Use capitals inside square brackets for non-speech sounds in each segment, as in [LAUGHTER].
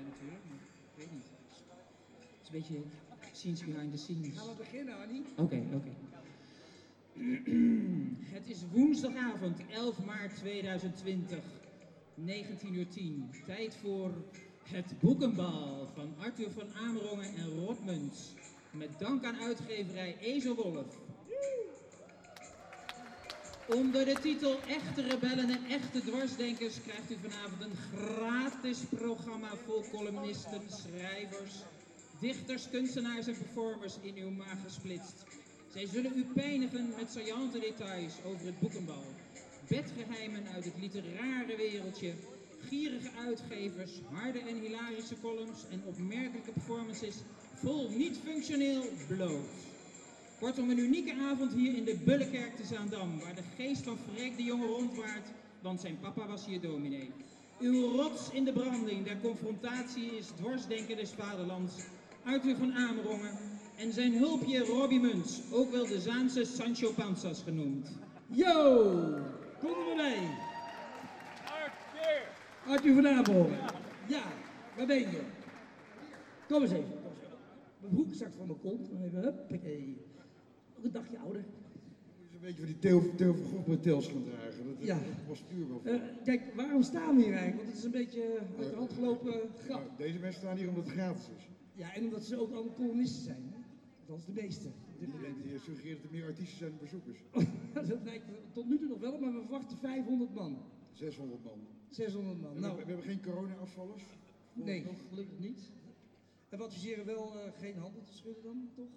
Eh, het is een beetje scenes behind the scenes. Gaan we beginnen, Annie? Oké, oké. [CLEARS THROAT] Het is woensdagavond 11 maart 2020, 19 uur 10. Tijd voor het boekenbal van Arthur van Amerongen en Rotmans. Met dank aan uitgeverij Ezelwolf. Onder de titel Echte Rebellen en Echte Dwarsdenkers krijgt u vanavond een gratis programma vol columnisten, schrijvers, dichters, kunstenaars en performers in uw maag gesplitst. Zij zullen u pijnigen met saillante details over het boekenbal. Bedgeheimen uit het literaire wereldje, gierige uitgevers, harde en hilarische columns en opmerkelijke performances vol niet-functioneel bloot. Kortom, een unieke avond hier in de Bullenkerk te Zaandam, waar de geest van Freek de Jonge rondwaart, want zijn papa was hier dominee. Uw rots in de branding der confrontatie is dwarsdenken des vaderlands, Arthur van Amerongen en zijn hulpje Robbie Muns, ook wel de Zaanse Sancho Panzas genoemd. Yo! Kom maar bij. Arthur van Amerongen. Ja, waar ben je? Kom eens even. Mijn broek zakt van mijn kont. Even, huppakee. Ook een dagje ouder. Je is een beetje van die Theo, Theo van Gogh met tels gaan dragen. Dat is Ja. een postuur wel voor. Eh, kijk, waarom staan we hier eigenlijk? Want het is een beetje uit de hand gelopen grap. Nou, deze mensen staan hier omdat het gratis is. Ja, en omdat ze ook allemaal columnisten zijn. Hè? Althans, de meeste. Je suggereert dat er meer artiesten zijn dan bezoekers. [LAUGHS] Dat lijkt tot nu toe nog wel, maar we verwachten 500 man. 600 man. 600 man. En Nou, we, we hebben geen corona-afvallers? nee, gelukkig niet. En we adviseren wel eh, geen handen te schudden dan, toch?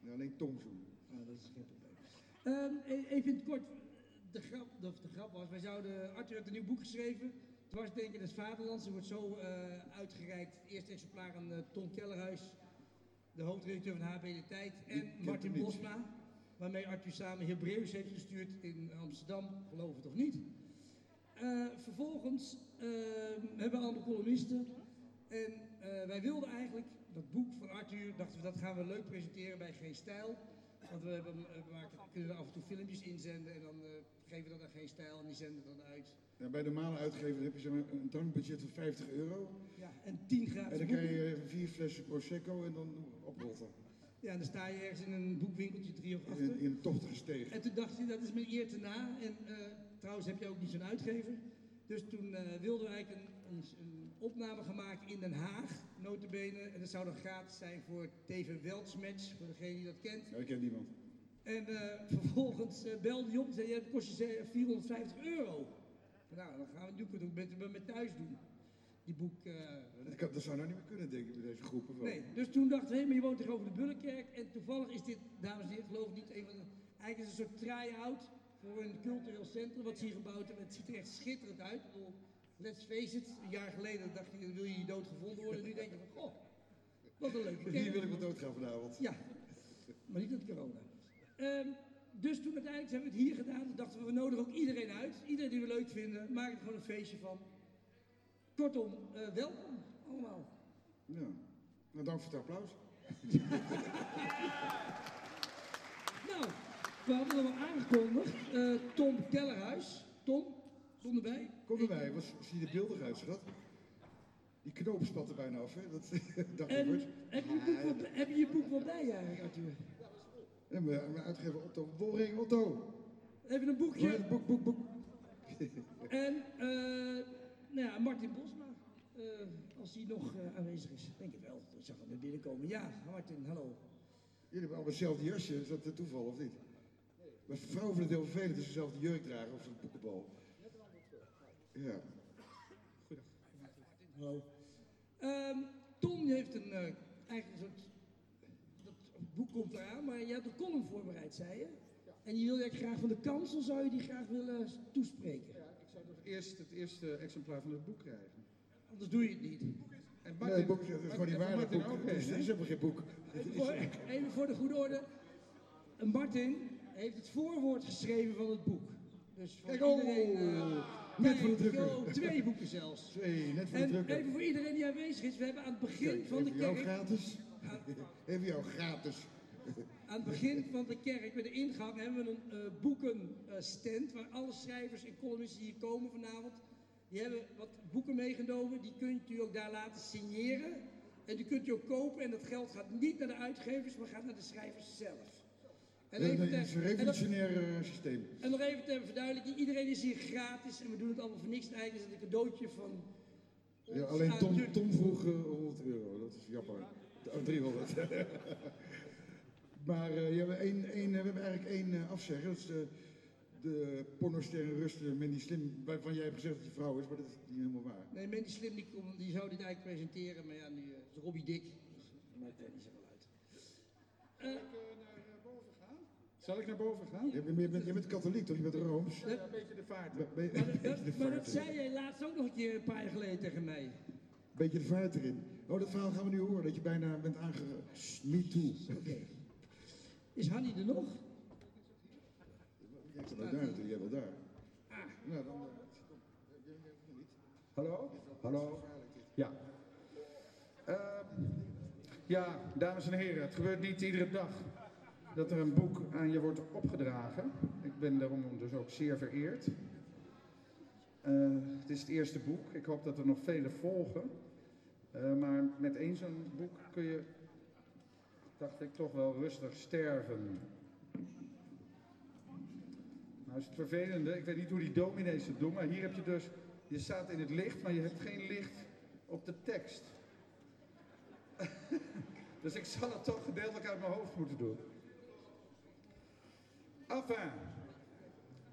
Ja, alleen tongzoen. Nou, dat is geen probleem. Ehm, e- even in het kort, de grap, of de grap was, wij zouden, Arthur heeft een nieuw boek geschreven, Dwarsdenken des Vaderlands. Er wordt zo eh, uitgereikt, het eerste exemplaar aan eh, Tom Kellerhuis, de hoofdredacteur van HB De Tijd, en Martin. Bosma, waarmee Arthur samen Hebreeuws heeft gestuurd in Amsterdam, geloof het of niet. Eh, vervolgens ehm, hebben we allemaal columnisten. En wij wilden eigenlijk dat boek van Arthur, dachten we dat gaan we leuk presenteren bij Geen Stijl. Want we, hebben, eh, we maken, kunnen er af en toe filmpjes inzenden en dan eh, geven we dat aan Geen Stijl en die zenden dan uit. Ja, bij de normale uitgever heb je zeg maar, een drankbudget van 50 euro. Ja, en 10 gratis En dan krijg je vier flessen Prosecco en dan oprotten. Ja, en dan sta je ergens in een boekwinkeltje drie of In, achter. in een tochtige steeg. En toen dacht je, dat is mijn eer te na. En eh, trouwens heb je ook niet zo'n uitgever. Dus toen wilden we eigenlijk een, een, een opname maken in Den Haag, notabene. En dat zou dan gratis zijn voor TV Welts match, voor degene die dat kent. Ja, ik ken niemand. En eh, vervolgens eh, belde hij op en zei, ja, dat kost je ze- 450 euro. Nou, dan gaan we nu kunnen met, met, met thuis doen. Die boek... eh, Dat, kan, dat zou nou niet meer kunnen, denk ik, met deze groepen. Nee, dus toen dachten we, hé, maar je woont tegenover de Bullenkerk. En toevallig is dit, dames en heren, geloof ik niet, een van de, eigenlijk is het een soort try-out voor een cultureel centrum wat ze hier gebouwd hebben. Het ziet er echt schitterend uit. Ik bedoel, let's face it, een jaar geleden dacht je, wil je hier dood gevonden worden. Nu denk je van, goh, wat een leuke Hier wil ik wel doodgaan vanavond. Ja, maar niet met corona. Ehm, dus toen uiteindelijk hebben we het hier gedaan. Toen dachten we, we nodigen ook iedereen uit. Iedereen die we leuk vinden, maak er gewoon een feestje van. Kortom, eh, welkom allemaal. Ja. Nou, dank voor het applaus. [LAUGHS] Nou, we hadden hem al aangekondigd. Eh, Tom Kellerhuis. Tom, stond erbij. Kom erbij, wat zie je er beeldig uit, schat? Die knoop spat er bijna af, hè? Dat [LAUGHS] dacht ik En heb je, je boek wel, heb je je boek wel bij eigenlijk, Arthur? En mijn, uitgever Otto. Wolring Otto. Even een boekje. Ja, boek, boek, boek. [LAUGHS] En, eh, nou ja, Martin Bosma. eh, als hij nog eh, aanwezig is. Denk ik wel. Ik zag hem weer binnenkomen. Ja, Martin, hallo. Jullie hebben allemaal hetzelfde jasje, is dat een toeval of niet? Maar vrouwen vinden het heel vervelend dat ze dezelfde jurk dragen of een boekenbal. Ja. Hallo. Ehm, Tom heeft een, eh, eigenlijk een soort, dat boek komt eraan, maar je had een column voorbereid, zei je? En je wilde eigenlijk graag van de kansel, zou je die graag willen toespreken? Ik zou toch eerst het eerste exemplaar van het boek krijgen. Anders doe je het niet. En Nee, het boek is het is gewoon niet waar, Het is, is helemaal geen boek. Het Even is- voor, even voor de goede orde. Eh, Martin heeft het voorwoord geschreven van het boek. Dus voor Kijk, oh, iedereen... eh, net voor de drukker. twee boeken zelfs. Twee, net voor de En even voor iedereen die aanwezig is, we hebben aan het begin Kijk, van de even jou kerk... gratis. Aan, [LAUGHS] Even jou gratis. aan het begin van de kerk, bij de ingang, hebben we een eh, boekenstand waar alle schrijvers en columnisten die hier komen vanavond, die hebben wat boeken meegenomen. Die kunt u ook daar laten signeren. En die kunt u ook kopen en dat geld gaat niet naar de uitgevers, maar gaat naar de schrijvers zelf. En, even is een en, dat- revolutionair eh, systeem. en nog even ter verduidelijking, iedereen is hier gratis en we doen het allemaal voor niks. En eigenlijk is het een cadeautje van Ja, alleen Tom. Tom vroeg eh, 100 euro, dat is jammer. Oh, [LAUGHS] 300. maar eh, ja, we, hebben één, één, we hebben eigenlijk één eh, afzegger. Dat is de, de pornoster Rusten Mandy Slim, waarvan jij hebt gezegd dat je vrouw is, maar dat is niet helemaal waar. Nee, Mandy Slim die, kon- die zou dit eigenlijk presenteren, maar ja, nu eh, is Robbie Dick. Dus dat maakt er niet zoveel uit. Zal ik naar boven gaan? Je bent, je bent, je bent katholiek toch? Je bent rooms? Ja, een beetje de vaart. Be- be- maar, dat, [LAUGHS] de maar zei jij laatst ook nog een keer een paar jaar geleden tegen mij. Beetje de vaart erin. Oh, dat verhaal gaan we nu horen, dat je bijna bent aange... Me too. Oké. Is Hanny er nog? Ik sta nou daar natuurlijk, jij wel daar. Ah. Nou, dan... eh, Hallo? Hallo? Ja. Ehm, ja, dames en heren, het gebeurt niet iedere dag dat er een boek aan je wordt opgedragen. Ik ben daarom dus ook zeer vereerd. Eh, het is het eerste boek. Ik hoop dat er nog vele volgen. Eh, maar met één zo'n boek kun je, dacht ik, toch wel rustig sterven. Nou is het vervelende, ik weet niet hoe die dominees het doen, maar hier heb je dus, je staat in het licht, maar je hebt geen licht op de tekst. [LAUGHS] dus ik zal het toch gedeeltelijk uit mijn hoofd moeten doen. Enfin,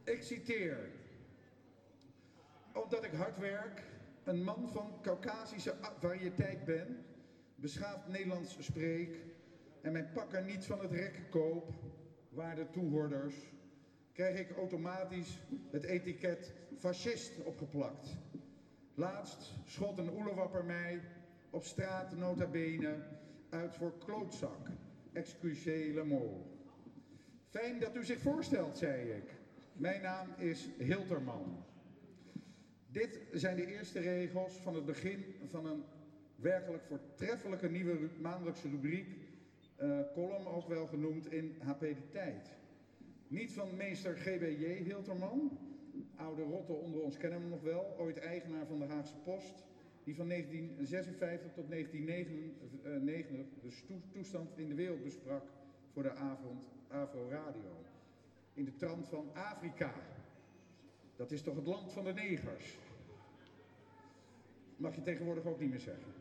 ik citeer. Omdat ik hard werk, een man van Caucasische variëteit ben, beschaafd Nederlands spreek en mijn pakker niet van het rekken koop, waarde toehoorders, krijg ik automatisch het etiket fascist opgeplakt. Laatst schot een oelewapper mij op straat nota bene uit voor klootzak. Excusez le mot. Fijn dat u zich voorstelt, zei ik. Mijn naam is Hilterman. Dit zijn de eerste regels van het begin van een werkelijk voortreffelijke nieuwe maandelijkse rubriek, eh column ook wel genoemd in HP De Tijd. Niet van meester G.B.J. Hilterman, oude rotte onder ons kennen hem nog wel, ooit eigenaar van de Haagse Post, die van 1956 tot 1999 de sto- toestand in de wereld besprak voor de avond Avro Radio. In de trant van Afrika. Dat is toch het land van de negers? Mag je tegenwoordig ook niet meer zeggen.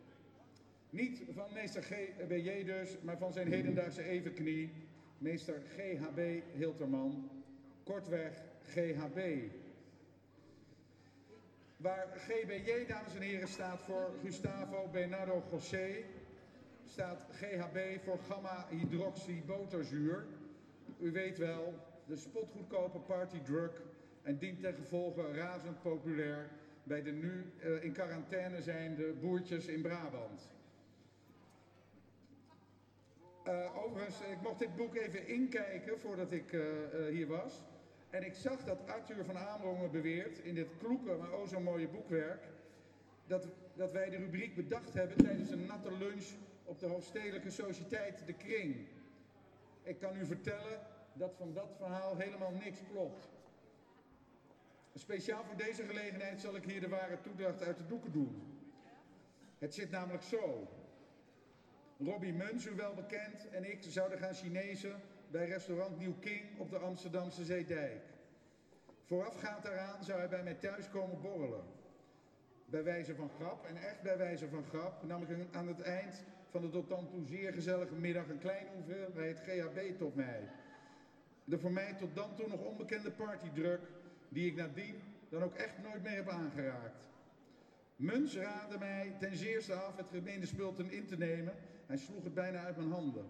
Niet van meester G.B.J. dus, maar van zijn hedendaagse evenknie, meester G.H.B. Hilterman. Kortweg GHB. Waar GBJ, dames en heren, staat voor Gustavo Bernardo José, staat GHB voor gamma-hydroxyboterzuur. U weet wel, de spotgoedkope partydrug en dient ten gevolge razend populair bij de nu eh, in quarantaine zijnde boertjes in Brabant. Eh, overigens, ik mocht dit boek even inkijken voordat ik eh, eh, hier was. En ik zag dat Arthur van Amerongen beweert in dit kloeke, maar o zo mooie boekwerk, dat, dat wij de rubriek bedacht hebben tijdens een natte lunch op de hoofdstedelijke sociëteit De Kring. Ik kan u vertellen dat van dat verhaal helemaal niks klopt. Speciaal voor deze gelegenheid zal ik hier de ware toedracht uit de doeken doen. Het zit namelijk zo. Robbie Muns, wel bekend, en ik zouden gaan Chinezen bij restaurant Nieuw King op de Amsterdamse Zeedijk. Voorafgaand daaraan zou hij bij mij thuis komen borrelen. Bij wijze van grap, en echt bij wijze van grap, nam ik aan het eind van de tot dan toe zeer gezellige middag een kleine hoeveelheid GHB tot mij. De voor mij tot dan toe nog onbekende partydruk, die ik nadien dan ook echt nooit meer heb aangeraakt. Muns raadde mij ten zeerste af het gemeende spul ten in te nemen. Hij sloeg het bijna uit mijn handen.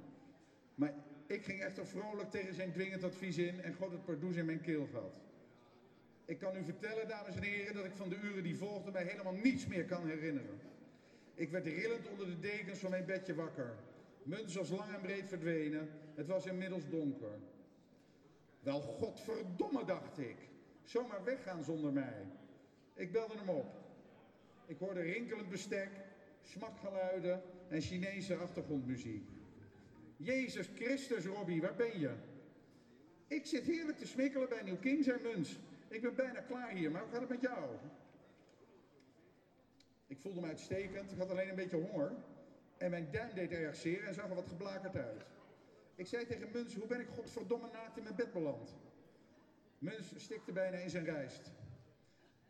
Maar ik ging echter vrolijk tegen zijn dwingend advies in en goot het pardoes in mijn keelgat. Ik kan u vertellen, dames en heren, dat ik van de uren die volgden mij helemaal niets meer kan herinneren. Ik werd rillend onder de dekens van mijn bedje wakker. Muns was lang en breed verdwenen. Het was inmiddels donker. Wel, godverdomme, dacht ik. Zomaar weggaan zonder mij. Ik belde hem op. Ik hoorde rinkelend bestek, smakgeluiden en Chinese achtergrondmuziek. Jezus Christus, Robbie, waar ben je? Ik zit heerlijk te smikkelen bij Nieuw King, zei Muns. Ik ben bijna klaar hier, maar hoe gaat het met jou? Ik voelde me uitstekend, ik had alleen een beetje honger. En mijn duim deed erg zeer en zag er wat geblakerd uit. Ik zei tegen Muns, hoe ben ik godverdomme naakt in mijn bed beland? Muns stikte bijna in zijn rijst.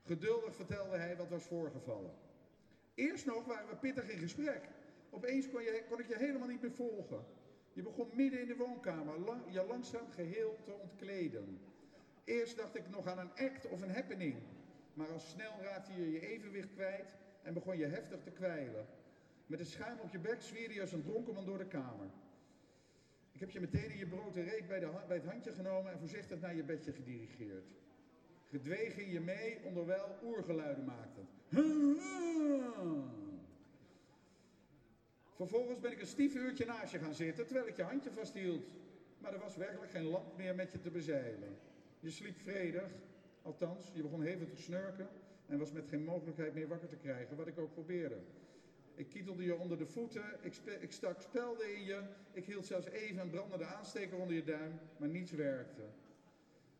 Geduldig vertelde hij wat was voorgevallen. Eerst nog waren we pittig in gesprek. Opeens kon, kon ik je helemaal niet meer volgen. Je begon midden in de woonkamer je langzaam geheel te ontkleden. Eerst dacht ik nog aan een act of een happening. Maar al snel raakte je je evenwicht kwijt en begon je heftig te kwijlen. Met een schuim op je bek zwierde je als een dronkenman door de kamer. Ik heb je meteen in je brood en reet bij, de, bij het handje genomen en voorzichtig naar je bedje gedirigeerd. Gedwegen je mee, onderwijl oergeluiden maakte. [LAUGHS] Vervolgens ben ik een stief uurtje naast je gaan zitten terwijl ik je handje vasthield. Maar er was werkelijk geen lamp meer met je te bezeilen. Je sliep vredig, althans, je begon hevig te snurken en was met geen mogelijkheid meer wakker te krijgen, wat ik ook probeerde. Ik kietelde je onder de voeten, ik, stak spelden in je, ik hield zelfs even een brandende aansteker onder je duim, maar niets werkte.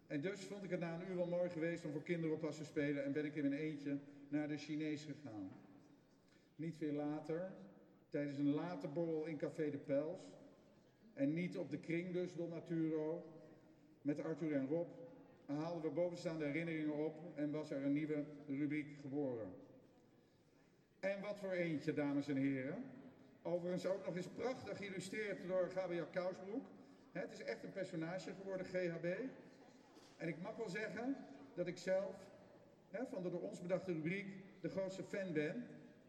En dus vond ik het na een uur wel mooi geweest om voor kinderoppas te spelen en ben ik in mijn eentje naar de Chinees gegaan. Niet veel later, tijdens een late borrel in Café de Pels, en niet op de kring dus, Don Naturo, met Arthur en Rob, haalden we bovenstaande herinneringen op en was er een nieuwe rubriek geboren. En wat voor eentje, dames en heren. Overigens ook nog eens prachtig geïllustreerd door Gabriel Kousbroek. Het is echt een personage geworden, GHB. En ik mag wel zeggen dat ik zelf van de door ons bedachte rubriek de grootste fan ben.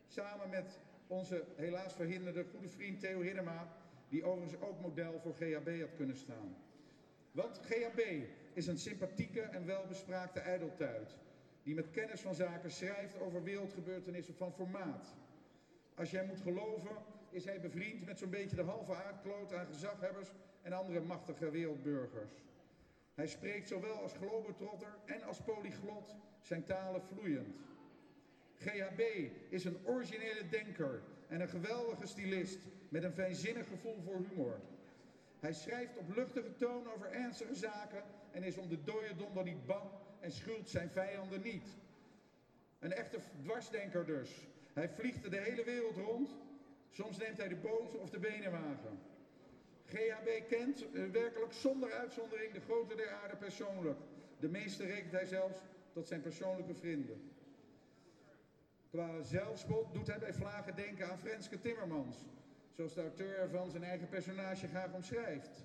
Samen met onze helaas verhinderde goede vriend Theo Hiddema, die overigens ook model voor GHB had kunnen staan. Want GHB is een sympathieke en welbespraakte ijdeltuit die met kennis van zaken schrijft over wereldgebeurtenissen van formaat. Als jij moet geloven, is hij bevriend met zo'n beetje de halve aardkloot aan gezaghebbers en andere machtige wereldburgers. Hij spreekt zowel als globetrotter en als polyglot zijn talen vloeiend. GHB is een originele denker en een geweldige stylist met een fijnzinnig gevoel voor humor. Hij schrijft op luchtige toon over ernstige zaken en is om de dode donder niet bang en schuld zijn vijanden niet. Een echte dwarsdenker dus. Hij vliegt de hele wereld rond. Soms neemt hij de boot of de benenwagen. GHB kent uh, werkelijk zonder uitzondering de grote der aarde persoonlijk. De meeste rekent hij zelfs tot zijn persoonlijke vrienden. Qua zelfspot doet hij bij Vlagen denken aan Frenske Timmermans. Zoals de auteur ervan zijn eigen personage graag omschrijft.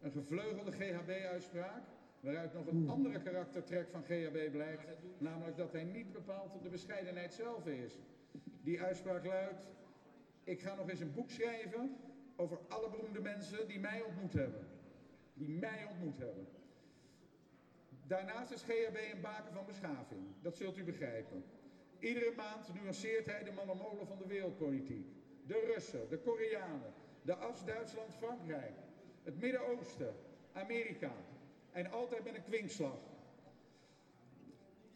Een gevleugelde GHB-uitspraak waaruit nog een andere karaktertrek van GHB blijkt, namelijk dat hij niet bepaald de bescheidenheid zelf is. Die uitspraak luidt, ik ga nog eens een boek schrijven over alle beroemde mensen die mij ontmoet hebben. Die mij ontmoet hebben. Daarnaast is GHB een baken van beschaving, dat zult u begrijpen. Iedere maand nuanceert hij de mannenmolen van de wereldpolitiek. De Russen, de Koreanen, de as Duitsland, Frankrijk, het Midden-Oosten, Amerika, en altijd met een kwinkslag.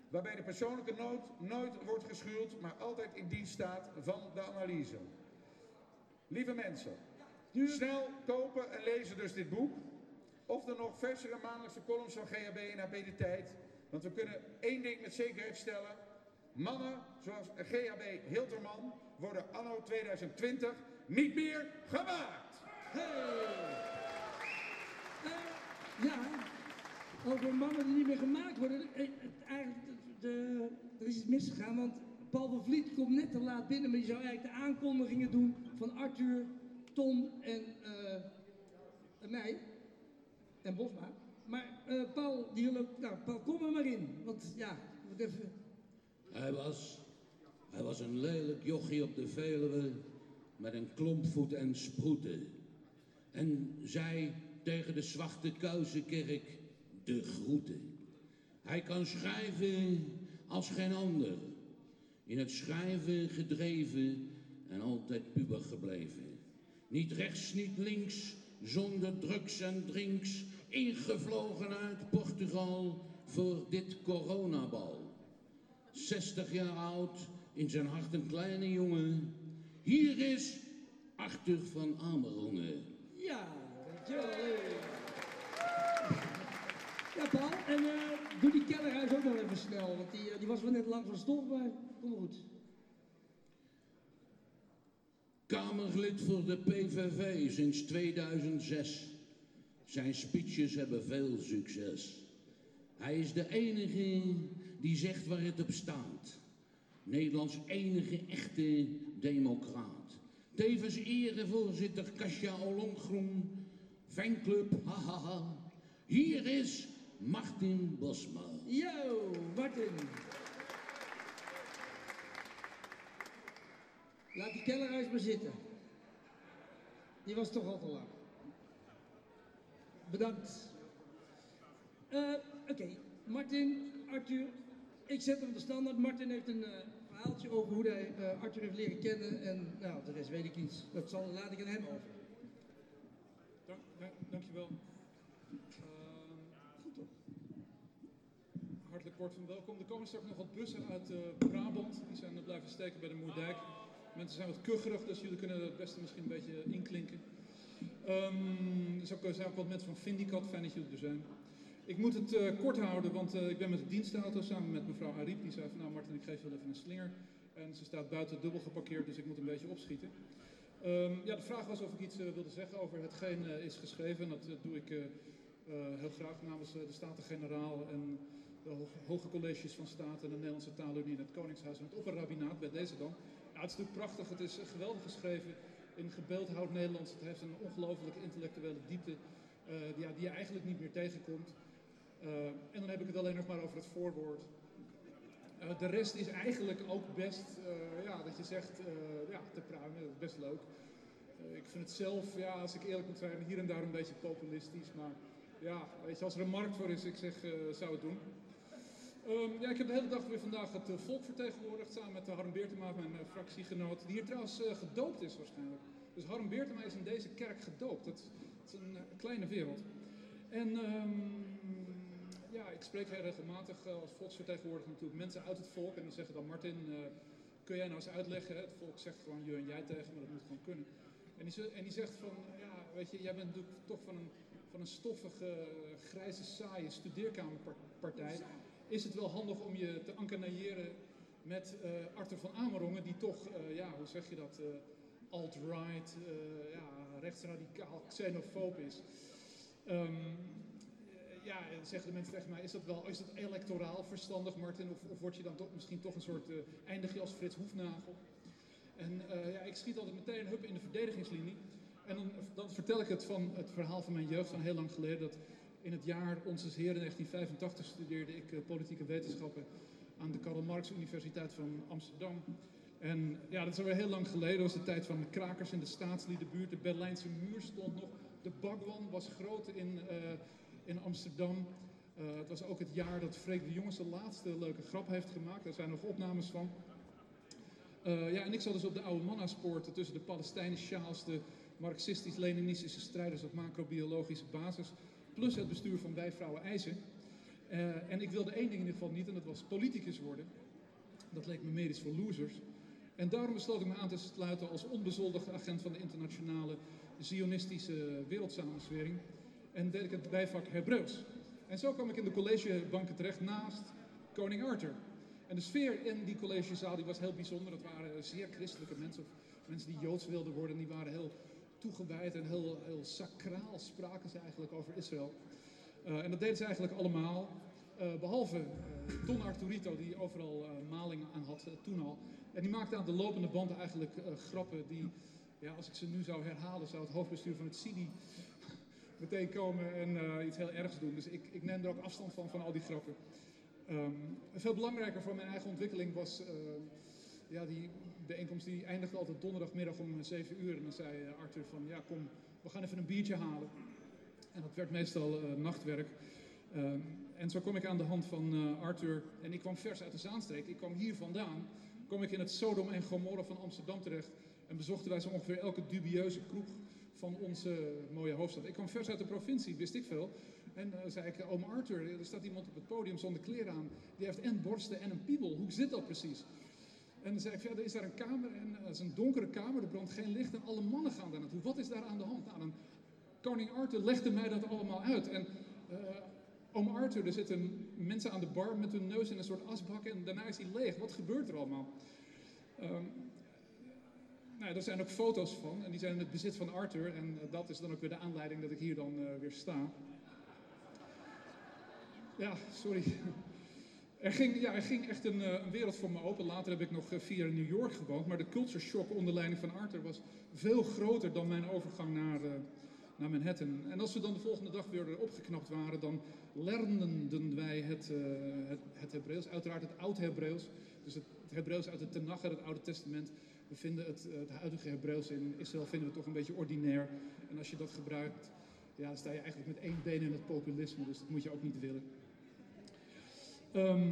Waarbij de persoonlijke nood nooit wordt geschuwd, maar altijd in dienst staat van de analyse. Lieve mensen, snel kopen en lezen dus dit boek. Of er nog versere maandelijkse columns van GHB in HP de tijd. Want we kunnen één ding met zekerheid stellen. Mannen zoals GHB Hilterman worden anno 2020 niet meer gemaakt. Hey. Ja, over mannen die niet meer gemaakt worden. Eh, eigenlijk, de, er is iets misgegaan, want Paul van Vliet komt net te laat binnen, maar die zou eigenlijk de aankondigingen doen van Arthur, Tom en, uh, mij. En Bosma. Maar uh, Paul, die wil nou Paul, kom er maar in. Want ja, moet even... Hij was, hij was een lelijk jochie op de Veluwe met een klompvoet en sproeten. En zei tegen de zwachte kuizenkerk de groeten. Hij kan schrijven als geen ander. In het schrijven gedreven en altijd puber gebleven. Niet rechts, niet links, zonder drugs en drinks. Ingevlogen uit Portugal voor dit coronabal. 60 jaar oud, in zijn hart een kleine jongen. Hier is Arthur van Amerongen. Ja, dankjewel. En uh, doe die kellerhuis ook nog even snel, want die, uh, die was wel net lang van stof, maar kom goed. Kamerlid voor de PVV sinds 2006. Zijn speeches hebben veel succes. Hij is de enige die zegt waar het op staat. Nederlands enige echte democraat. Tevens erevoorzitter Kasia Ollonggroen. Fanclub, hahaha. Hier is Martin Bosma. Yo, Martin. Laat die kellerhuis maar zitten. Die was toch al te lang. Bedankt. Eh, Oké, Martin, Arthur. Ik zet hem op de standaard. Martin heeft een eh, verhaaltje over hoe hij eh, Arthur heeft leren kennen. En nou, de rest weet ik niet. Dat zal, laat ik aan hem over. Dank, dank, dankjewel. Kort van welkom. Er komen straks nog wat bussen uit eh, Brabant. Die zijn blijven steken bij de Moerdijk. Mensen zijn wat kucherig, dus jullie kunnen het beste misschien een beetje inklinken. Ehm, er zijn ook- ook wat mensen van Vindicat, fijn dat jullie er zijn. Ik moet het eh, kort houden, want eh, ik ben met de dienstauto samen met mevrouw Ariep. Die zei van, nou Martin, ik geef wel even een slinger. En ze staat buiten dubbel geparkeerd, dus ik moet een beetje opschieten. Ehm, ja, de vraag was of ik iets eh, wilde zeggen over hetgeen eh, is geschreven. En dat eh, doe ik eh, eh, heel graag namens eh, de Staten-Generaal en de ho- hoge colleges van staat en de Nederlandse taalunie en het Koningshuis en het Opperrabinaat, bij deze dan. Ja, het is natuurlijk prachtig, het is eh, geweldig geschreven in gebeeldhouwd Nederlands. Het heeft een ongelooflijke intellectuele diepte eh, die, je eigenlijk niet meer tegenkomt. Eh, en dan heb ik het alleen nog maar over het voorwoord. De rest is eigenlijk ook best, ja, dat je zegt, ja, te pruimen, dat is best leuk. Ik vind het zelf, ja, als ik eerlijk moet zijn, hier en daar een beetje populistisch. Maar ja, als er een markt voor is, ik zeg, zou het doen. Ehm, ja, ik heb de hele dag weer vandaag het eh, volk vertegenwoordigd, samen met uh, Harm Beertema, mijn eh, fractiegenoot, die hier trouwens eh, gedoopt is waarschijnlijk. Dus Harm Beertema is in deze kerk gedoopt. Dat is een eh, kleine wereld. En ehm, ja, ik spreek heel regelmatig eh, als volksvertegenwoordiger natuurlijk mensen uit het volk. En die zeggen dan, Martin, eh, kun jij nou eens uitleggen? Het volk zegt gewoon je en jij tegen, maar dat moet gewoon kunnen. En die, en die zegt van, ja, weet je, jij bent natuurlijk toch van een, van een stoffige, eh, grijze, saaie studeerkamerpartij. Is het wel handig om je te encanailleren met eh, Arthur van Amerongen, die toch, eh, ja, hoe zeg je dat, eh, alt-right, ja, rechtsradicaal, xenofoob is. Eh, ja, en zeggen de mensen tegen mij, is dat wel is dat electoraal verstandig, Martin? Of, of word je dan toch misschien toch een soort, eindig je als Frits Hoefnagel? En ja, ik schiet altijd meteen hup in de verdedigingslinie. En dan, dan vertel ik het van het verhaal van mijn jeugd van heel lang geleden. Dat in het jaar Onze Heer in 1985 studeerde ik eh, politieke wetenschappen aan de Karl Marx Universiteit van Amsterdam. En ja, dat is alweer heel lang geleden. Dat was de tijd van de krakers in de staatsliedenbuurt. De Berlijnse muur stond nog. De Bagwan was groot in, eh, in Amsterdam. Eh, het was ook het jaar dat Freek de Jonge zijn laatste leuke grap heeft gemaakt. Daar zijn nog opnames van. Ja, en ik zat dus op de oude mannaspoort tussen de Palestijnse sjaals, de marxistisch-leninistische strijders op macrobiologische basis, plus het bestuur van Wij Vrouwen IJzer. Eh, en ik wilde één ding in ieder geval niet, en dat was politicus worden. Dat leek me medisch voor losers. En daarom besloot ik me aan te sluiten als onbezoldigde agent van de internationale zionistische wereldsamenswering. En deed ik het bijvak Hebreeuws. En zo kwam ik in de collegebanken terecht naast koning Arthur. En de sfeer in die collegezaal die was heel bijzonder. Dat waren zeer christelijke mensen, of mensen die joods wilden worden. Die waren heel toegewijd en heel, heel sacraal spraken ze eigenlijk over Israël. Uh, en dat deden ze eigenlijk allemaal. Uh, behalve uh, Don Arturito, die overal maling aan had toen al. En die maakte aan de lopende band eigenlijk grappen die, ja, als ik ze nu zou herhalen, zou het hoofdbestuur van het CIDI [LAUGHS] meteen komen en iets heel ergs doen. Dus ik, ik neem er ook afstand van, van al die grappen. Um, veel belangrijker voor mijn eigen ontwikkeling was ja, die bijeenkomst die eindigde altijd donderdagmiddag om 7 uur. En dan zei Arthur van ja kom, we gaan even een biertje halen. En dat werd meestal uh, nachtwerk. En zo kom ik aan de hand van Arthur. En ik kwam vers uit de Zaanstreek. Ik kwam hier vandaan. Kom ik in het Sodom en Gomorra van Amsterdam terecht. En bezochten wij zo ongeveer elke dubieuze kroeg van onze mooie hoofdstad. Ik kwam vers uit de provincie, wist ik veel. En uh, zei ik, oom Arthur, er staat iemand op het podium zonder kleren aan. Die heeft en borsten en een piebel. Hoe zit dat precies? En dan zei ik, verder is daar een kamer en het is een donkere kamer, er brandt geen licht en alle mannen gaan daar naartoe. Wat is daar aan de hand? Nou, dan, koning Arthur legde mij dat allemaal uit. En uh, oom Arthur, er zitten mensen aan de bar met hun neus in een soort asbak en daarna is hij leeg. Wat gebeurt er allemaal? Um, nou, er zijn ook foto's van en die zijn in het bezit van Arthur. En eh, dat is dan ook weer de aanleiding dat ik hier dan eh, weer sta. Ja, sorry. Er ging, ja, er ging echt een, eh, een wereld voor me open. Later heb ik nog eh, vier in New York gewoond. Maar de culture shock onder leiding van Arthur was veel groter dan mijn overgang naar, eh, naar Manhattan. En als we dan de volgende dag weer opgeknapt waren, dan lernden wij het, eh, het, Hebreeuws. Uiteraard het Oud-Hebreeuws. Dus het, het Hebreeuws uit het Tenach, het Oude Testament. We vinden het, het huidige Hebreeuws in Israël vinden we toch een beetje ordinair. En als je dat gebruikt, ja, dan sta je eigenlijk met één been in het populisme. Dus dat moet je ook niet willen. Ehm,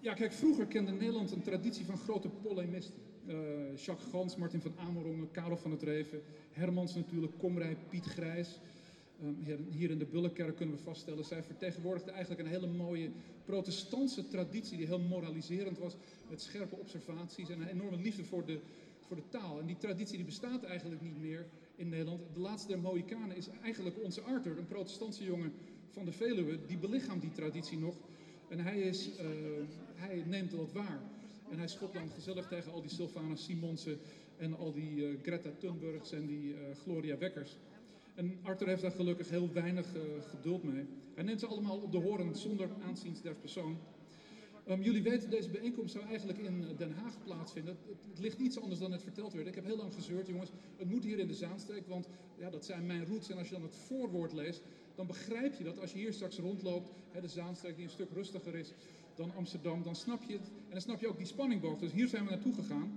ja, kijk, vroeger kende Nederland een traditie van grote polemisten. Eh, Jacques Gans, Martin van Amerongen, Karel van het Reven, Hermans natuurlijk, Komrij, Piet Grijs. Ehm, hier, in de Bullenkerk kunnen we vaststellen, zij vertegenwoordigden eigenlijk een hele mooie protestantse traditie die heel moraliserend was, met scherpe observaties en een enorme liefde voor de, voor de taal. En die traditie die bestaat eigenlijk niet meer in Nederland. De laatste der Mohikanen is eigenlijk onze Arthur, een protestantse jongen van de Veluwe, die belichaamt die traditie nog. En hij, is, eh, hij neemt dat waar. En hij schopt dan gezellig tegen al die Sylvana Simonsen en al die eh, Greta Thunbergs en die eh, Gloria Wekkers. En Arthur heeft daar gelukkig heel weinig geduld mee. Hij neemt ze allemaal op de horen zonder aanzien der persoon. Ehm, jullie weten, deze bijeenkomst zou eigenlijk in Den Haag plaatsvinden. Het, het ligt iets anders dan net verteld werd. Ik heb heel lang gezeurd, jongens. Het moet hier in de Zaanstreek, want ja, dat zijn mijn roots. En als je dan het voorwoord leest, dan begrijp je dat als je hier straks rondloopt, hè, de Zaanstreek die een stuk rustiger is dan Amsterdam, dan snap je het. En dan snap je ook die spanningboog. Dus hier zijn we naartoe gegaan.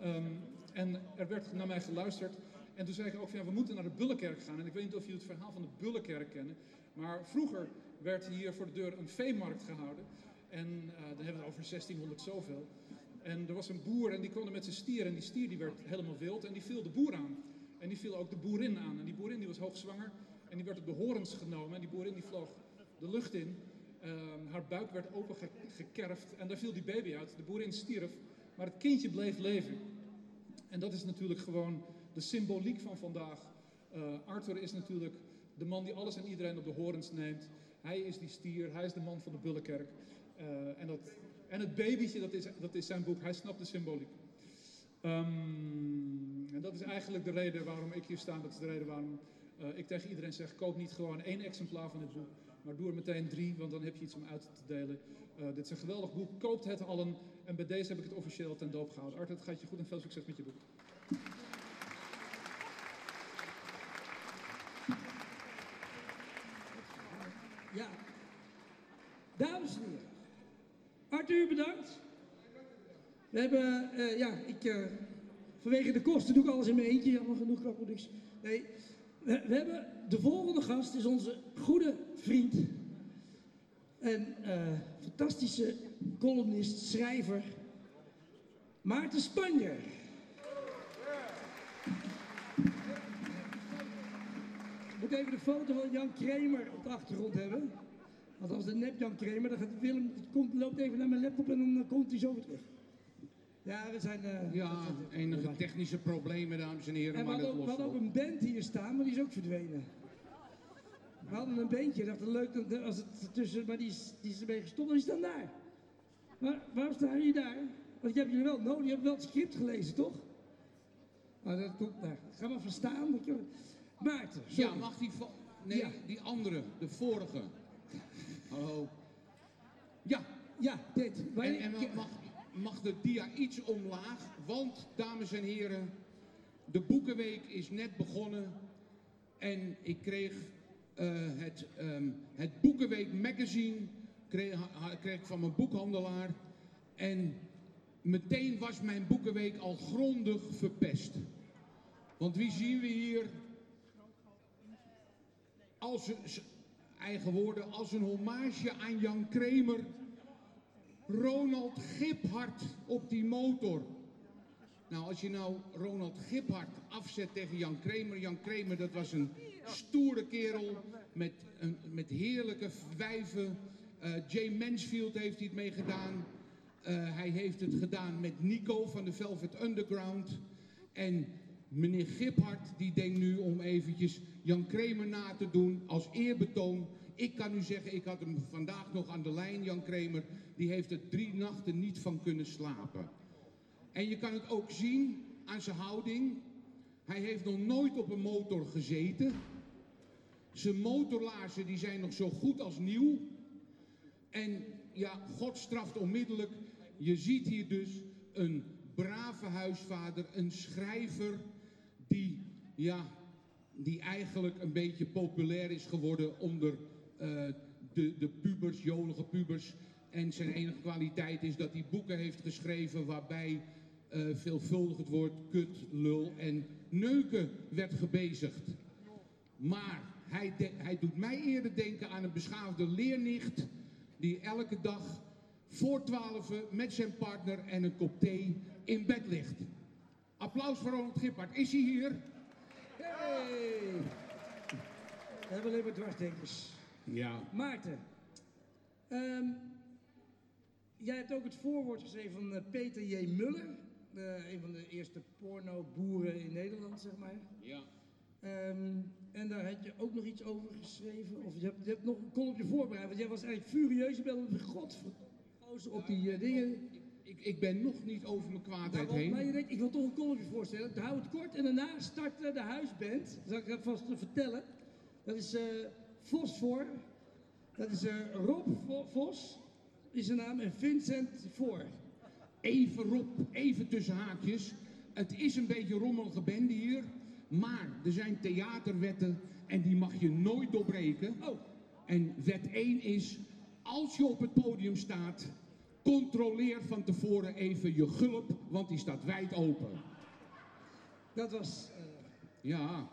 Ehm, en er werd naar mij geluisterd. En toen zei ik ook ja, we moeten naar de Bullenkerk gaan. En ik weet niet of jullie het verhaal van de Bullenkerk kennen. Maar vroeger werd hier voor de deur een veemarkt gehouden. En eh, dan hebben we het over 1600 zoveel. En er was een boer en die kwam er met zijn stier. En die stier die werd helemaal wild en die viel de boer aan. En die viel ook de boerin aan. En die boerin die was hoogzwanger. En die werd op de horens genomen. En die boerin die vloog de lucht in. Ehm, haar buik werd opengekerfd. En daar viel die baby uit. De boerin stierf. Maar het kindje bleef leven. En dat is natuurlijk gewoon de symboliek van vandaag. Eh, Arthur is natuurlijk de man die alles en iedereen op de horens neemt. Hij is die stier, hij is de man van de Bullenkerk. Eh, en, dat, en het babytje, dat is, dat is zijn boek. Hij snapt de symboliek. Ehm, en dat is eigenlijk de reden waarom ik hier sta. Dat is de reden waarom ik tegen iedereen zeg: koop niet gewoon één exemplaar van dit boek, maar doe er meteen drie, want dan heb je iets om uit te delen. Eh, dit is een geweldig boek. Koopt het allen. En bij deze heb ik het officieel ten doop gehouden. Arthur, het gaat je goed en veel succes met je boek. Ja. Dames en heren. Arthur, bedankt. We hebben, eh, ja, ik, eh, vanwege de kosten doe ik alles in mijn eentje. Jammer genoeg qua productie. Nee, we, we hebben, de volgende gast is onze goede vriend. En eh, fantastische columnist, schrijver. Maarten Spanjer. Ik moet even de foto van Jan Kramer op de achtergrond hebben. Want als de nep Jan Kramer, dan gaat komt, loopt even naar mijn laptop en dan eh, komt hij zo weer terug. Ja, we zijn... eh, Ja, enige technische problemen, dames en heren, En we maar hadden, we hadden ook op. een band hier staan, maar die is ook verdwenen. We hadden een bandje, dachten leuk als het tussen, maar die is, die is ermee gestopt en die staan daar. Maar waarom staan jullie daar? Want je hebt jullie wel nodig, je hebt wel het script gelezen, toch? Nou, dat komt daar. Ga maar verstaan. dat je- Maarten, sorry. Ja, mag die... vo- Nee, Ja. die andere, de vorige. [LAUGHS] Hallo. Ja, Ja, dit. en, en mag, mag de dia iets omlaag? Want, dames en heren, de Boekenweek is net begonnen. En ik kreeg eh, het, ehm, het Boekenweek magazine kreeg, van mijn boekhandelaar. En meteen was mijn Boekenweek al grondig verpest. Want wie zien we hier? Als eigen woorden, als een hommage aan Jan Kramer. Ronald Giphart op die motor. Nou, als je nou Ronald Giphart afzet tegen Jan Kramer. Jan Kramer, dat was een stoere kerel met, een, met heerlijke wijven. Eh, Jay Mansfield heeft het mee gedaan. Eh, hij heeft het gedaan met Nico van de Velvet Underground. En meneer Giphart, die denkt nu om eventjes Jan Kramer na te doen als eerbetoon. Ik kan u zeggen, ik had hem vandaag nog aan de lijn, Jan Kramer. Die heeft er drie nachten niet van kunnen slapen. En je kan het ook zien aan zijn houding. Hij heeft nog nooit op een motor gezeten. Zijn motorlaarzen die zijn nog zo goed als nieuw. En ja, God straft onmiddellijk. Je ziet hier dus een brave huisvader, een schrijver die, ja, die eigenlijk een beetje populair is geworden onder de, de pubers, jolige pubers. En zijn enige kwaliteit is dat hij boeken heeft geschreven waarbij eh, veelvuldig het woord kut, lul en neuken werd gebezigd. Maar hij, hij doet mij eerder denken aan een beschaafde leernicht die elke dag voor twaalf met zijn partner en een kop thee in bed ligt. Applaus voor Ronald Gippard. Is hij hier? Hey! We hebben alleen maar dwarsdenkers. Ja. Maarten, ehm, jij hebt ook het voorwoord geschreven van eh, Peter J. Muller. eh, een van de eerste pornoboeren in Nederland, zeg maar. ja. Ehm, en daar had je ook nog iets over geschreven. Of je hebt, je hebt nog een kolomje voorbereid. Want jij was eigenlijk furieus. Je bent godverdozen op die eh, dingen. Ik, ik ben nog niet over mijn kwaadheid Daarom, maar je heen. denkt, ik wil toch een kolomje voorstellen. Hou het kort en daarna start de huisband. Dat zal ik vast vertellen. Dat is Fosfor. Dat is eh, Rob Vo- Vos, is zijn naam. En Vincent Voor. Even Rob, even tussen haakjes. Het is een beetje rommelige bende hier. Maar er zijn theaterwetten en die mag je nooit doorbreken. Oh, En wet 1 is, als je op het podium staat, controleer van tevoren even je gulp, want die staat wijd open. dat was... eh, Ja.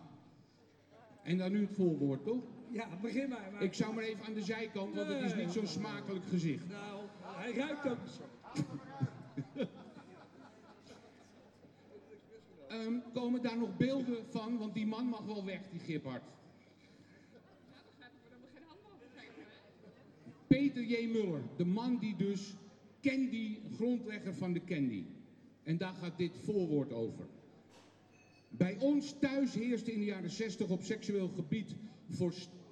En dan nu het voorwoord, toch? Ja, begin maar. maar Ik zou maar even aan de zijkant, want het is niet zo'n smakelijk gezicht. Nou, hij ruikt ook zo. Ehm, komen daar nog beelden van? Want die man mag wel weg, die Giphart. Peter J. Muller, de man die dus Candy, grondlegger van de Candy. En daar gaat dit voorwoord over. Bij ons thuis heerste in de jaren 60 op seksueel gebied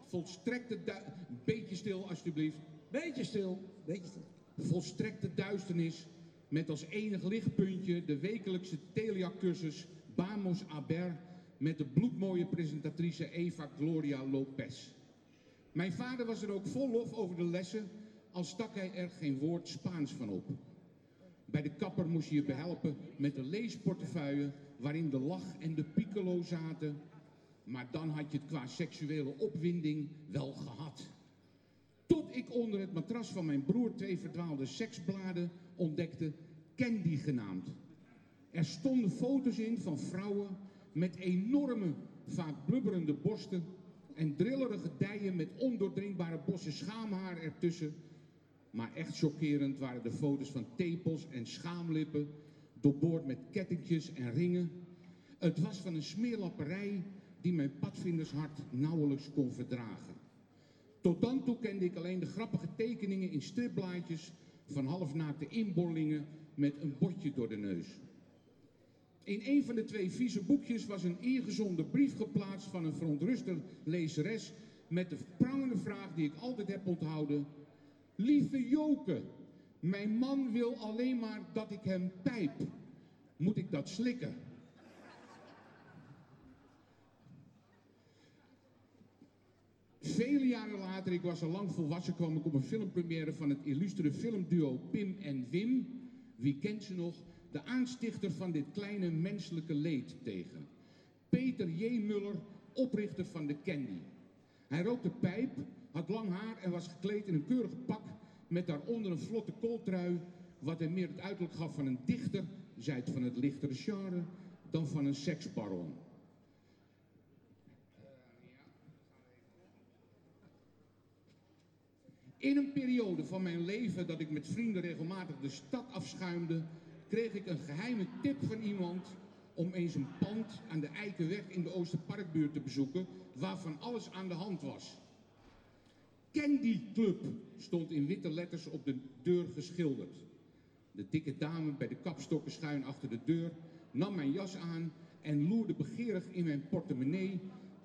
volstrekte beetje stil alsjeblieft. Beetje stil. Beetje stil. Volstrekte duisternis met als enig lichtpuntje de wekelijkse Telia-cursus Bamos Aber met de bloedmooie presentatrice Eva Gloria Lopez. Mijn vader was er ook vol lof over de lessen, al stak hij er geen woord Spaans van op. Bij de kapper moest je je behelpen met een leesportefeuille waarin de lach en de piccolo zaten. Maar dan had je het qua seksuele opwinding wel gehad. Tot ik onder het matras van mijn broer twee verdwaalde seksbladen ontdekte, Candy genaamd. Er stonden foto's in van vrouwen met enorme, vaak blubberende borsten en drillerige dijen met ondoordringbare bossen schaamhaar ertussen. Maar echt chockerend waren de foto's van tepels en schaamlippen, doorboord met kettingjes en ringen. Het was van een smeerlapperij die mijn padvindershart nauwelijks kon verdragen. Tot dan toe kende ik alleen de grappige tekeningen in stripblaadjes van halfnaakte inboorlingen met een botje door de neus. In een van de twee vieze boekjes was een ingezonden brief geplaatst van een verontruste lezeres met de prangende vraag die ik altijd heb onthouden. Lieve Joke, mijn man wil alleen maar dat ik hem pijp. Moet ik dat slikken? Vele jaren later, ik was al lang volwassen, kwam ik op een filmpremière van het illustere filmduo Pim en Wim. Wie kent ze nog? De aanstichter van dit kleine menselijke leed tegen. Peter J. Muller, oprichter van de Candy. Hij rookte pijp, had lang haar en was gekleed in een keurig pak met daaronder een vlotte kooltrui, wat hem meer het uiterlijk gaf van een dichter, zij het van het lichtere genre, dan van een seksbaron. In een periode van mijn leven dat ik met vrienden regelmatig de stad afschuimde, kreeg ik een geheime tip van iemand om eens een pand aan de Eikenweg in de Oosterparkbuurt te bezoeken, waarvan alles aan de hand was. Candy Club stond in witte letters op de deur geschilderd. De dikke dame bij de kapstokken schuin achter de deur nam mijn jas aan en loerde begeerig in mijn portemonnee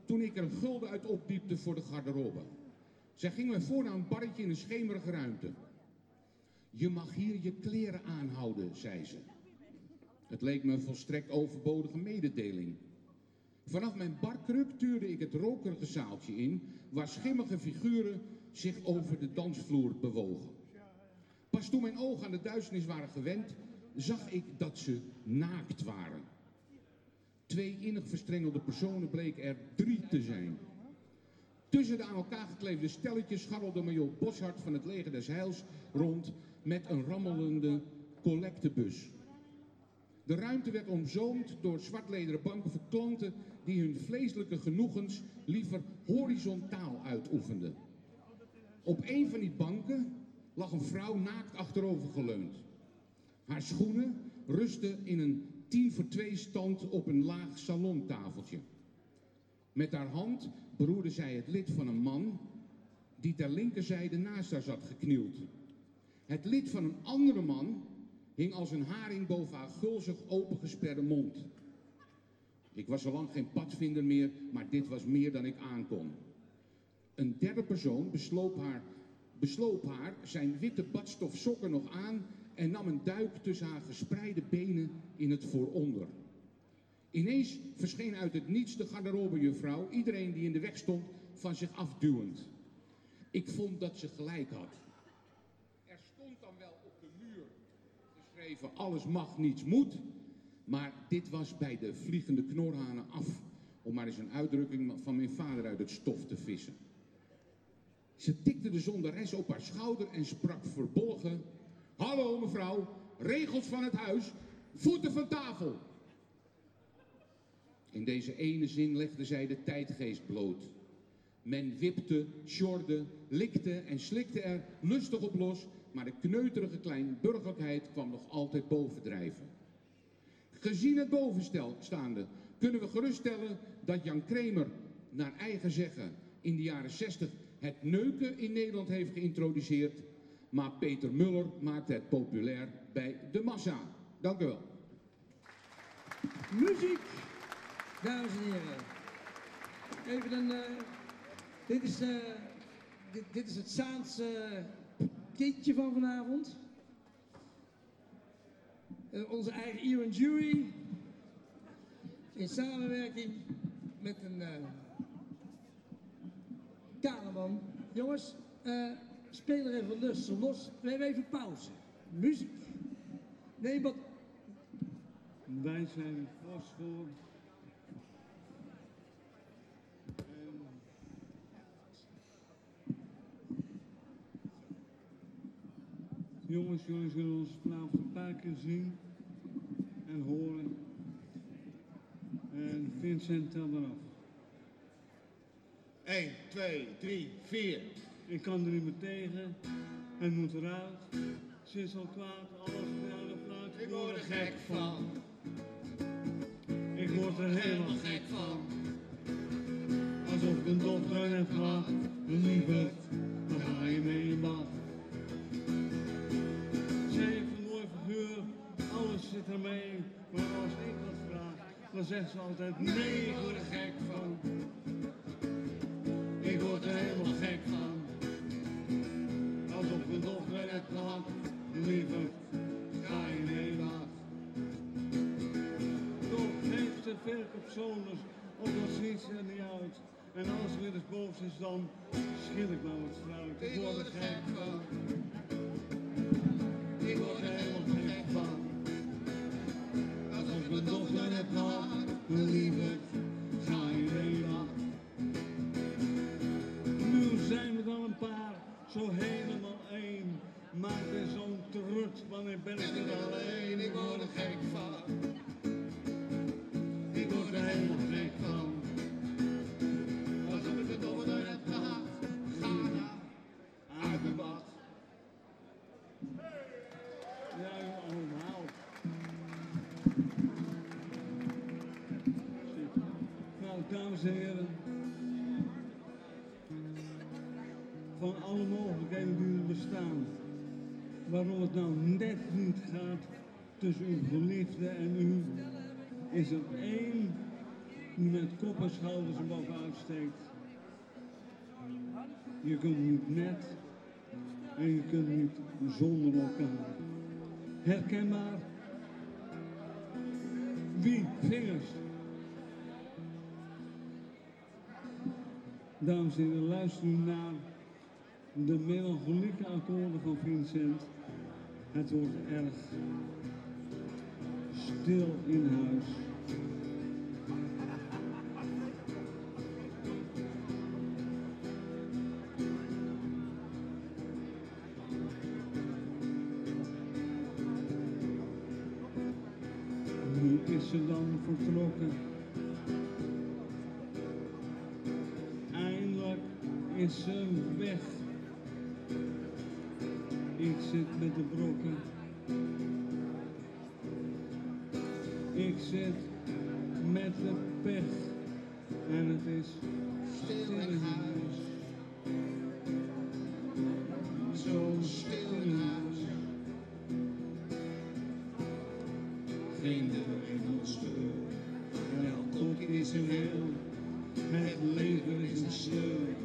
toen ik er een gulden uit opdiepte voor de garderobe. Zij ging mij voor naar een barretje in een schemerige ruimte. Je mag hier je kleren aanhouden, zei ze. Het leek me een volstrekt overbodige mededeling. Vanaf mijn barkruk tuurde ik het rokerige zaaltje in, waar schimmige figuren zich over de dansvloer bewogen. Pas toen mijn ogen aan de duisternis waren gewend, zag ik dat ze naakt waren. Twee innig verstrengelde personen bleken er drie te zijn. Tussen de aan elkaar gekleefde stelletjes scharrelde major Boshart van het leger des Heils rond met een rammelende collectebus. De ruimte werd omzoomd door zwartlederen banken voor klanten die hun vleeselijke genoegens liever horizontaal uitoefenden. Op een van die banken lag een vrouw naakt achterover geleund. Haar schoenen rustten in een 10 voor 2 stand op een laag salontafeltje. Met haar hand beroerde zij het lid van een man die ter linkerzijde naast haar zat geknield. Het lid van een andere man hing als een haring boven haar gulzig opengesperde mond. Ik was al lang geen padvinder meer, maar dit was meer dan ik aankon. Een derde persoon besloop haar, besloop haar zijn witte badstof sokken nog aan en nam een duik tussen haar gespreide benen in het vooronder. Ineens verscheen uit het niets de garderobejuffrouw, iedereen die in de weg stond, van zich afduwend. Ik vond dat ze gelijk had. Er stond dan wel op de muur geschreven: alles mag, niets moet. Maar dit was bij de vliegende knorhanen af, om maar eens een uitdrukking van mijn vader uit het stof te vissen. Ze tikte de zondares op haar schouder en sprak verbolgen: Hallo mevrouw, regels van het huis, voeten van tafel. In deze ene zin legde zij de tijdgeest bloot. Men wipte, sjorde, likte en slikte er lustig op los, maar de kneuterige kleinburgerlijkheid kwam nog altijd bovendrijven. Gezien het bovenstaande kunnen we geruststellen dat Jan Kramer, naar eigen zeggen, in de jaren 60 het neuken in Nederland heeft geïntroduceerd, maar Peter Muller maakte het populair bij de massa. Dank u wel. Muziek, dames en heren. Even een. eh, dit, is, eh, dit, is het Zaanse kitje van vanavond. Eh, onze eigen Iron Jury. In samenwerking met een uh. Jongens, speel er even lustig los. We hebben even pauze. Muziek. Nee, wat. Wij zijn fosfor. En Jongens, jullie zullen ons vanavond een paar keer zien en horen. En Vincent tel maar af. 1, 2, 3, 4. Ik kan er niet meer tegen. Hij moet eruit. Ze is al kwaad, alles naar de fluit. Ik word er gek van. Ik word er helemaal gek van. Alsof ik een dochter heb gehad. Lieverd, dan ga je mee in bad. Alles zit ermee. Maar als ik wat vraag, dan zegt ze altijd nee, ik word er gek van. Ik word er helemaal gek van. Alsof een dochter heb gehad. Lieverd, ga je mee bad. Toch heeft ze veel personen, ook al ziet ze er niet uit. En als er weer eens boos is, dan schil ik maar wat fruit. Ik word er gek van. Ik word er helemaal gek van. Ik mijn dochter heb gehad. Lieverd, ga je af. Nu zijn we dan een paar, zo helemaal één. Maak weer zo'n trut, wanneer ben ik er alleen? Ik word er gek van. Het nou net niet gaat tussen uw geliefde en u, is er één die met kop en schouders er bovenuit steekt. Je kunt niet net en je kunt niet zonder elkaar. Herkenbaar? wie vingers. Dames en heren, luister nu naar de melancholieke akkoorden van Vincent. Het wordt erg stil in huis. Nu is ze dan vertrokken. Eindelijk is ze weg. Ik zit met de brokken. Ik zit met de pech. En het is stil in huis. Zo stil in huis. Geen deur in ons deur. Elk kopje is een heel. Het leven is een sleur.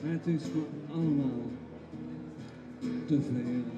Het is me allemaal te veel.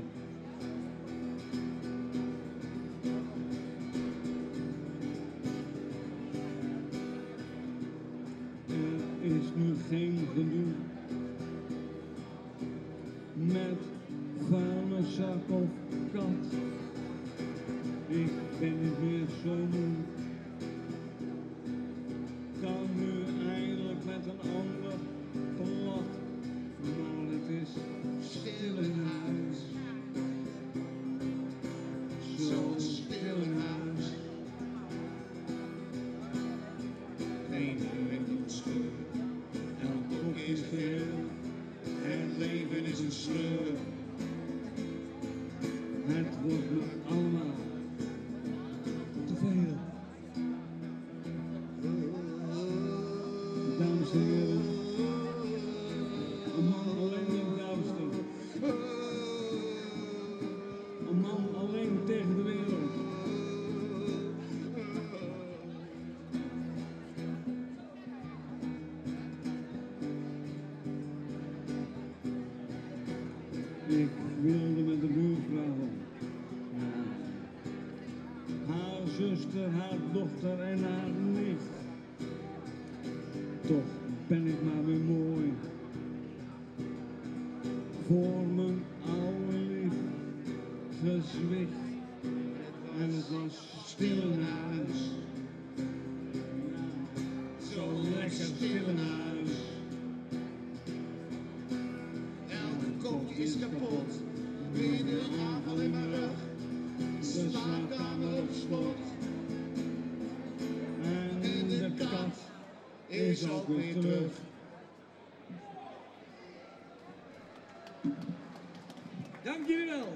Dank jullie wel.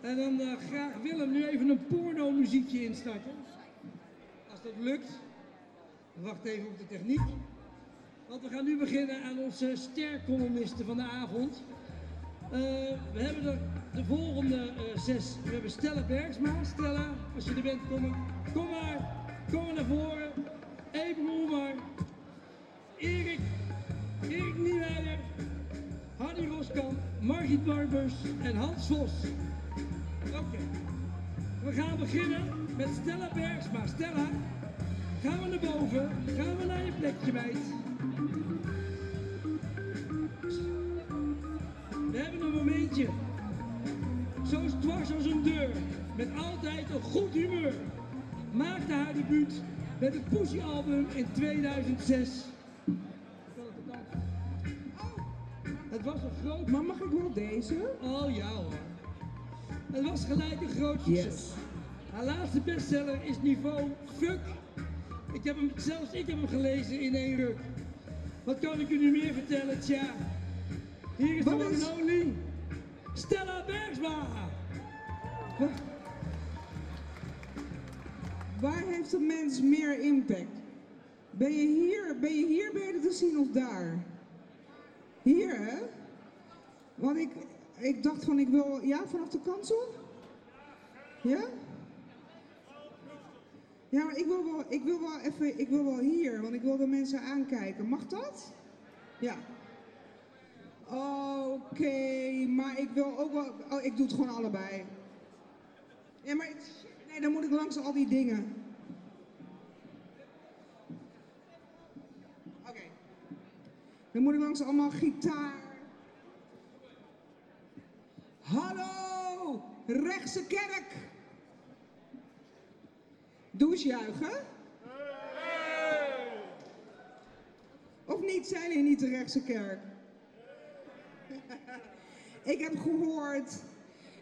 En dan eh, graag Willem nu even een porno muziekje instarten. Als dat lukt. Wacht even op de techniek. Want we gaan nu beginnen aan onze stercolumnisten van de avond. Eh, we hebben er de volgende eh, zes. We hebben Stella Bergsma. Stella, als je er bent, kom maar. Kom maar. Kom maar naar voren. En Hans Vos. Oké. We gaan beginnen met Stella Bergsma. Stella, gaan we naar boven. Gaan we naar je plekje, meid. We hebben een momentje. Zo dwars als een deur. Met altijd een goed humeur. Maakte haar debuut met het Pussy album in 2006. Groot... Maar mag ik wel deze? Oh ja hoor. Het was gelijk een groot succes. Yes. Haar laatste bestseller is niveau Fuck. Ik heb hem, zelfs ik heb hem gelezen in één ruk. Wat kan ik u nu meer vertellen? Tja, hier is de Wat one is- only Stella Bergsma. Waar heeft een mens meer impact? Ben je hier, ben je hier beter te zien of daar? Hier, hè? Want ik, ik dacht van, ik wil, ja, vanaf de kansel? Ja? Ja, maar ik wil wel, ik wil wel even, ik wil wel hier, want ik wil de mensen aankijken. Mag dat? Ja. Oké, maar ik wil ook wel, oh, ik doe het gewoon allebei. Ja, maar, Nee, dan moet ik langs al die dingen. Oké. Dan moet ik langs allemaal gitaar. Hallo, rechtse kerk. Doe juichen. Of niet, zijn jullie niet de rechtse kerk? [LAUGHS] ik heb gehoord,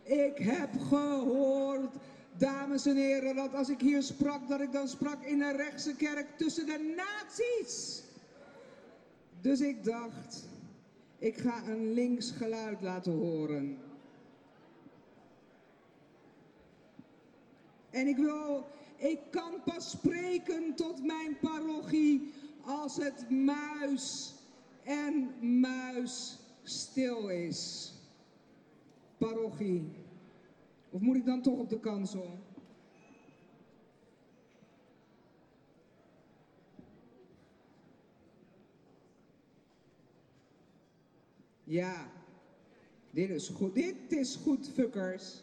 ik heb gehoord, dames en heren, dat als ik hier sprak, dat ik dan sprak in een rechtse kerk tussen de naties. Dus ik dacht, ik ga een links geluid laten horen. En ik wil, ik kan pas spreken tot mijn parochie als het muis en muis stil is. Parochie. Of moet ik dan toch op de kansel? Ja, dit is goed. Dit is goed, fuckers.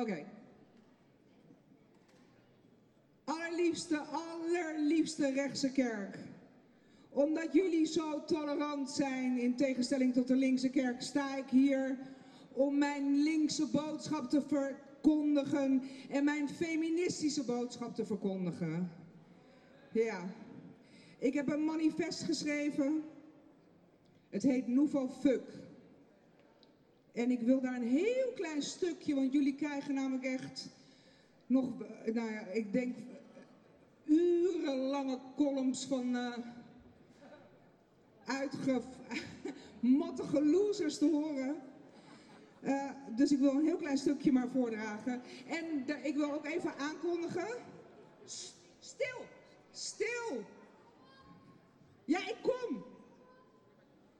Oké. Allerliefste, allerliefste rechtse kerk. Omdat jullie zo tolerant zijn, in tegenstelling tot de linkse kerk, sta ik hier om mijn linkse boodschap te verkondigen en mijn feministische boodschap te verkondigen. Ja. Ik heb een manifest geschreven. Het heet Nouveau Fuck. En ik wil daar een heel klein stukje, want jullie krijgen namelijk echt nog, nou ja, ik denk urenlange columns van uh, uitgemottige [LAUGHS] losers te horen. Uh, dus ik wil een heel klein stukje maar voordragen. En ik wil ook even aankondigen. Stil! Stil! Ja, ik kom!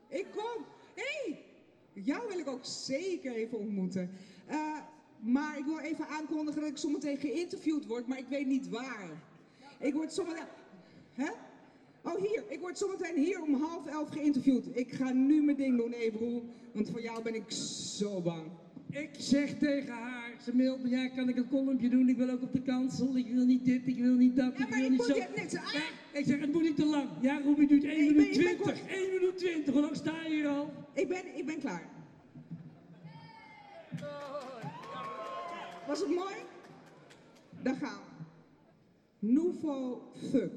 Ik kom! Hé! Hey, jou wil ik ook zeker even ontmoeten. Uh, maar ik wil even aankondigen dat ik zometeen geïnterviewd word, maar ik weet niet waar. Ik word zometeen... Hè? Oh, hier. Ik word zometeen hier om half elf geïnterviewd. Ik ga nu mijn ding doen, Ebro. Want voor jou ben ik zo bang. Ik zeg tegen haar, ze mailt me, ja, kan ik een columnje doen? Ik wil ook op de kansel. Ik wil niet dit, ik wil niet dat, ja, ik maar wil ik niet zo. Ja, ik zeg, het moet niet te lang. Ja, Robbie duurt 1 Nee, ik minuut ben- ik ben 20. 1 minuut 20. Hoe lang sta je hier al? Ik ben, ik ben klaar. Was het mooi? Daar gaan we. Nouveau fuck.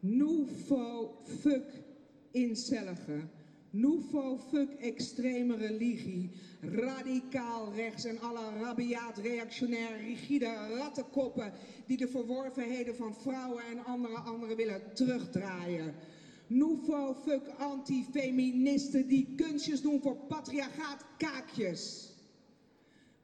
Nouveau fuck incelligen. Nouveau fuck extreme religie. Radicaal rechts en alle rabiaat reactionair rigide rattenkoppen die de verworvenheden van vrouwen en andere anderen willen terugdraaien. Nouveau fuck antifeministen die kunstjes doen voor patriarchaat kaakjes.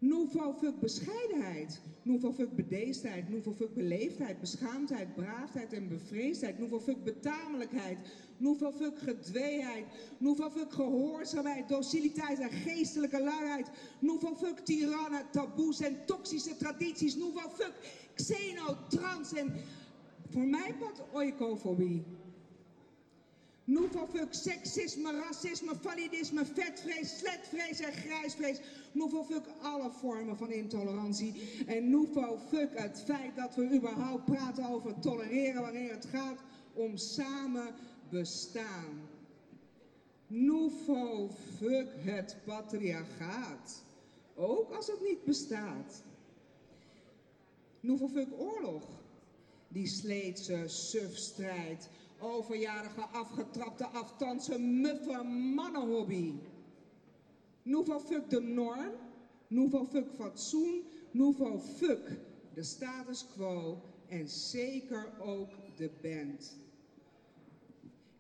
Nouveau fuck bescheidenheid. Nouveau fuck bedeesdheid. Nouveau fuck beleefdheid, beschaamdheid, braafheid en bevreesdheid. Nouveau fuck betamelijkheid. Nouveau fuck gedweeheid. Nouveau fuck gehoorzaamheid, dociliteit en geestelijke luiheid. Nouveau fuck tirannen, taboes en toxische tradities. Nouveau fuck xeno, trans en voor mij pad oikofobie. Nouveau fuck seksisme, racisme, validisme, vetvrees, sletvrees en grijsvrees. Nouveau fuck alle vormen van intolerantie. En nouveau fuck het feit dat we überhaupt praten over tolereren wanneer het gaat om samen bestaan. Nouveau fuck het patriarchaat. Ook als het niet bestaat. Nouveau fuck oorlog. Die sleetse sufstrijd. Overjarige afgetrapte aftanse muffe mannenhobby. Nouveau fuck de norm. Nouveau fuck fatsoen. Nouveau fuck de status quo. En zeker ook de band.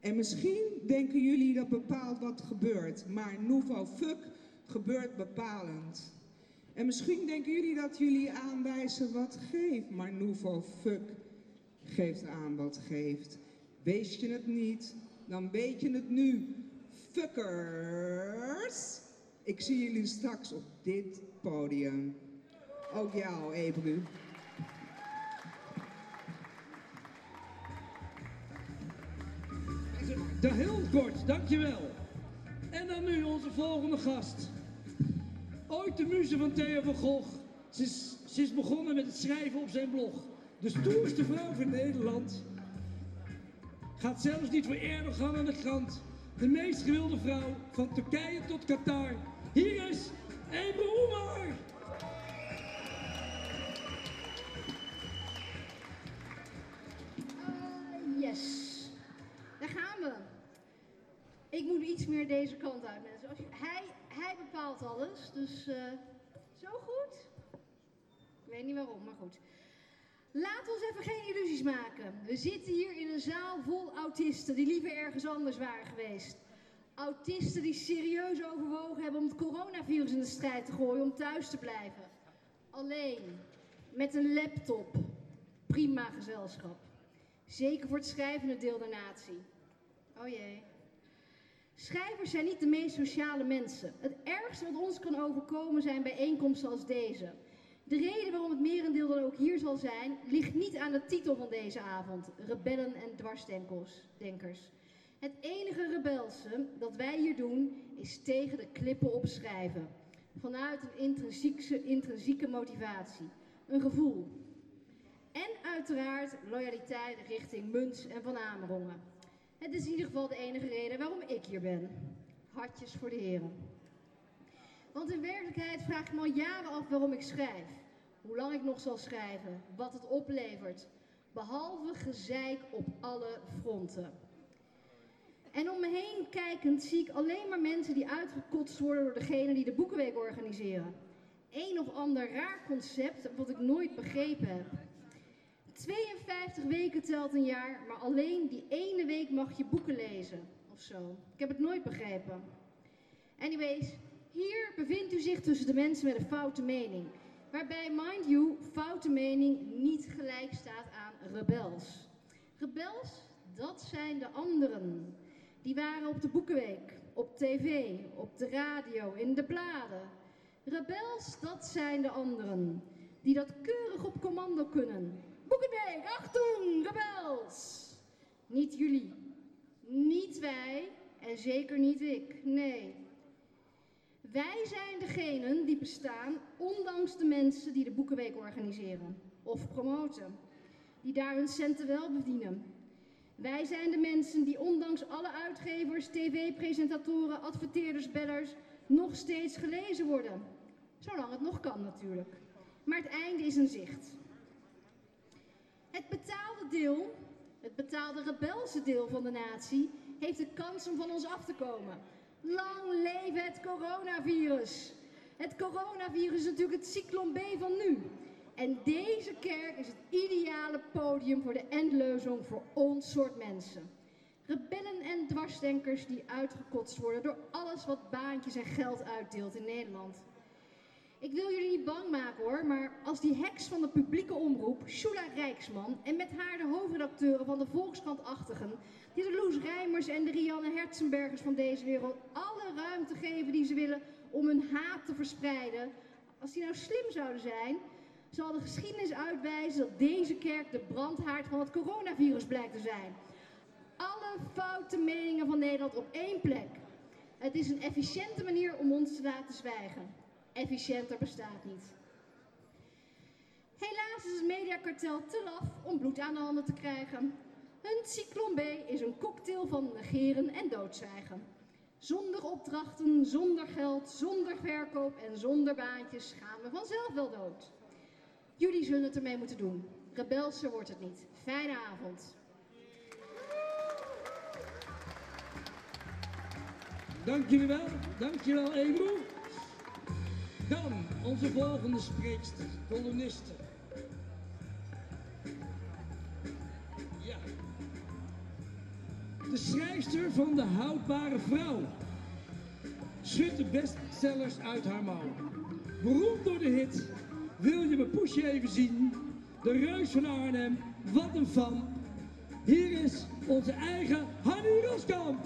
En misschien denken jullie dat bepaalt wat gebeurt. Maar nouveau fuck gebeurt bepalend. En misschien denken jullie dat jullie aanwijzen wat geeft. Maar nouveau fuck geeft aan wat geeft. Weet je het niet, dan weet je het nu. Fuckers! Ik zie jullie straks op dit podium. Ook jou, Ebru. De heel kort, dankjewel. En dan nu onze volgende gast. Ooit de muze van Theo van Gogh. Ze is, ze is begonnen met het schrijven op zijn blog. De stoerste vrouw van Nederland. Gaat zelfs niet voor Erdogan aan de krant. De meest gewilde vrouw van Turkije tot Qatar. Hier is Ebru Umar. Eh, yes. Daar gaan we. Ik moet iets meer deze kant uit, mensen. Hij, hij bepaalt alles, dus eh, zo goed. Ik weet niet waarom, maar goed. We ons even geen illusies maken. We zitten hier in een zaal vol autisten die liever ergens anders waren geweest. Autisten die serieus overwogen hebben om het coronavirus in de strijd te gooien, om thuis te blijven. Alleen, met een laptop. Prima gezelschap. Zeker voor het schrijvende deel der natie. Oh jee. Schrijvers zijn niet de meest sociale mensen. Het ergste wat ons kan overkomen zijn bijeenkomsten als deze. De reden waarom het merendeel dan ook hier zal zijn, ligt niet aan de titel van deze avond, Rebellen en Dwarsdenkers. Het enige rebelse dat wij hier doen, is tegen de klippen opschrijven. Vanuit een intrinsieke, intrinsieke motivatie. Een gevoel. En uiteraard loyaliteit richting Muns en Van Amerongen. Het is in ieder geval de enige reden waarom ik hier ben. Hartjes voor de heren. Want in werkelijkheid vraag ik me al jaren af waarom ik schrijf. Hoe lang ik nog zal schrijven, wat het oplevert. Behalve gezeik op alle fronten. En om me heen kijkend zie ik alleen maar mensen die uitgekotst worden door degene die de Boekenweek organiseren. Een of ander raar concept wat ik nooit begrepen heb. 52 weken telt een jaar, maar alleen die ene week mag je boeken lezen. Of zo. Ik heb het nooit begrepen. Anyways, hier bevindt u zich tussen de mensen met een foute mening. Waarbij, mind you, foute mening niet gelijk staat aan rebels. Rebels, dat zijn de anderen. Die waren op de Boekenweek, op tv, op de radio, in de bladen. Rebels, dat zijn de anderen. Die dat keurig op commando kunnen. Boekenweek, achtung, rebels! Niet jullie, niet wij en zeker niet ik, nee. Wij zijn degenen die bestaan ondanks de mensen die de Boekenweek organiseren of promoten. Die daar hun centen wel verdienen. Wij zijn de mensen die ondanks alle uitgevers, tv-presentatoren, adverteerders, bellers nog steeds gelezen worden. Zolang het nog kan natuurlijk. Maar het einde is in zicht. Het betaalde deel, het betaalde rebelse deel van de natie, heeft de kans om van ons af te komen. Lang leven het coronavirus. Het coronavirus is natuurlijk het cyclon B van nu. En deze kerk is het ideale podium voor de endleuzing voor ons soort mensen. Rebellen en dwarsdenkers die uitgekotst worden door alles wat baantjes en geld uitdeelt in Nederland. Ik wil jullie niet bang maken hoor, maar als die heks van de publieke omroep, Shula Rijksman, en met haar de hoofdredacteuren van de Volkskrant-achtigen, die de Loes Rijmers en de Rianne Herzenbergers van deze wereld alle ruimte geven die ze willen om hun haat te verspreiden, als die nou slim zouden zijn, zal de geschiedenis uitwijzen dat deze kerk de brandhaard van het coronavirus blijkt te zijn. Alle foute meningen van Nederland op één plek. Het is een efficiënte manier om ons te laten zwijgen. Efficiënter bestaat niet. Helaas is het mediakartel te laf om bloed aan de handen te krijgen. Hun cyclon B is een cocktail van negeren en doodzwijgen. Zonder opdrachten, zonder geld, zonder verkoop en zonder baantjes gaan we vanzelf wel dood. Jullie zullen het ermee moeten doen. Rebelser wordt het niet. Fijne avond. Dank jullie wel. Dank wel. Dan onze volgende spreekster, columniste. De schrijfster van De Houdbare Vrouw. Schudt de bestsellers uit haar mouw. Beroemd door de hit Wil je mijn poesje even zien? De reus van Arnhem, wat een fan. Hier is onze eigen Hanny Roskamp.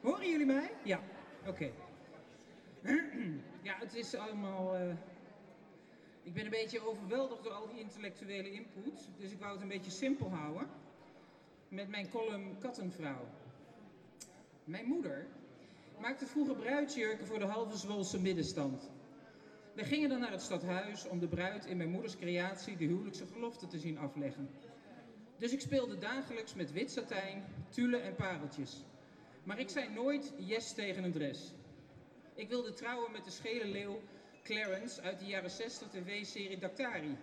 Horen jullie mij? Ja, oké. [CLEARS THROAT] ja, het is allemaal. eh, Ik ben een beetje overweldigd door al die intellectuele input, dus ik wou het een beetje simpel houden met mijn column Kattenvrouw. Mijn moeder maakte vroeger bruidsjurken voor de halve Zwolse middenstand. We gingen dan naar het stadhuis om de bruid in mijn moeders creatie de huwelijkse gelofte te zien afleggen. Dus ik speelde dagelijks met wit satijn, tulle en pareltjes. Maar ik zei nooit yes tegen een dress. Ik wilde trouwen met de schele leeuw Clarence uit de jaren 60 tv-serie Daktari.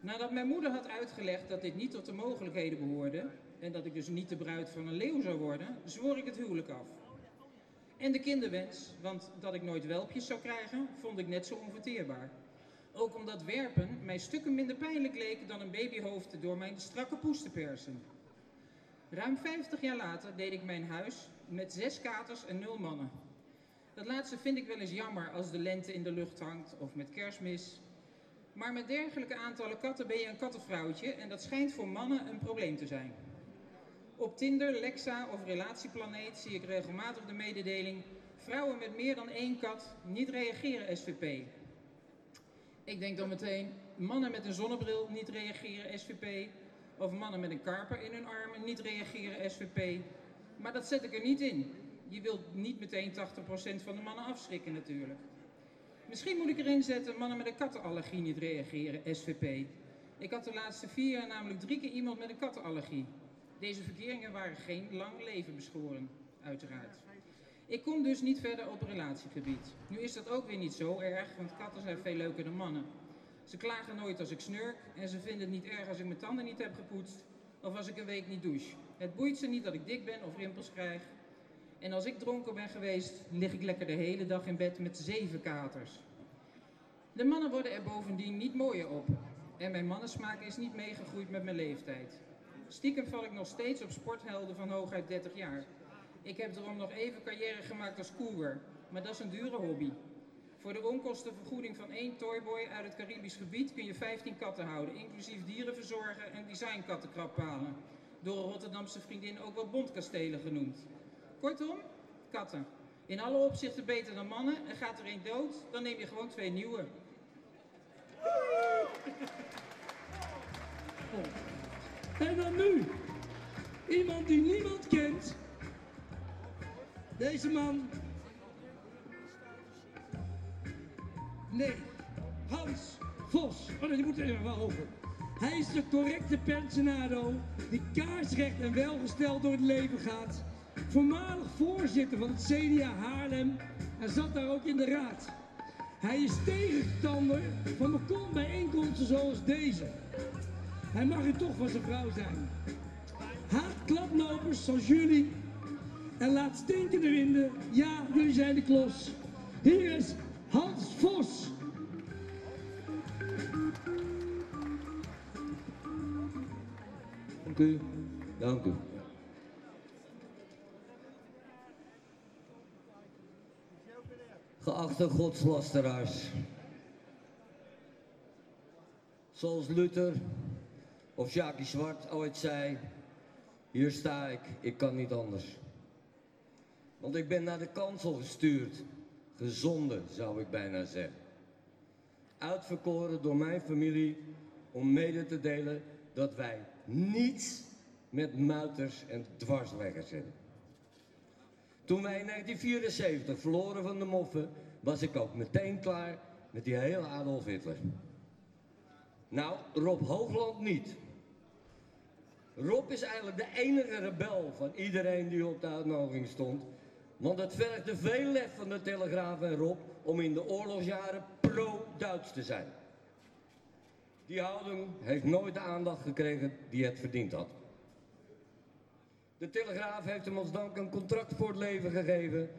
Nadat mijn moeder had uitgelegd dat dit niet tot de mogelijkheden behoorde en dat ik dus niet de bruid van een leeuw zou worden, zwoer ik het huwelijk af. En de kinderwens, want dat ik nooit welpjes zou krijgen, vond ik net zo onverteerbaar. Ook omdat werpen mij stukken minder pijnlijk leek dan een babyhoofd door mijn strakke poes te persen. Ruim 50 jaar later deed ik mijn huis met zes katers en nul mannen. Dat laatste vind ik wel eens jammer als de lente in de lucht hangt of met kerstmis. Maar met dergelijke aantallen katten ben je een kattenvrouwtje en dat schijnt voor mannen een probleem te zijn. Op Tinder, Lexa of Relatieplaneet zie ik regelmatig de mededeling: vrouwen met meer dan één kat niet reageren SVP. Ik denk dan meteen: mannen met een zonnebril niet reageren SVP. Of mannen met een karper in hun armen niet reageren SVP. Maar dat zet ik er niet in. Je wilt niet meteen 80% van de mannen afschrikken natuurlijk. Misschien moet ik erin zetten mannen met een kattenallergie niet reageren, SVP. Ik had de laatste vier jaar namelijk drie keer iemand met een kattenallergie. Deze verkeringen waren geen lang leven beschoren, uiteraard. Ik kom dus niet verder op relatiegebied. Nu is dat ook weer niet zo erg, want katten zijn veel leuker dan mannen. Ze klagen nooit als ik snurk en ze vinden het niet erg als ik mijn tanden niet heb gepoetst of als ik een week niet douche. Het boeit ze niet dat ik dik ben of rimpels krijg. En als ik dronken ben geweest, lig ik lekker de hele dag in bed met zeven katers. De mannen worden er bovendien niet mooier op. En mijn mannensmaak is niet meegegroeid met mijn leeftijd. Stiekem val ik nog steeds op sporthelden van hooguit 30 jaar. Ik heb erom nog even carrière gemaakt als cougar, maar dat is een dure hobby. Voor de onkostenvergoeding van één toyboy uit het Caribisch gebied kun je 15 katten houden, inclusief dierenverzorger en designkattenkrappalen. Door een Rotterdamse vriendin ook wel bondkastelen genoemd. Kortom, katten. In alle opzichten beter dan mannen en gaat er één dood, dan neem je gewoon twee nieuwe. En dan nu, iemand die niemand kent. Deze man. Nee, Hans Vos. Oh nee, die moet er even wel over. Hij is de correcte pensionado die kaarsrecht en welgesteld door het leven gaat. Voormalig voorzitter van het CDA Haarlem en zat daar ook in de raad. Hij is tegenstander van bijeenkomsten zoals deze. Hij mag er toch van zijn vrouw zijn. Haat klaplopers zoals jullie. En laat stinkende winden. Ja, jullie zijn de klos. Hier is Hans Vos. Dank u. Dank u. Geachte godslasteraars. Zoals Luther of Jackie Zwart ooit zei, hier sta ik, ik kan niet anders. Want ik ben naar de kansel gestuurd, gezonden zou ik bijna zeggen. Uitverkoren door mijn familie om mede te delen dat wij niets met muiters en dwarsleggers hebben. Toen wij in 1974 verloren van de moffen, was ik ook meteen klaar met die hele Adolf Hitler. Nou, Rob Hoogland niet. Rob is eigenlijk de enige rebel van iedereen die op de uitnodiging stond. Want het vergde veel lef van de Telegraaf en Rob om in de oorlogsjaren pro-Duits te zijn. Die houding heeft nooit de aandacht gekregen die het verdiend had. De Telegraaf heeft hem als dank een contract voor het leven gegeven,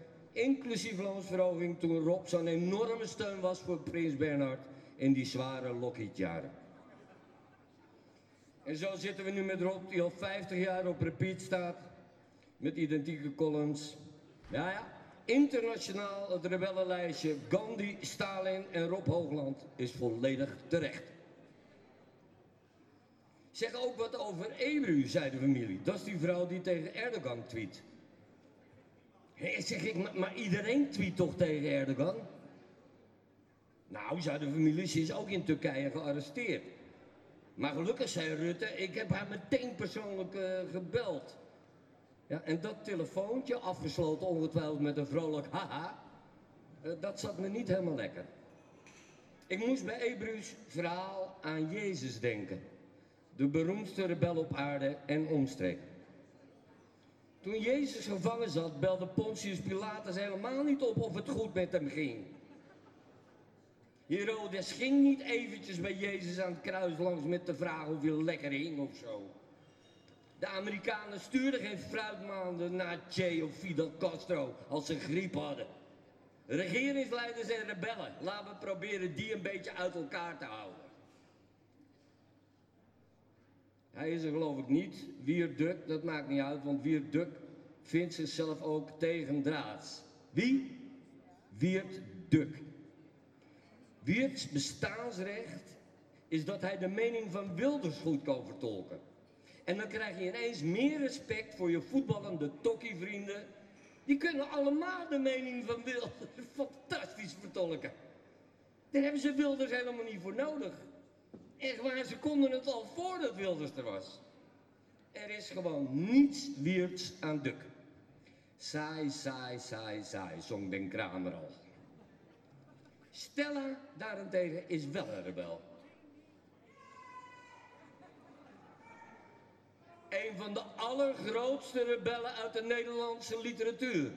inclusief loonsverhoging toen Rob zo'n enorme steun was voor Prins Bernhard in die zware Lockheed-jaren. En zo zitten we nu met Rob, die al 50 jaar op repeat staat, met identieke columns. Ja, ja, internationaal het rebellenlijstje Gandhi, Stalin en Rob Hoogland is volledig terecht. Zeg ook wat over Ebru, zei de familie. Dat is die vrouw die tegen Erdogan tweet. Zeg ik, maar, iedereen tweet toch tegen Erdogan? Nou, zou de familie, is ook in Turkije gearresteerd. Maar gelukkig zei Rutte, ik heb haar meteen persoonlijk eh, gebeld. Ja, en dat telefoontje, afgesloten ongetwijfeld met een vrolijk haha, eh, dat zat me niet helemaal lekker. Ik moest bij Ebru's verhaal aan Jezus denken. De beroemdste rebel op aarde en omstreken. Toen Jezus gevangen zat, belde Pontius Pilatus helemaal niet op of het goed met hem ging. Herodes ging niet eventjes bij Jezus aan het kruis langs met de vraag of hij lekker hing of zo. De Amerikanen stuurden geen fruitmaanden naar Che of Fidel Castro als ze griep hadden. Regeringsleiders en rebellen, laten we proberen die een beetje uit elkaar te houden. Hij is er geloof ik niet. Wierduk, dat maakt niet uit, want Wierduk vindt zichzelf ook tegendraads. Wie? Wierd Duk. Wiert's bestaansrecht is dat hij de mening van Wilders goed kan vertolken. En dan krijg je ineens meer respect voor je voetballende tokkievrienden. Die kunnen allemaal de mening van Wilders [LAUGHS] fantastisch vertolken. Daar hebben ze Wilders helemaal niet voor nodig. Echt waar, ze konden het al voordat Wilders er was. Er is gewoon niets Wierts aan Duk. Saai, saai, saai, saai, zong Den Kramer al. Stella daarentegen is wel een rebel. Een van de allergrootste rebellen uit de Nederlandse literatuur.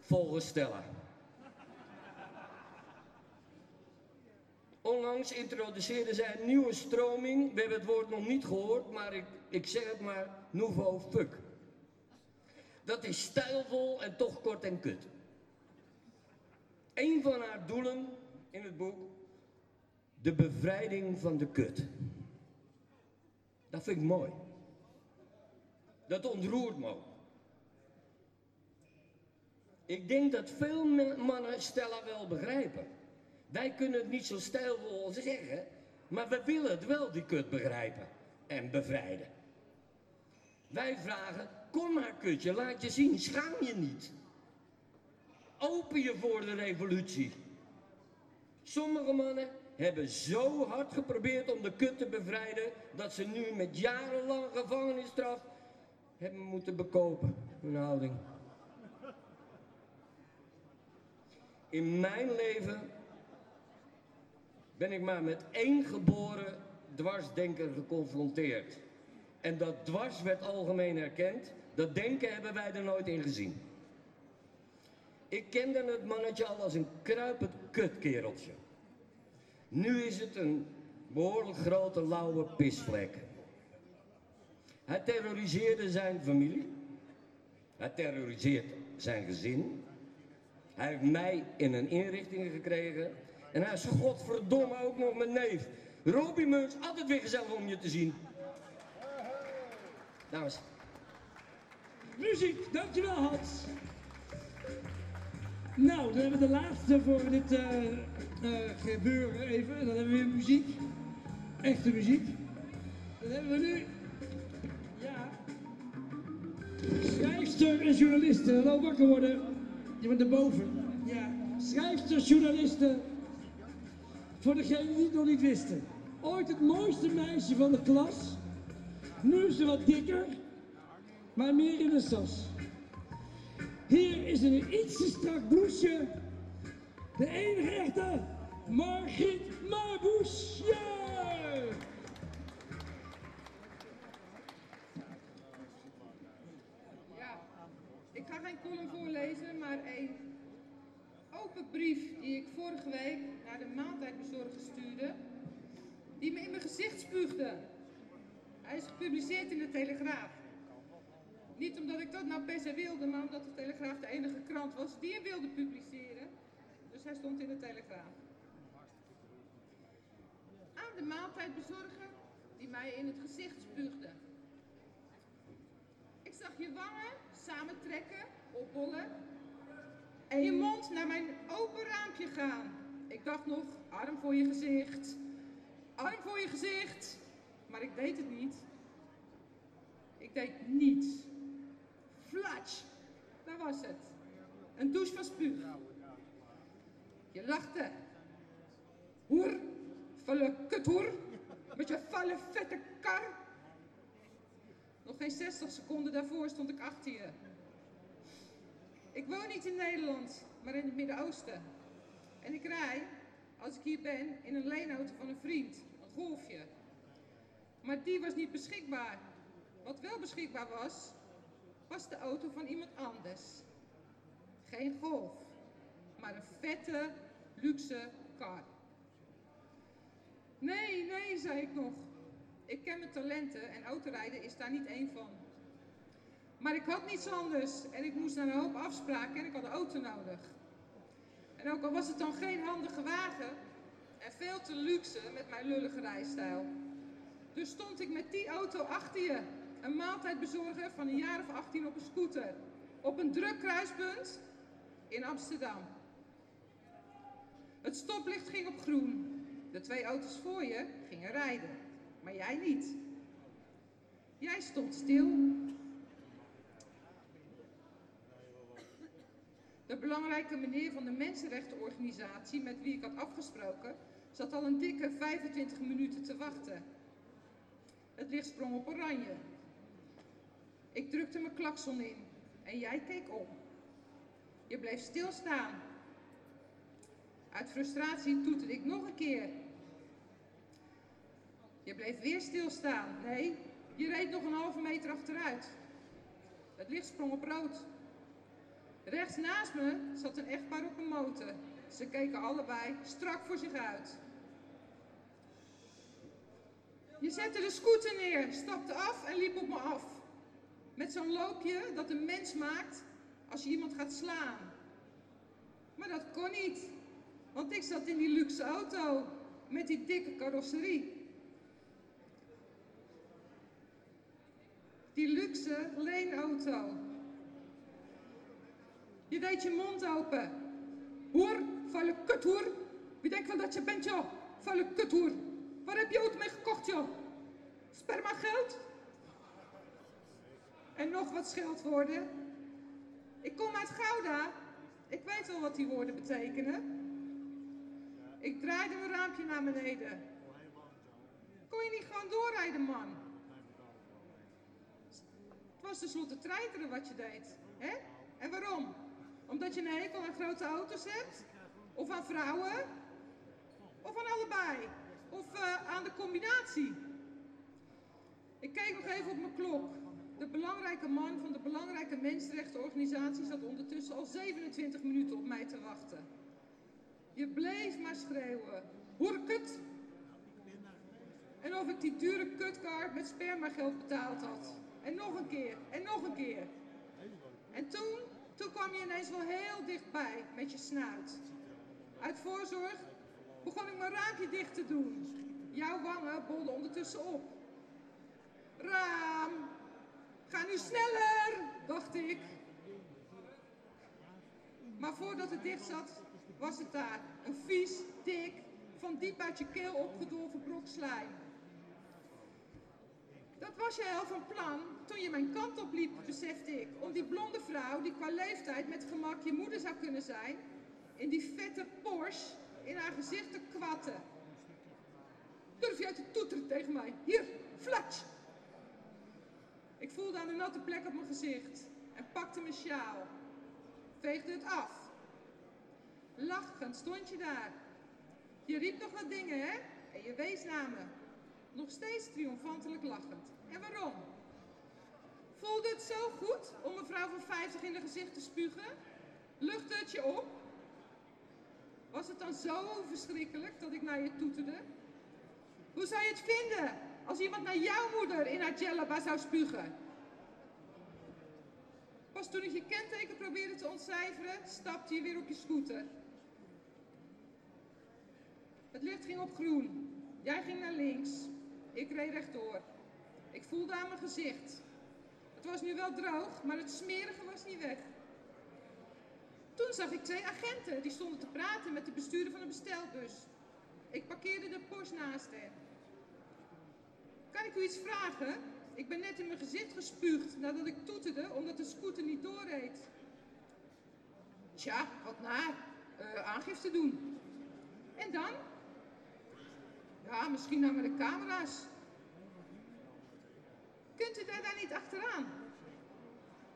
Volgens Stella. Onlangs introduceerde zij een nieuwe stroming. We hebben het woord nog niet gehoord, maar ik, ik zeg het maar, nouveau fuck. Dat is stijlvol en toch kort en kut. Een van haar doelen in het boek, de bevrijding van de kut. Dat vind ik mooi. Dat ontroert me ook. Ik denk dat veel mannen Stella wel begrijpen. Wij kunnen het niet zo stijlvol zeggen, maar we willen het wel, die kut begrijpen en bevrijden. Wij vragen, kom maar kutje, laat je zien, schaam je niet. Open je voor de revolutie. Sommige mannen hebben zo hard geprobeerd om de kut te bevrijden, dat ze nu met jarenlang gevangenisstraf hebben moeten bekopen, hun houding. In mijn leven ben ik maar met één geboren dwarsdenker geconfronteerd. En dat dwars werd algemeen erkend. Dat denken hebben wij er nooit in gezien. Ik kende het mannetje al als een kruipend kutkereltje. Nu is het een behoorlijk grote lauwe pisvlek. Hij terroriseerde zijn familie. Hij terroriseert zijn gezin. Hij heeft mij in een inrichting gekregen. En hij is godverdomme ook nog mijn neef. Robbie Muns, altijd weer gezellig om je te zien. Dames. Muziek, dankjewel Hans. Nou, dan hebben we de laatste voor dit uh, uh, gebeuren even. Dan hebben we weer muziek. Echte muziek. Dan hebben we nu... Ja... Schrijfster en journalisten. Hallo, wakker worden. Je bent erboven. Ja. Schrijfsters, journalisten. Voor degenen die het nog niet wisten. Ooit het mooiste meisje van de klas. Nu is ze wat dikker. Maar meer in de sas. Hier is een iets te strak bloesje. De enige echte Margriet Marboes. Ja! Ik ga geen column voorlezen, maar een open brief die ik vorige week naar de maaltijdbezorger stuurde, die me in mijn gezicht spuugde. Hij is gepubliceerd in de Telegraaf. Niet omdat ik dat nou per se wilde, maar omdat de Telegraaf de enige krant was die hem wilde publiceren. Dus hij stond in de Telegraaf. Aan de maaltijdbezorger die mij in het gezicht spuugde. Ik zag je wangen samentrekken, opbollen en je mond naar mijn open raampje gaan. Ik dacht nog, arm voor je gezicht, arm voor je gezicht. Maar ik deed het niet. Ik deed niets. Flatsch, daar was het. Een douche van spuug. Je lachte. Hoer, vuile kuthoer, met je vuile vette kar. Nog geen 60 seconden daarvoor stond ik achter je. Ik woon niet in Nederland, maar in het Midden-Oosten. En ik rij, als ik hier ben, in een leenauto van een vriend, een golfje. Maar die was niet beschikbaar. Wat wel beschikbaar was, was de auto van iemand anders. Geen golf, maar een vette, luxe kar. Nee, nee, zei ik nog. Ik ken mijn talenten en autorijden is daar niet één van. Maar ik had niets anders en ik moest naar een hoop afspraken en ik had een auto nodig. En ook al was het dan geen handige wagen en veel te luxe met mijn lullige rijstijl. Dus stond ik met die auto achter je, een maaltijdbezorger van een jaar of 18 op een scooter, op een druk kruispunt in Amsterdam. Het stoplicht ging op groen. De twee auto's voor je gingen rijden, maar jij niet. Jij stond stil. De belangrijke meneer van de mensenrechtenorganisatie met wie ik had afgesproken, zat al een dikke 25 minuten te wachten. Het licht sprong op oranje. Ik drukte mijn klakson in en jij keek om. Je bleef stilstaan. Uit frustratie toeterde ik nog een keer. Je bleef weer stilstaan. Nee, je reed nog een halve meter achteruit. Het licht sprong op rood. Rechts naast me zat een echtpaar op een motor. Ze keken allebei strak voor zich uit. Je zette de scooter neer, stapte af en liep op me af. Met zo'n loopje dat een mens maakt als je iemand gaat slaan. Maar dat kon niet, want ik zat in die luxe auto met die dikke carrosserie. Die luxe leenauto. Je deed je mond open. Hoer, vuile kuthoer. Wie denkt wel dat je bent, joh? Vuile kuthoer. Waar heb je auto mee gekocht, joh? Spermageld? En nog wat scheldwoorden. Ik kom uit Gouda. Ik weet wel wat die woorden betekenen. Ik draaide mijn raampje naar beneden. Kon je niet gewoon doorrijden, man? Het was tenslotte treiteren wat je deed. hè? En waarom? Omdat je een hekel aan grote auto's hebt? Of aan vrouwen? Of aan allebei? Of eh, aan de combinatie? Ik keek nog even op mijn klok. De belangrijke man van de belangrijke mensenrechtenorganisatie zat ondertussen al 27 minuten op mij te wachten. Je bleef maar schreeuwen. Hoerkut! En of ik die dure kutkaart met spermageld betaald had. En nog een keer, en nog een keer. En toen, toen kwam je ineens wel heel dichtbij met je snuit. Uit voorzorg begon ik mijn raampje dicht te doen. Jouw wangen bolden ondertussen op. Raam, ga nu sneller, dacht ik. Maar voordat het dicht zat, was het daar. Een vies, dik, van diep uit je keel opgedolven brok slijm. Dat was je al van plan toen je mijn kant op liep, besefte ik. Om die blonde vrouw, die qua leeftijd met gemak je moeder zou kunnen zijn, in die vette Porsche in haar gezicht te kwatten. Durf jij te toeteren tegen mij? Hier, flatsch! Ik voelde aan de natte plek op mijn gezicht en pakte mijn sjaal. Veegde het af. Lachend stond je daar. Je riep nog wat dingen, hè? En je wees naar me. Nog steeds triomfantelijk lachend. En waarom? Voelde het zo goed om een vrouw van 50 in de gezicht te spugen? Luchtte het je op? Was het dan zo verschrikkelijk dat ik naar je toeterde? Hoe zou je het vinden als iemand naar jouw moeder in haar jellaba zou spugen? Pas toen ik je kenteken probeerde te ontcijferen, stapte je weer op je scooter. Het licht ging op groen. Jij ging naar links. Ik reed rechtdoor. Ik voelde aan mijn gezicht. Het was nu wel droog, maar het smerige was niet weg. Toen zag ik twee agenten die stonden te praten met de bestuurder van een bestelbus. Ik parkeerde de Porsche naast hen. Kan ik u iets vragen? Ik ben net in mijn gezicht gespuugd nadat ik toeterde omdat de scooter niet doorreed. Tja, wat naar. Eh, aangifte doen. En dan? Ja, misschien hangen de camera's. Kunt u daar dan niet achteraan?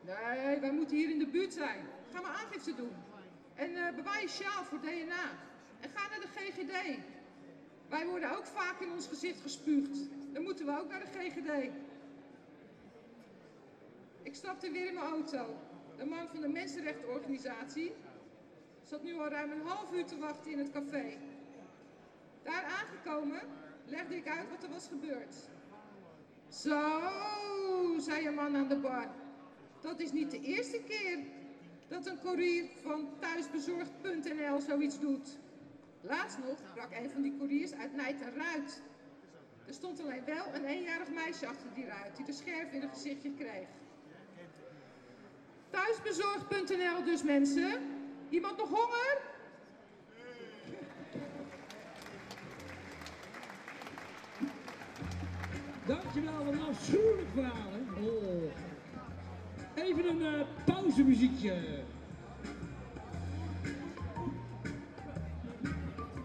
Nee, wij moeten hier in de buurt zijn. Ga maar aangifte doen. En eh, bewaar je sjaal voor DNA. En ga naar de GGD. Wij worden ook vaak in ons gezicht gespuugd. Dan moeten we ook naar de GGD. Ik stapte weer in mijn auto. De man van de mensenrechtenorganisatie zat nu al ruim een half uur te wachten in het café. Daar aangekomen legde ik uit wat er was gebeurd. Zo, zei een man aan de bar. Dat is niet de eerste keer dat een courier van thuisbezorgd.nl zoiets doet. Laatst nog brak een van die couriers uit Nijd een ruit. Er stond alleen wel een eenjarig meisje achter die ruit die de scherf in het gezichtje kreeg. Thuisbezorgd.nl dus mensen. Iemand nog honger? Dankjewel, wat een afschuwelijk verhaal, hè? Oh. Even een eh, pauzemuziekje.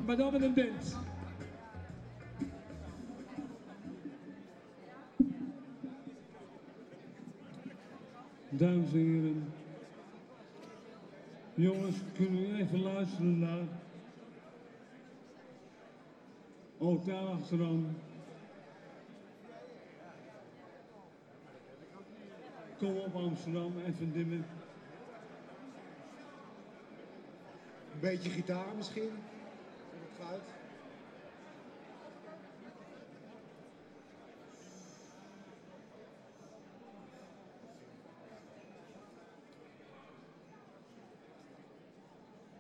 Maar dan met een band. Dames en heren, jongens, kunnen we even luisteren naar? Daar achteraan. Kom op Amsterdam, even dimmen. Een beetje gitaar misschien? Voor het geluid.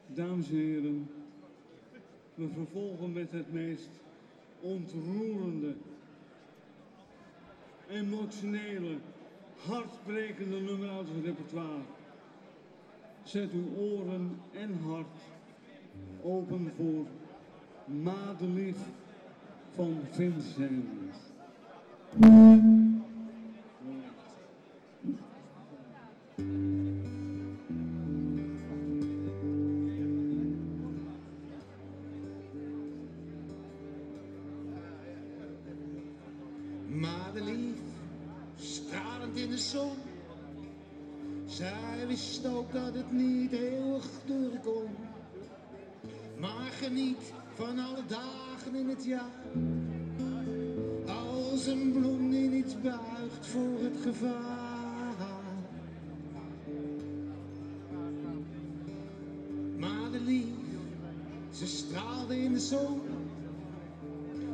Dames en heren, we vervolgen met het meest ontroerende, emotionele, hartbrekende nummer uit het repertoire. Zet uw oren en hart open voor Madelief van Vincent.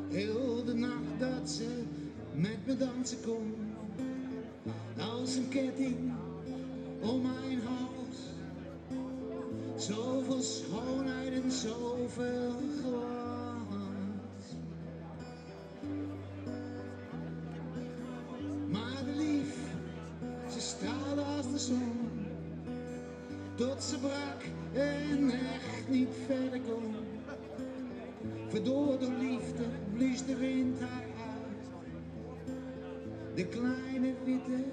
Heel de nacht dat ze met me dansen kon. Als een ketting om mijn hals. Zoveel schoonheid en zoveel glans. Maar lief, ze straalde als de zon. Tot ze brak en echt niet verder kon. Verdoor door liefde blies de wind haar uit. De kleine witte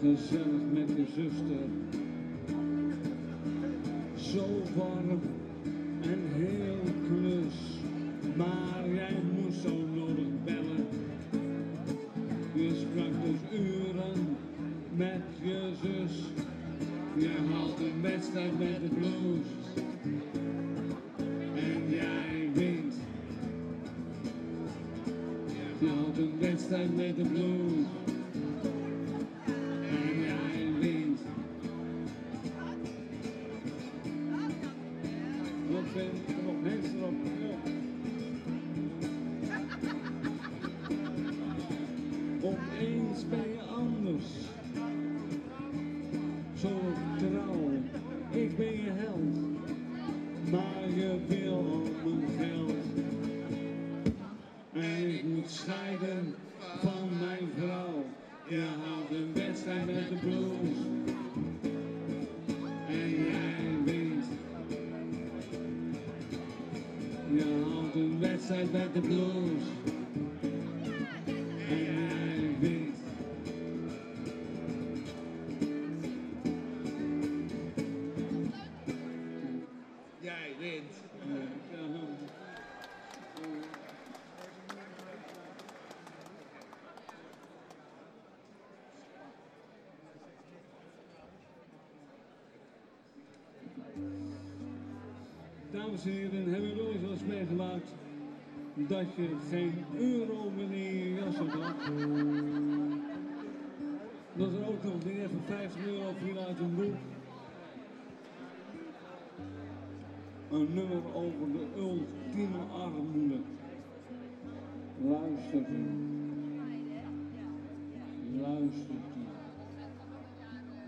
gezellig met je zuster. Zo warm en heel knus, maar jij moest zo nodig bellen. Je sprak dus uren met je zus, Je haalt een wedstrijd met de blues. En jij wint, je haalt een wedstrijd met de blues. dames hebben we ooit eens meegemaakt dat je geen euro meneer in je jas. Dat er ook nog een van 50 euro viel uit een boek. Een nummer over de ultieme armoede. luister. Luister.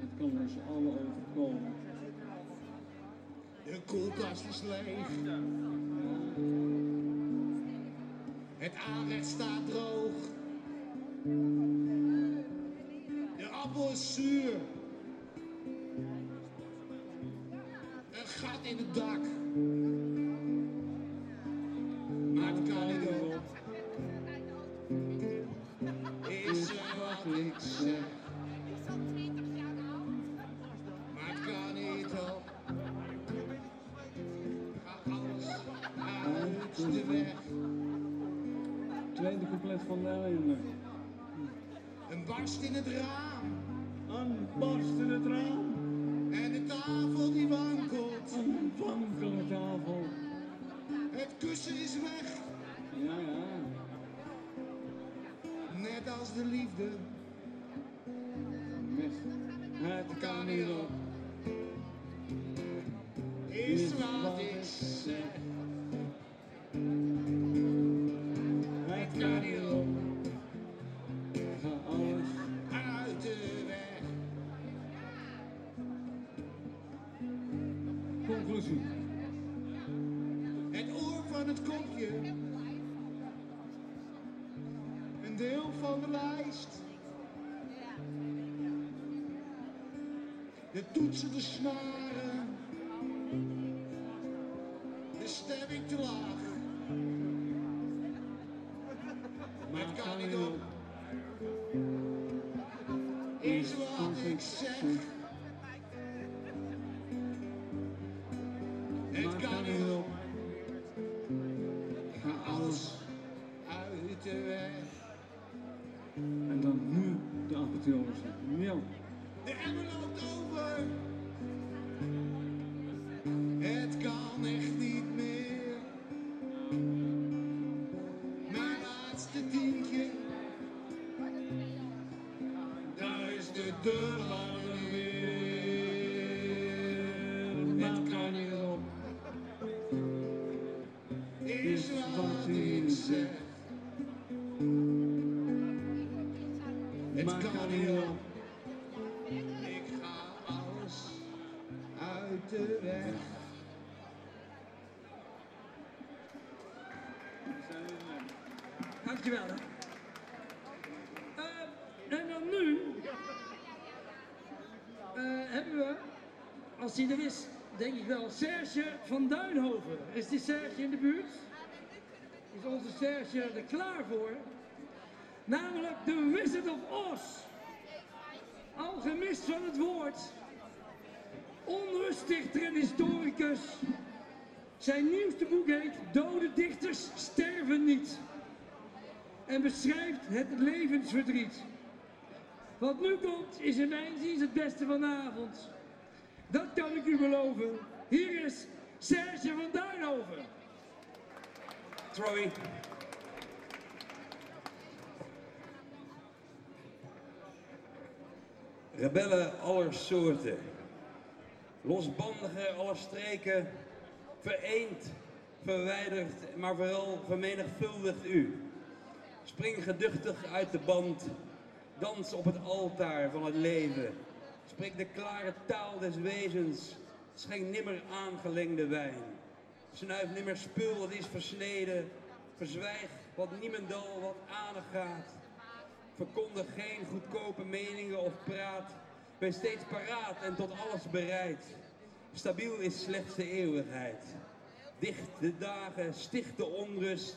Het kan ons alle over koelkast is leeg. Het aanrecht staat droog. De appel is zuur. Een gat in het dak. de toetsen, de snaren. Dankjewel. Hè. Uh, en dan nu eh, hebben we, als hij er is, denk ik wel, Serge van Duinhoven. Is die Serge in de buurt? Is onze Serge er klaar voor? Namelijk de Wizard of Oz. Alchemist van het woord. Onrustdichter en historicus. Zijn nieuwste boek heet Dode dichters sterven niet. En beschrijft het levensverdriet. Wat nu komt is in mijn zin het beste van de avond. Dat kan ik u beloven. Hier is Serge van Duinhoven. Troy. Rebellen aller soorten. Losbandigen aller streken. Vereend, verwijderd, maar vooral vermenigvuldigt u. Spring geduchtig uit de band. Dans op het altaar van het leven. Spreek de klare taal des wezens. Schenk nimmer aangelengde wijn. Snuif nimmer spul dat is versneden. Verzwijg wat niemendal wat aangaat. Verkondig geen goedkope meningen of praat. Wees steeds paraat en tot alles bereid. Stabiel is slechts de eeuwigheid. Dicht de dagen, sticht de onrust.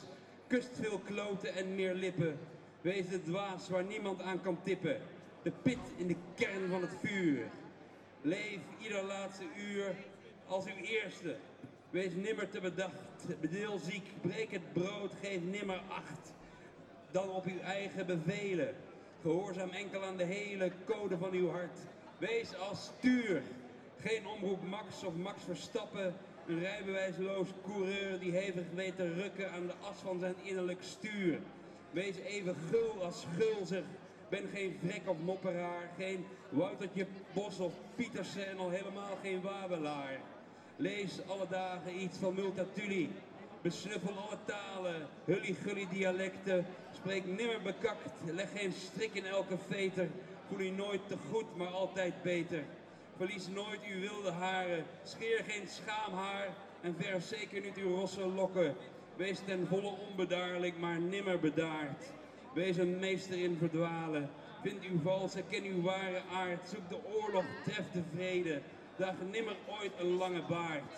Kust veel kloten en meer lippen. Wees de dwaas waar niemand aan kan tippen. De pit in de kern van het vuur. Leef ieder laatste uur als uw eerste. Wees nimmer te bedacht. Bedeel ziek, breek het brood, geef nimmer acht. Dan op uw eigen bevelen. Gehoorzaam enkel aan de hele code van uw hart. Wees als stuur. Geen omroep Max of Max Verstappen. Een rijbewijsloos coureur die hevig weet te rukken aan de as van zijn innerlijk stuur. Wees even gul als gulzig. Ben geen vrek of mopperaar. Geen Woutertje Bos of Pietersen en al helemaal geen wabelaar. Lees alle dagen iets van Multatuli. Besnuffel alle talen, hully-gully dialecten. Spreek nimmer bekakt, leg geen strik in elke veter. Voel u nooit te goed, maar altijd beter. Verlies nooit uw wilde haren, scheer geen schaamhaar en verf zeker niet uw rosse lokken. Wees ten volle onbedaarlijk, maar nimmer bedaard. Wees een meester in verdwalen. Vind uw vals, herken uw ware aard. Zoek de oorlog, tref de vrede. Draag nimmer ooit een lange baard.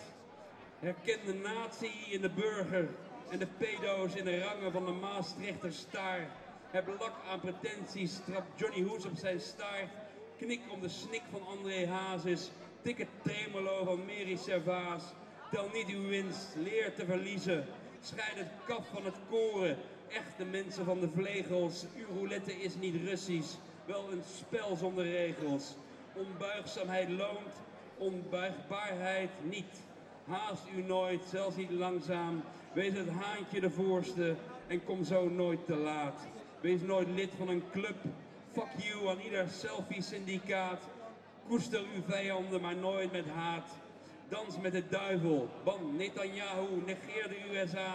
Herken de natie in de burger en de pedo's in de rangen van de Maastrichter staar. Heb lak aan pretenties, trap Johnny Hoes op zijn staart. Knik om de snik van André Hazes. Tik het tremolo van Mary Servaas. Tel niet uw winst, leer te verliezen. Scheid het kaf van het koren. Echte mensen van de vlegels. Uw roulette is niet Russisch, wel een spel zonder regels. Onbuigzaamheid loont, onbuigbaarheid niet. Haast u nooit, zelfs niet langzaam. Wees het haantje de voorste en kom zo nooit te laat. Wees nooit lid van een club. Fuck you aan ieder selfie-syndicaat. Koester uw vijanden, maar nooit met haat. Dans met de duivel. Ban Netanyahu, negeer de USA.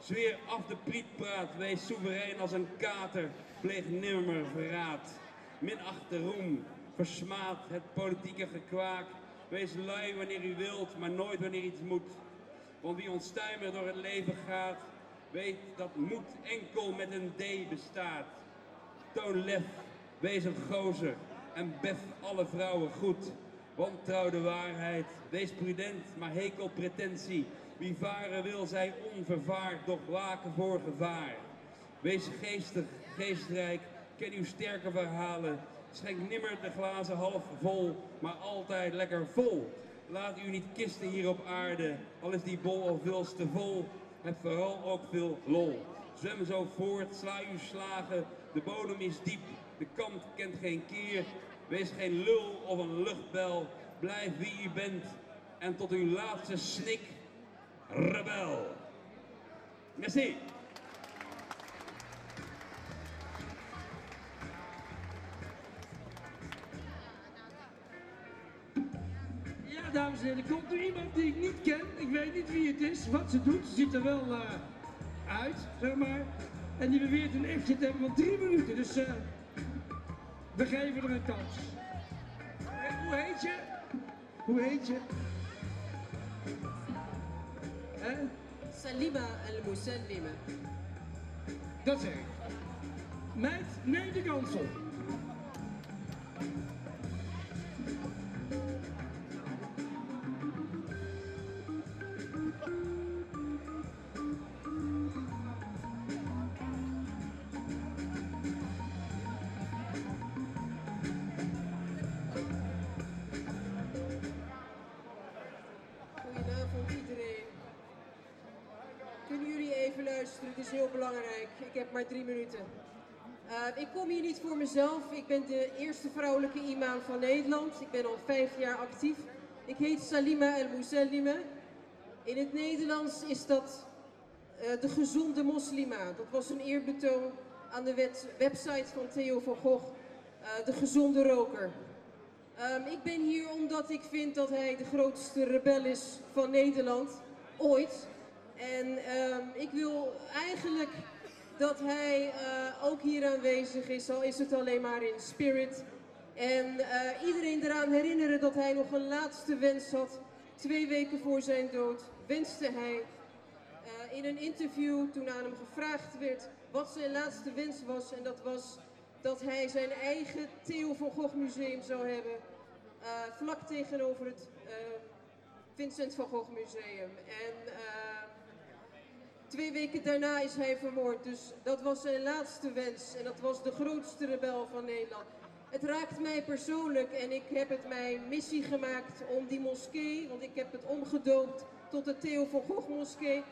Zweer af de prietpraat. Wees soeverein als een kater. Pleeg nimmer verraad. Minacht de roem. Versmaad het politieke gekwaak. Wees lui wanneer u wilt, maar nooit wanneer iets moet. Want wie onstuimig door het leven gaat, weet dat moed enkel met een D bestaat. Toon lef, wees een gozer en bef alle vrouwen goed. Wantrouw de waarheid, wees prudent, maar hekel pretentie. Wie varen wil, zij onvervaard, doch waken voor gevaar. Wees geestig, geestrijk, ken uw sterke verhalen. Schenk nimmer de glazen half vol, maar altijd lekker vol. Laat u niet kisten hier op aarde, al is die bol al veel te vol. Heb vooral ook veel lol. Zwem zo voort, sla uw slagen, de bodem is diep, de kant kent geen keer. Wees geen lul of een luchtbel, blijf wie u bent. En tot uw laatste snik, rebel. Merci. Ja, dames en heren, er komt nu iemand die ik niet ken. Ik weet niet wie het is, wat ze doet. Ze ziet er wel eh, uit, zeg maar. En die beweert een echtje te hebben van drie minuten. Dus eh, we geven er een kans. En hoe heet je? Hoe heet je? Hè? Salima al-Musallima. Dat zeg ik. Meid, neem de kans op. Maar drie minuten. Eh, ik kom hier niet voor mezelf. Ik ben de eerste vrouwelijke imam van Nederland. Ik ben al vijf jaar actief. Ik heet Salima El Moussellime. In het Nederlands is dat eh, de gezonde moslima. Dat was een eerbetoon aan de website van Theo van Gogh, eh, de gezonde roker. Ehm, ik ben hier omdat ik vind dat hij de grootste rebel is van Nederland, ooit. En ehm, ik wil eigenlijk dat hij eh, ook hier aanwezig is, al is het alleen maar in spirit. En eh, iedereen eraan herinneren dat hij nog een laatste wens had. Twee weken voor zijn dood wenste hij eh, in een interview toen aan hem gevraagd werd wat zijn laatste wens was. En dat was dat hij zijn eigen Theo van Gogh museum zou hebben. vlak tegenover het Vincent van Gogh museum. En twee weken daarna is hij vermoord. Dus dat was zijn laatste wens. En dat was de grootste rebel van Nederland. Het raakt mij persoonlijk en ik heb het mijn missie gemaakt om die moskee, want ik heb het omgedoopt tot de Theo van Gogh moskee,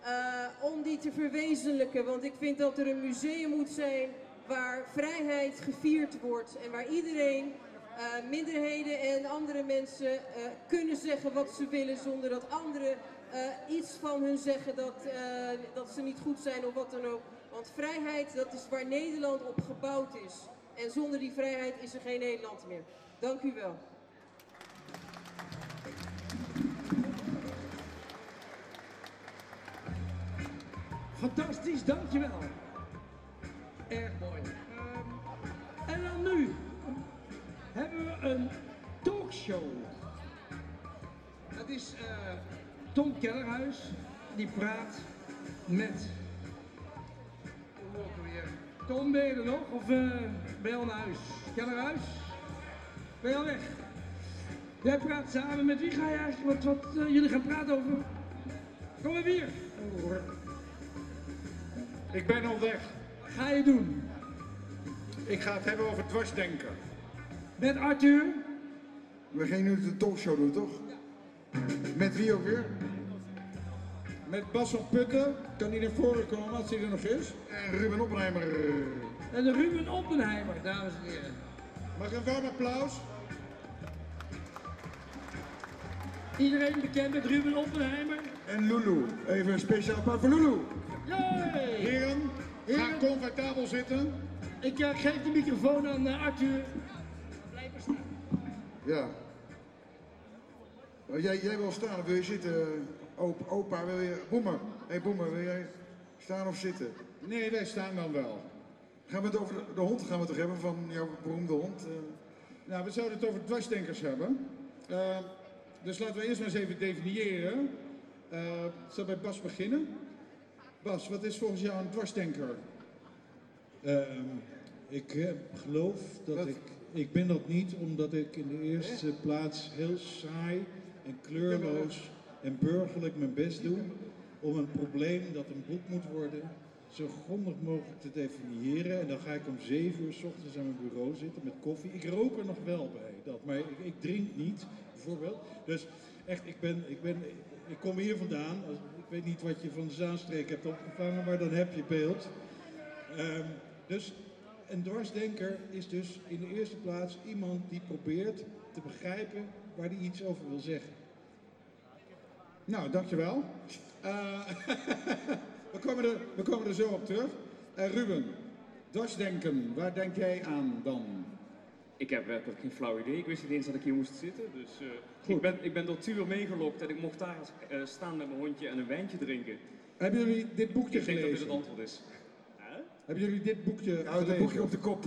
eh, om die te verwezenlijken. Want ik vind dat er een museum moet zijn waar vrijheid gevierd wordt en waar iedereen, eh, minderheden en andere mensen eh, kunnen zeggen wat ze willen zonder dat anderen eh, iets van hun zeggen dat, eh, dat ze niet goed zijn of wat dan ook. Want vrijheid, dat is waar Nederland op gebouwd is. En zonder die vrijheid is er geen Nederland meer. Dank u wel. Fantastisch, dankjewel. Erg mooi. Ehm, en dan nu hebben we een talkshow. Dat is eh, Tom Kellerhuis, die praat met... Hoe ook alweer? Tom, ben je er nog? Of eh, ben je al naar huis? Kellerhuis? Ben je al weg? Jij praat samen met wie ga je eigenlijk? Wat, wat eh, jullie gaan praten over? Kom even hier. Ik ben al weg. Ga je doen? Ik ga het hebben over dwarsdenken. Met Arthur? We gaan nu de talkshow doen, toch? Met wie ook weer? Met Bas van Putten. Kan hij naar voren komen als hij er nog is? En Ruben Oppenheimer. En Ruben Oppenheimer, dames en heren. Mag ik een warm applaus? Iedereen bekend met Ruben Oppenheimer? En Lulu. Even een speciaal applaus voor Lulu. Yay! Heren, ga comfortabel zitten. Ik eh, geef de microfoon aan eh, Arthur. Ja. Oh, jij, jij wil staan of wil je zitten? Op, opa, wil je... Boemer. Hé hey, Boemer, wil jij staan of zitten? Nee, wij staan dan wel. Gaan we het over de, de hond gaan we toch hebben van jouw beroemde hond? eh? Nou, we zouden het over dwarsdenkers hebben. Eh, dus laten we eerst maar eens even definiëren. Eh, ik zal bij Bas beginnen. Bas, wat is volgens jou een dwarsdenker? Ehm, ik geloof dat ik. Ik ben dat niet omdat ik in de eerste plaats heel saai en kleurloos en burgerlijk mijn best doe om een probleem dat een boek moet worden zo grondig mogelijk te definiëren. En dan ga ik om zeven uur s ochtends aan mijn bureau zitten met koffie. Ik rook er nog wel bij, dat, maar ik, ik drink niet, bijvoorbeeld. Dus echt, ik, ben, ik, ben, ik kom hier vandaan. Ik weet niet wat je van de Zaanstreek hebt opgevangen, maar dan heb je beeld. Ehm, dus een dwarsdenker is dus in de eerste plaats iemand die probeert te begrijpen waar hij iets over wil zeggen. Nou, dankjewel. Eh [LAUGHS] we, komen er, we komen er zo op terug. Eh, Ruben, dwarsdenken, waar denk jij aan dan? Ik heb werkelijk geen flauw idee. Ik wist niet eens dat ik hier moest zitten. Dus eh, ik, ben, ik ben door Tuur meegelokt en ik mocht daar eh, staan met mijn hondje en een wijntje drinken. Hebben jullie dit boekje Ik denk dat dit gelezen? het antwoord is. Hè? Hebben jullie dit boekje Houd het gelezen? boekje op de kop.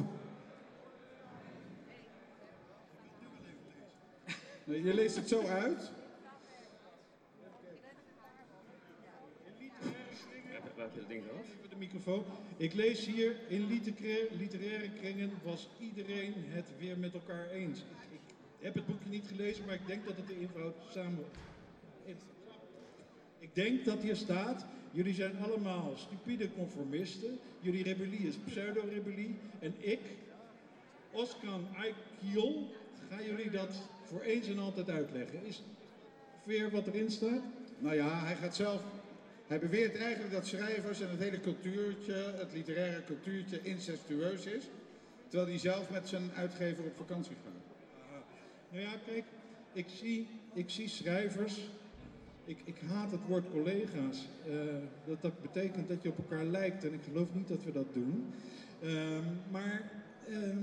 Nee, je leest het zo uit. Gehad? Even de microfoon. Ik lees hier, in literaire, kringen was iedereen het weer met elkaar eens. Ik, ik heb het boekje niet gelezen, maar ik denk dat het de inhoud samen... Ik denk dat hier staat, jullie zijn allemaal stupide conformisten, jullie rebellie is pseudo-rebellie en ik, Oskan Aikiol, ga jullie dat voor eens en altijd uitleggen. Is ongeveer wat erin staat? Nou ja, hij gaat zelf Hij beweert eigenlijk dat schrijvers en het hele cultuurtje, het literaire cultuurtje, incestueus is. Terwijl hij zelf met zijn uitgever op vakantie gaat. Nou ja, kijk, ik zie, ik zie schrijvers. Ik, ik haat het woord collega's. eh, dat dat betekent dat je op elkaar lijkt. En ik geloof niet dat we dat doen. Ehm, maar ehm,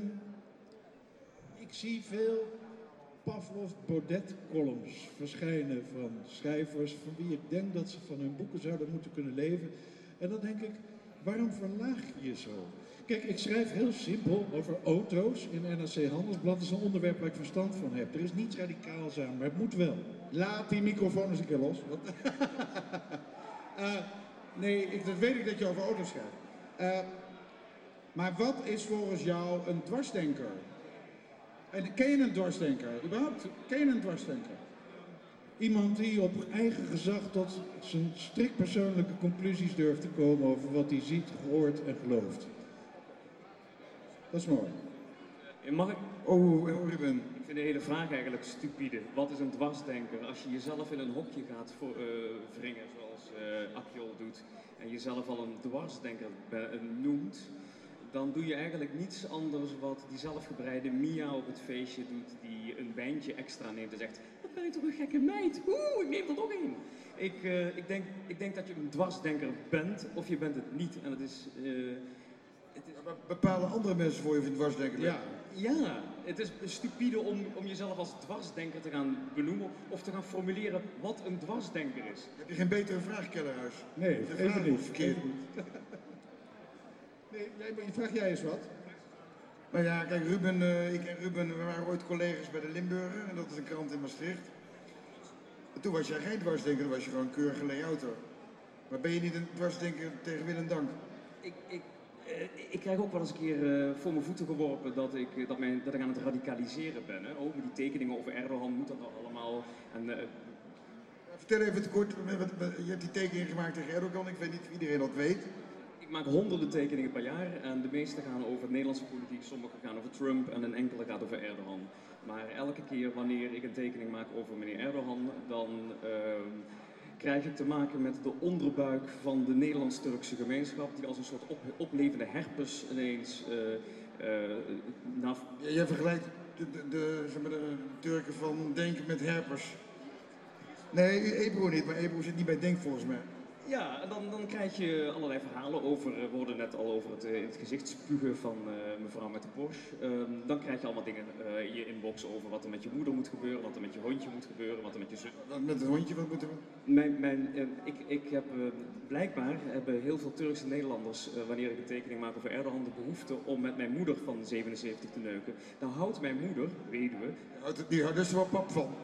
ik zie veel Pavlov Baudet columns verschijnen van schrijvers van wie ik denk dat ze van hun boeken zouden moeten kunnen leven. En dan denk ik, waarom verlaag je je zo? Kijk, ik schrijf heel simpel over auto's in NRC Handelsblad. Dat is een onderwerp waar ik verstand van heb. Er is niets radicaals aan, maar het moet wel. Laat die microfoon eens een keer los. [LAUGHS] Eh, nee, ik, dat weet ik dat je over auto's schrijft. Eh, maar wat is volgens jou een dwarsdenker? En ken je een dwarsdenker? Überhaupt, ken je een dwarsdenker? Iemand die op eigen gezag tot zijn strikt persoonlijke conclusies durft te komen over wat hij ziet, hoort en gelooft. Dat is mooi. Eh, Mag ik? Oh, Ruben. Ik vind de hele vraag eigenlijk stupide. Wat is een dwarsdenker? Als je jezelf in een hokje gaat voor, eh, wringen, zoals eh Akjol doet, en jezelf al een dwarsdenker noemt, dan doe je eigenlijk niets anders wat die zelfgebreide Mia op het feestje doet, die een wijntje extra neemt en zegt, wat ben ik toch een gekke meid? Oeh, ik neem er nog een. Ik, eh, ik, denk, ik denk dat je een dwarsdenker bent, of je bent het niet. En het is... eh, Bepalen andere mensen voor je van dwarsdenken. ja, ja, het is stupide om, om jezelf als dwarsdenker te gaan benoemen of te gaan formuleren wat een dwarsdenker is. Heb je geen betere vraag, Kellerhuis? Nee, even niet. verkeerd. Nee, maar vraag jij eens wat. Nou ja, kijk, Ruben, eh, ik en Ruben, we waren ooit collega's bij de Limburger. En dat is een krant in Maastricht. En toen was jij geen dwarsdenker, toen was je gewoon een keurige layouter. Maar ben je niet een dwarsdenker tegen wil en dank? Ik, ik, eh, ik krijg ook wel eens een keer eh, voor mijn voeten geworpen dat ik, dat, mijn, dat ik aan het radicaliseren ben. Hè. Oh, met die tekeningen over Erdogan moet dat nou allemaal. En, Vertel even te kort, je hebt die tekening gemaakt tegen Erdogan. Ik weet niet of iedereen dat weet. Ik maak honderden tekeningen per jaar en de meeste gaan over Nederlandse politiek, sommige gaan over Trump en een enkele gaat over Erdogan. Maar elke keer wanneer ik een tekening maak over meneer Erdogan, dan ehm, krijg ik te maken met de onderbuik van de Nederlands-Turkse gemeenschap, die als een soort op, oplevende herpes ineens. eh, eh, Jij vergelijkt de, de, de Turken van Denken met herpers. Nee, Ebro niet, maar Ebro zit niet bij Denk volgens mij. Ja, en dan, dan krijg je allerlei verhalen over, eh, we hoorden net al over het eh, in het gezicht spugen van eh, mevrouw met de Porsche. Ehm, dan krijg je allemaal dingen in je inbox over wat er met je moeder moet gebeuren, wat er met je hondje moet gebeuren, wat er met je zus... Met het hondje, wat moet er... Mijn, mijn, ik, ik heb, blijkbaar hebben heel veel Turkse Nederlanders, wanneer ik een tekening maak over Erdogan, de behoefte om met mijn moeder van 77 te neuken. Dan houdt mijn moeder, weduwe... Die houdt er wel pap van.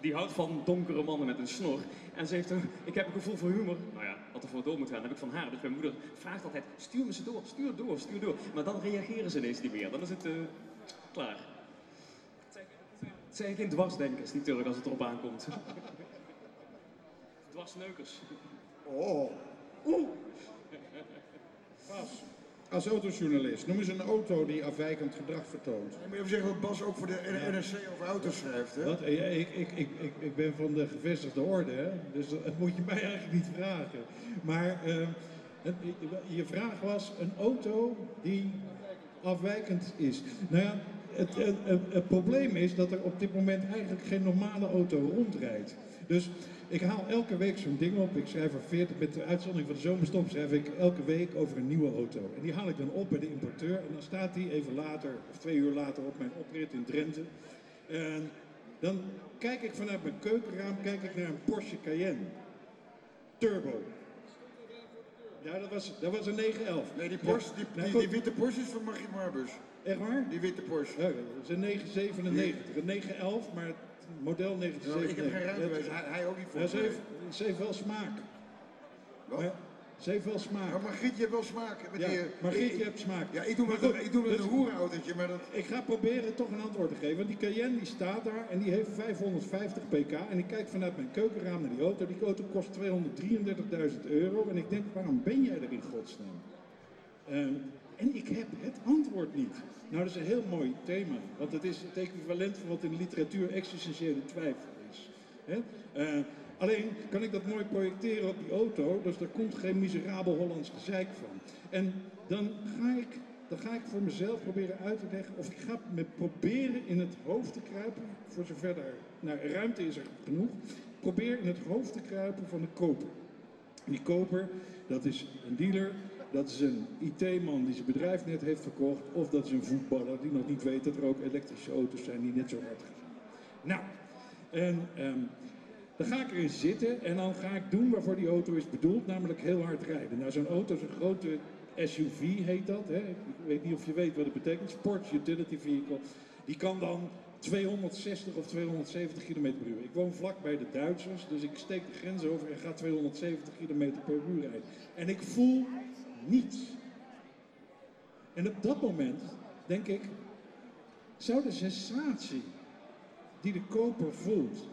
Die houdt van donkere mannen met een snor. En ze heeft een, ik heb een gevoel voor humor. Nou ja, wat er voor door moet gaan, heb ik van haar. Dus mijn moeder vraagt altijd, stuur me ze door, stuur door, stuur door. Maar dan reageren ze ineens niet meer. Dan is het eh, klaar. Het zijn geen dwarsdenkers, die Turk, als het erop aankomt. [LAUGHS] Dwarsneukers. Oh. Oeh. Bas, als autojournalist, noem eens een auto die afwijkend gedrag vertoont. Ik moet even zeggen dat Bas ook voor de NRC over auto's schrijft. Hè? Wat? Ik, ik, ik, ik, ik ben van de gevestigde orde, hè? dus dat moet je mij eigenlijk niet vragen. Maar eh, het- je vraag was een auto die afwijkend is. Nou ja, het, het, het, het probleem is dat er op dit moment eigenlijk geen normale auto rondrijdt. Dus ik haal elke week zo'n ding op. Ik schrijf er 40, met de uitzondering van de zomerstop schrijf ik elke week over een nieuwe auto. En die haal ik dan op bij de importeur. En dan staat die even later, of twee uur later, op mijn oprit in Drenthe. En dan kijk ik vanuit mijn keukenraam kijk ik naar een Porsche Cayenne. Turbo. Ja, dat was, dat was een 911. Nee, die, Porsche, die, die, witte Porsche is van Margriet Marbus. Echt waar? Die witte Porsche. Ja, dat is een 997. Een 911, maar model Ja, 1997. ik heb geen rijbewijs, hij, hij ook niet Ja, volgens ze, heeft, ze heeft wel smaak. Ja, ze heeft wel smaak. Maar Margrietje heeft wel smaak. Met Ja, die, ik- heeft smaak. Ja, ik doe Maar met, goed, ik doe met dus- een hoerenautootje, maar dat... Ik ga proberen toch een antwoord te geven. Want die Cayenne die staat daar en die heeft 550 pk. En ik kijk vanuit mijn keukenraam naar die auto. Die auto kost 233.000 euro. En ik denk, waarom ben jij er in godsnaam? Eh, en ik heb het antwoord niet. Nou, dat is een heel mooi thema. Want het is het equivalent van wat in de literatuur existentiële twijfel is. Eh, Alleen kan ik dat mooi projecteren op die auto, dus daar komt geen miserabel Hollands gezeik van. En dan ga ik, dan ga ik voor mezelf proberen uit te leggen, of ik ga me proberen in het hoofd te kruipen, voor zover daar nou, ruimte is er genoeg, probeer in het hoofd te kruipen van de koper. En die koper, dat is een dealer, dat is een IT-man die zijn bedrijf net heeft verkocht, of dat is een voetballer die nog niet weet dat er ook elektrische auto's zijn die net zo hard gaan. Nou, en ehm, dan ga ik erin zitten en dan ga ik doen waarvoor die auto is bedoeld, namelijk heel hard rijden. Nou, zo'n auto een grote SUV, heet dat. Hè? Ik weet niet of je weet wat het betekent. Sport Utility Vehicle. Die kan dan 260 of 270 km per uur. Ik woon vlak bij de Duitsers, dus ik steek de grens over en ga 270 km per uur rijden. En ik voel niets. En op dat moment denk ik, zou de sensatie die de koper voelt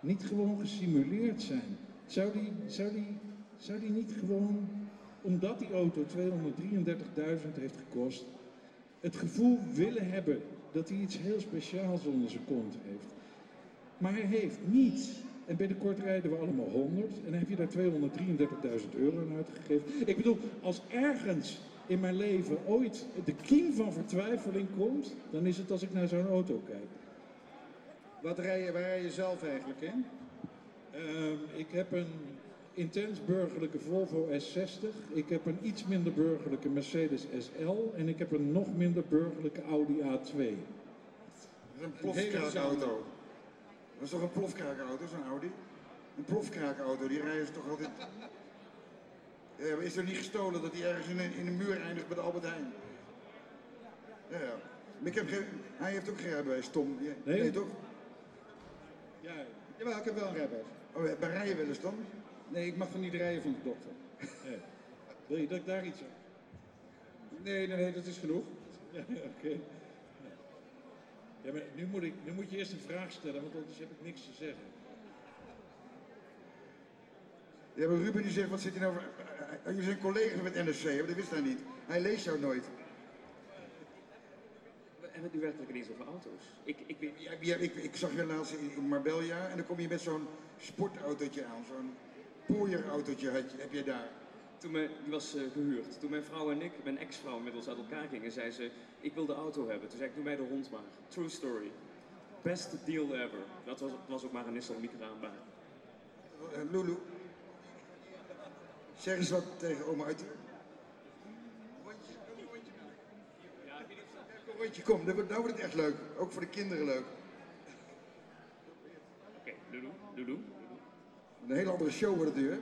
niet gewoon gesimuleerd zijn? Zou die, zou die, zou die niet gewoon, omdat die auto 233.000 heeft gekost, het gevoel willen hebben dat hij iets heel speciaals onder zijn kont heeft? Maar hij heeft niets. En binnenkort rijden we allemaal 100 en dan heb je daar 233.000 euro aan uitgegeven. Ik bedoel, als ergens in mijn leven ooit de kiem van vertwijfeling komt, dan is het als ik naar zo'n auto kijk. Wat rij je, waar rij je zelf eigenlijk in? Ehm, ik heb een intens burgerlijke Volvo S60. Ik heb een iets minder burgerlijke Mercedes SL. En ik heb een nog minder burgerlijke Audi A2. Dat is een plofkraakauto. Dat is toch een plofkraakauto, zo'n Audi? Een plofkraakauto, die rijden ze toch altijd... Ja, maar is er niet gestolen dat hij ergens in een, in een muur eindigt bij de Albert Heijn? Ja, ja. Maar ik heb geen, hij heeft ook geen rijbewijs, Tom. Ja, Nee? nee? toch? Ja, jawel, ik heb wel een rijbewijs. Oh, ja, waar rij je wel eens dan? Nee, ik mag van niet rijden van de dokter. Nee. Wil je dat ik daar iets aan? Nee, nee, nee, dat is genoeg. Ja, oké. Ja, maar nu moet, ik, nu moet je eerst een vraag stellen, want anders heb ik niks te zeggen. Ja, maar Ruben die zegt, wat zit hij nou voor... eh, Jullie zijn collega's met NRC, maar dat wist hij niet. Hij leest jou nooit. We hebben het nu werkelijk ineens over auto's. Ik, ik weet... Ja, ja, ik, ik zag je laatst in, Marbella en dan kom je met zo'n sportautootje aan. Zo'n pooierautootje had je- heb je daar. Toen mijn, die was eh, gehuurd. Toen mijn vrouw en ik, mijn ex-vrouw inmiddels uit elkaar gingen, zei ze, ik wil de auto hebben. Toen zei ik, doe mij de hond maar. True story. Best deal ever. Dat was, was ook maar een Nissan Micra. Eh, Lulu, zeg eens wat tegen oma uit. Een rondje, kom, nou wordt, nou wordt het echt leuk. Ook voor de kinderen leuk. Oké, Lulu, Lulu. Een hele andere show wordt het nu, hè?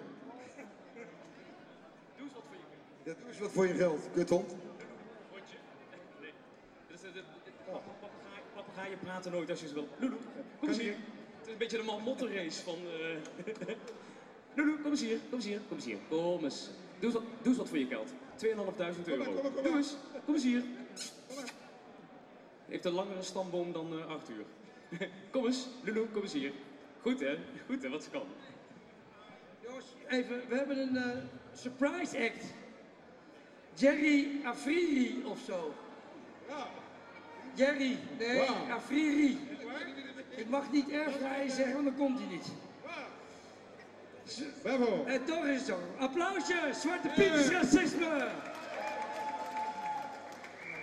Doe eens wat voor je Ja, doe eens wat voor je geld, kuthond. hondje. Nee. Dus, eh, de- de- papegaai- Papegaaien praten nooit als je ze wil. Lulu, kom eens hier. Het is een beetje een mottenrace van... eh [LAUGHS] Lulu, kom eens hier, kom eens hier, kom eens hier. Kom eens. Doe eens wat, doe eens wat voor je geld. 2.500 euro. kom maar, kom maar. Doe eens, kom eens hier. Heeft een langere stamboom dan eh Arthur. [LAUGHS] kom eens, Lulu, kom eens hier. Goed hè, goed hè, wat ze kan. Jongens, even, we hebben een eh, surprise act. Jerry Afriri of zo. Jerry, nee. Afriri. Ik mag niet erg vrij zeggen, want dan komt hij niet. Bravo. En toch is het zo. Applausje, Zwarte Piet is racisme.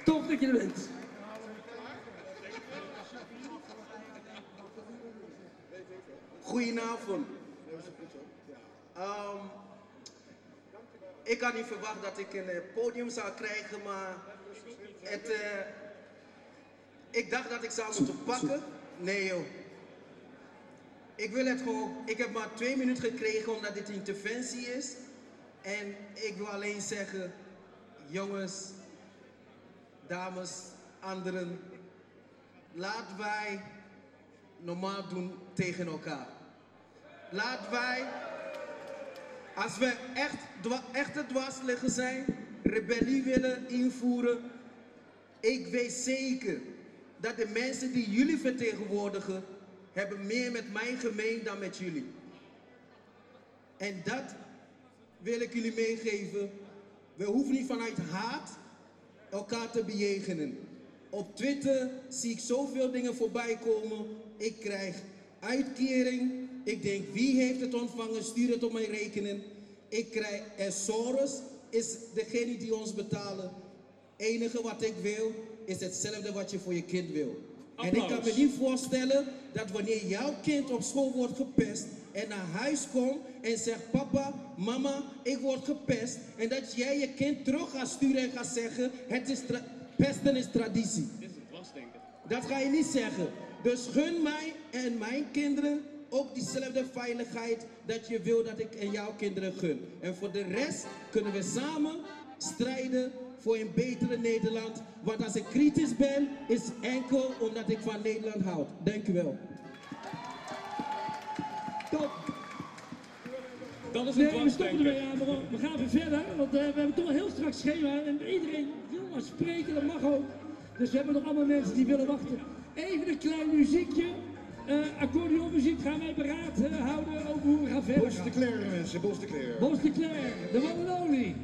Top dat je er bent. Goedenavond. Ehm, ik had niet verwacht dat ik een eh, podium zou krijgen, maar het, eh, ik dacht dat ik zou moeten pakken. Nee joh. Ik wil het gewoon, ik heb maar twee minuten gekregen omdat dit interventie is. En ik wil alleen zeggen, jongens, dames, anderen, laten wij normaal doen tegen elkaar. Laten wij, als we echt, echte dwarsliggen zijn, rebellie willen invoeren, ik weet zeker dat de mensen die jullie vertegenwoordigen, hebben meer met mij gemeen dan met jullie. En dat wil ik jullie meegeven. We hoeven niet vanuit haat elkaar te bejegenen. Op Twitter zie ik zoveel dingen voorbij komen. Ik krijg Uitkering. Ik denk, wie heeft het ontvangen? Stuur het op mijn rekening. Ik krijg, en Soros is degene die ons betalen. enige wat ik wil, is hetzelfde wat je voor je kind wil. En ik kan me niet voorstellen dat wanneer jouw kind op school wordt gepest en naar huis komt en zegt papa, mama, ik word gepest. En dat jij je kind terug gaat sturen en gaat zeggen, het is pesten is traditie. Dit is het dwarsdenken. Dat ga je niet zeggen. Dus gun mij en mijn kinderen ook diezelfde veiligheid dat je wil dat ik en jouw kinderen gun. En voor de rest kunnen we samen strijden voor een betere Nederland. Want als ik kritisch ben, is enkel omdat ik van Nederland houd. Dank u wel. Dat is Nee, we stoppen ermee aan. We, we gaan weer verder, want eh, we hebben toch een heel strak schema. En iedereen wil maar spreken, dat mag ook. Dus we hebben nog allemaal mensen die willen wachten. Even een klein muziekje. Eh accordeonmuziek gaan wij beraad eh, houden over hoe we gaan verder Bos de. Claire mensen, Bos de Claire. Bos de Claire, de one and only.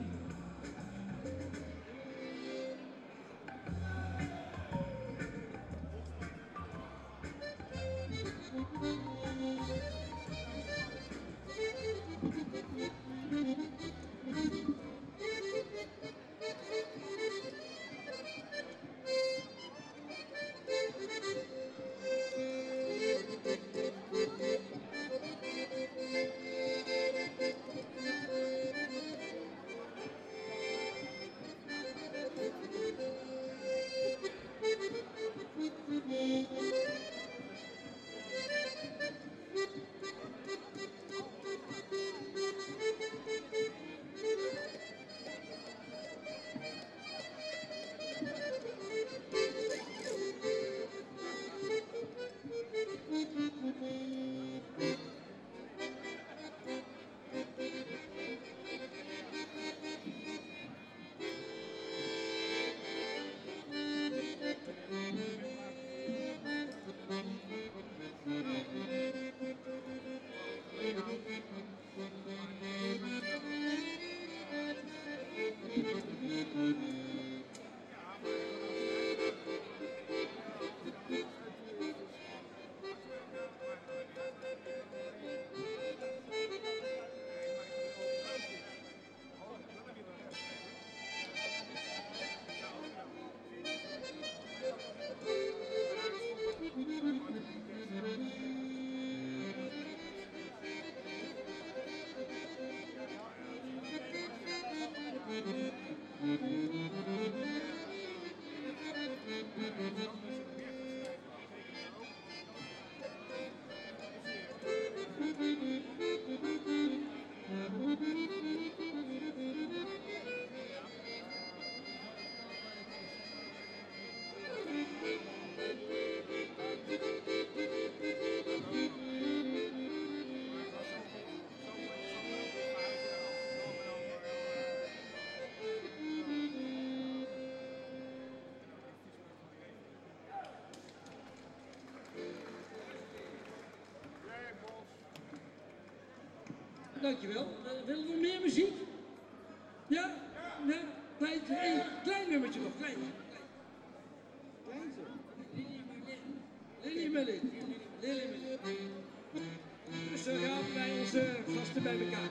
Mm-hmm. Dankjewel. Uh, willen we meer muziek? Ja? Klein, één klein nummertje nog, klein. Lily Mullen. Lily Mullen. Dus gaan we bij onze gasten bij elkaar.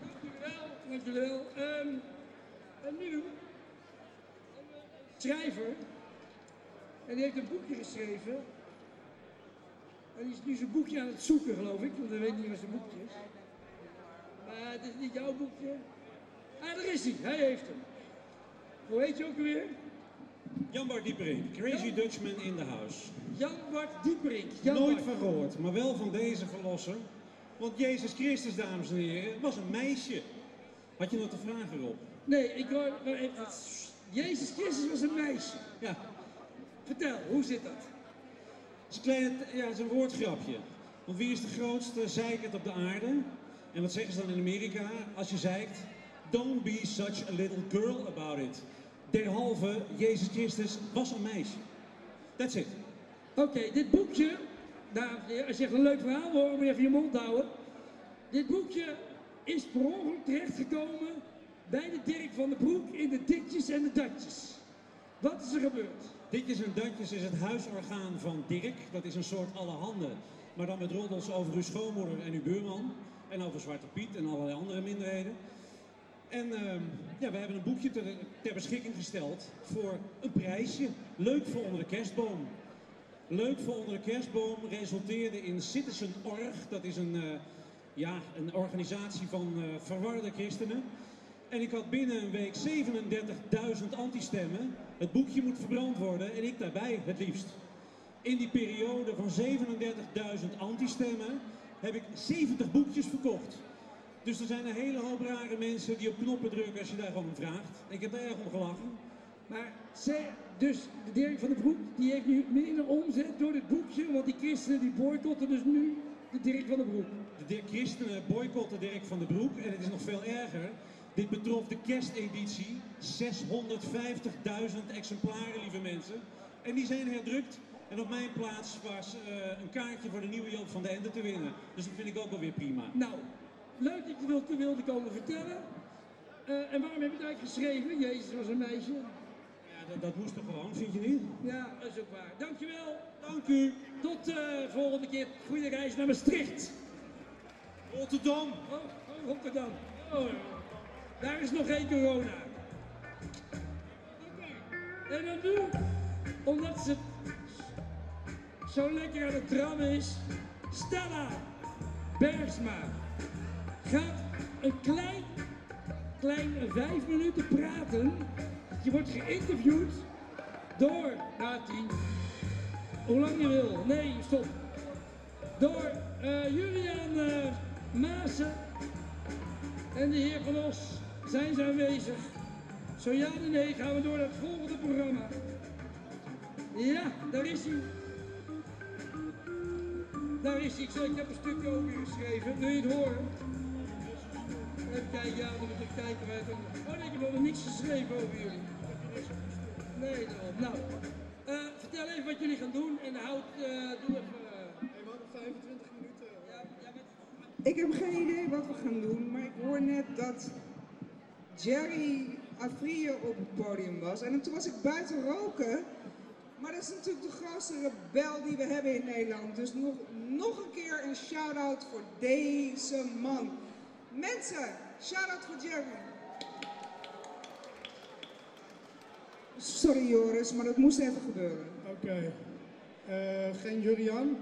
Dankjewel. Dankjewel. Ehm en nu schrijver. En die heeft een boekje geschreven. En die is nu zijn boekje aan het zoeken, geloof ik. Want hij weet niet waar zijn boekje is. Maar het is niet jouw boekje. Ah, daar is hij. Hij heeft hem. Hoe heet je ook alweer? Jan-Bart Dieperink, Crazy Dutchman in the house. Jan-Bart Dieperink. Nooit van gehoord, maar wel van deze verlosser. Want Jezus Christus, dames en heren, was een meisje. Had je nog te vragen, Rob? Nee, ik hoor... even- Jezus Christus was een meisje. Ja. Vertel, hoe zit dat? Het is een, ja, het is een woordgrapje. Want wie is de grootste zeikert op de aarde? En wat zeggen ze dan in Amerika? Als je zeikt, don't be such a little girl about it. Derhalve, Jezus Christus was een meisje. That's it. Oké, dit boekje, dames en heren, als je een leuk verhaal wil, moet je even je mond houden. Dit boekje is per ongeluk terechtgekomen bij de Dirk van den Broek in de Ditjes en de Datjes. Wat is er gebeurd? Ditjes en Datjes is het huisorgaan van Dirk. Dat is een soort allerhande. Maar dan met roddels over uw schoonmoeder en uw buurman. En over Zwarte Piet en allerlei andere minderheden. En ehm, ja, we hebben een boekje ter, ter beschikking gesteld voor een prijsje. Leuk voor onder de kerstboom. Leuk voor onder de kerstboom resulteerde in Citizen Org. Dat is een, eh, ja, een organisatie van eh, verwarde christenen. En ik had binnen een week 37.000 antistemmen. Het boekje moet verbrand worden en ik daarbij het liefst. In die periode van 37.000 antistemmen heb ik 70 boekjes verkocht. Dus er zijn een hele hoop rare mensen die op knoppen drukken als je daar om vraagt. Ik heb er erg om gelachen. Maar zij, dus Dirk van den Broek, die heeft nu minder omzet door dit boekje, want die christenen die boycotten dus nu de Dirk van den Broek. De Dirk Christenen boycotten Dirk van den Broek en het is nog veel erger. Dit betrof de kersteditie. 650.000 exemplaren, lieve mensen. En die zijn herdrukt. En op mijn plaats was eh, een kaartje voor de nieuwe Joop van de Ende te winnen. Dus dat vind ik ook wel weer prima. Nou, leuk dat je wilt, wilde komen vertellen. Eh, en waarom heb je het eigenlijk geschreven? Jezus was een meisje. Dat, dat moest toch gewoon, vind je niet? Ja, dat is ook waar. Dankjewel. Dank u. Tot de volgende keer. Goede reis naar Maastricht. Rotterdam. Oh, oh, Rotterdam. Oh, daar is nog geen corona. En dan nu, omdat ze zo lekker aan het drammen is, Stella Bergsma gaat een klein, klein vijf minuten praten. Je wordt geïnterviewd door, na tien, hoe lang je wil. Nee, stop. Door eh Julian eh Maassen en de heer Van Os zijn ze aanwezig. Zo ja en nee gaan we door naar het volgende programma. Ja, daar is hij. Daar is hij. Ik, ik heb een stukje over geschreven. Wil je het horen? Even kijken, ja, dan moet ik kijken. Oh nee, ik heb nog niks geschreven over jullie. Nee, daarom. Nou, eh, vertel even wat jullie gaan doen en houd, eh doe even... we hadden 25 minuten. Ja, ja, maar Ik heb geen idee wat we gaan doen, maar ik hoor net dat Jerry Afrije op het podium was. En toen was ik buiten roken. Maar dat is natuurlijk de grootste rebel die we hebben in Nederland. Dus nog, nog een keer een shout-out voor deze man. Mensen, shout-out voor Jerry. Sorry Joris, maar dat moest even gebeuren. Oké. Eh, geen Juriaan?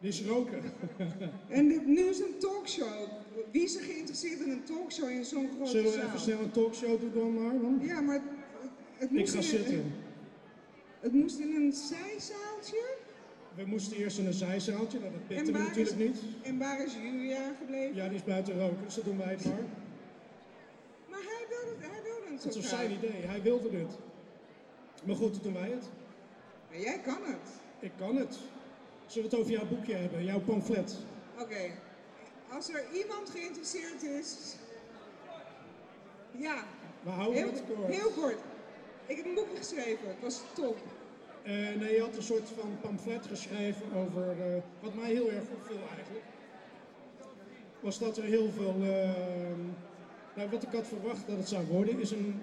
Die is roken. [LAUGHS] En dit, nu is een talkshow. Wie is er geïnteresseerd in een talkshow in zo'n grote Zullen we zaal? even snel een talkshow doen dan maar? Dan? Ja, maar het, het Ik moest ga in, zitten. Het moest in een zijzaaltje. We moesten eerst in een zijzaaltje, nou, dat pikten we natuurlijk is, niet. En waar is Julia gebleven? Ja, die is buiten roken, dus dat doen wij het. Maar hij wilde, hij wilde het zo Dat was zijn idee, hij wilde dit. Maar goed, dan doen wij het. Maar jij kan het. Ik kan het. Zullen we het over jouw boekje hebben, jouw pamflet? Oké. Als er iemand geïnteresseerd is... Ja. We houden heel, het kort. Heel kort. Ik heb een boekje geschreven. Het was top. Eh, nee, je had een soort van pamflet geschreven over, eh, wat mij heel erg opviel eigenlijk, was dat er heel veel, eh, nou wat ik had verwacht dat het zou worden, is een,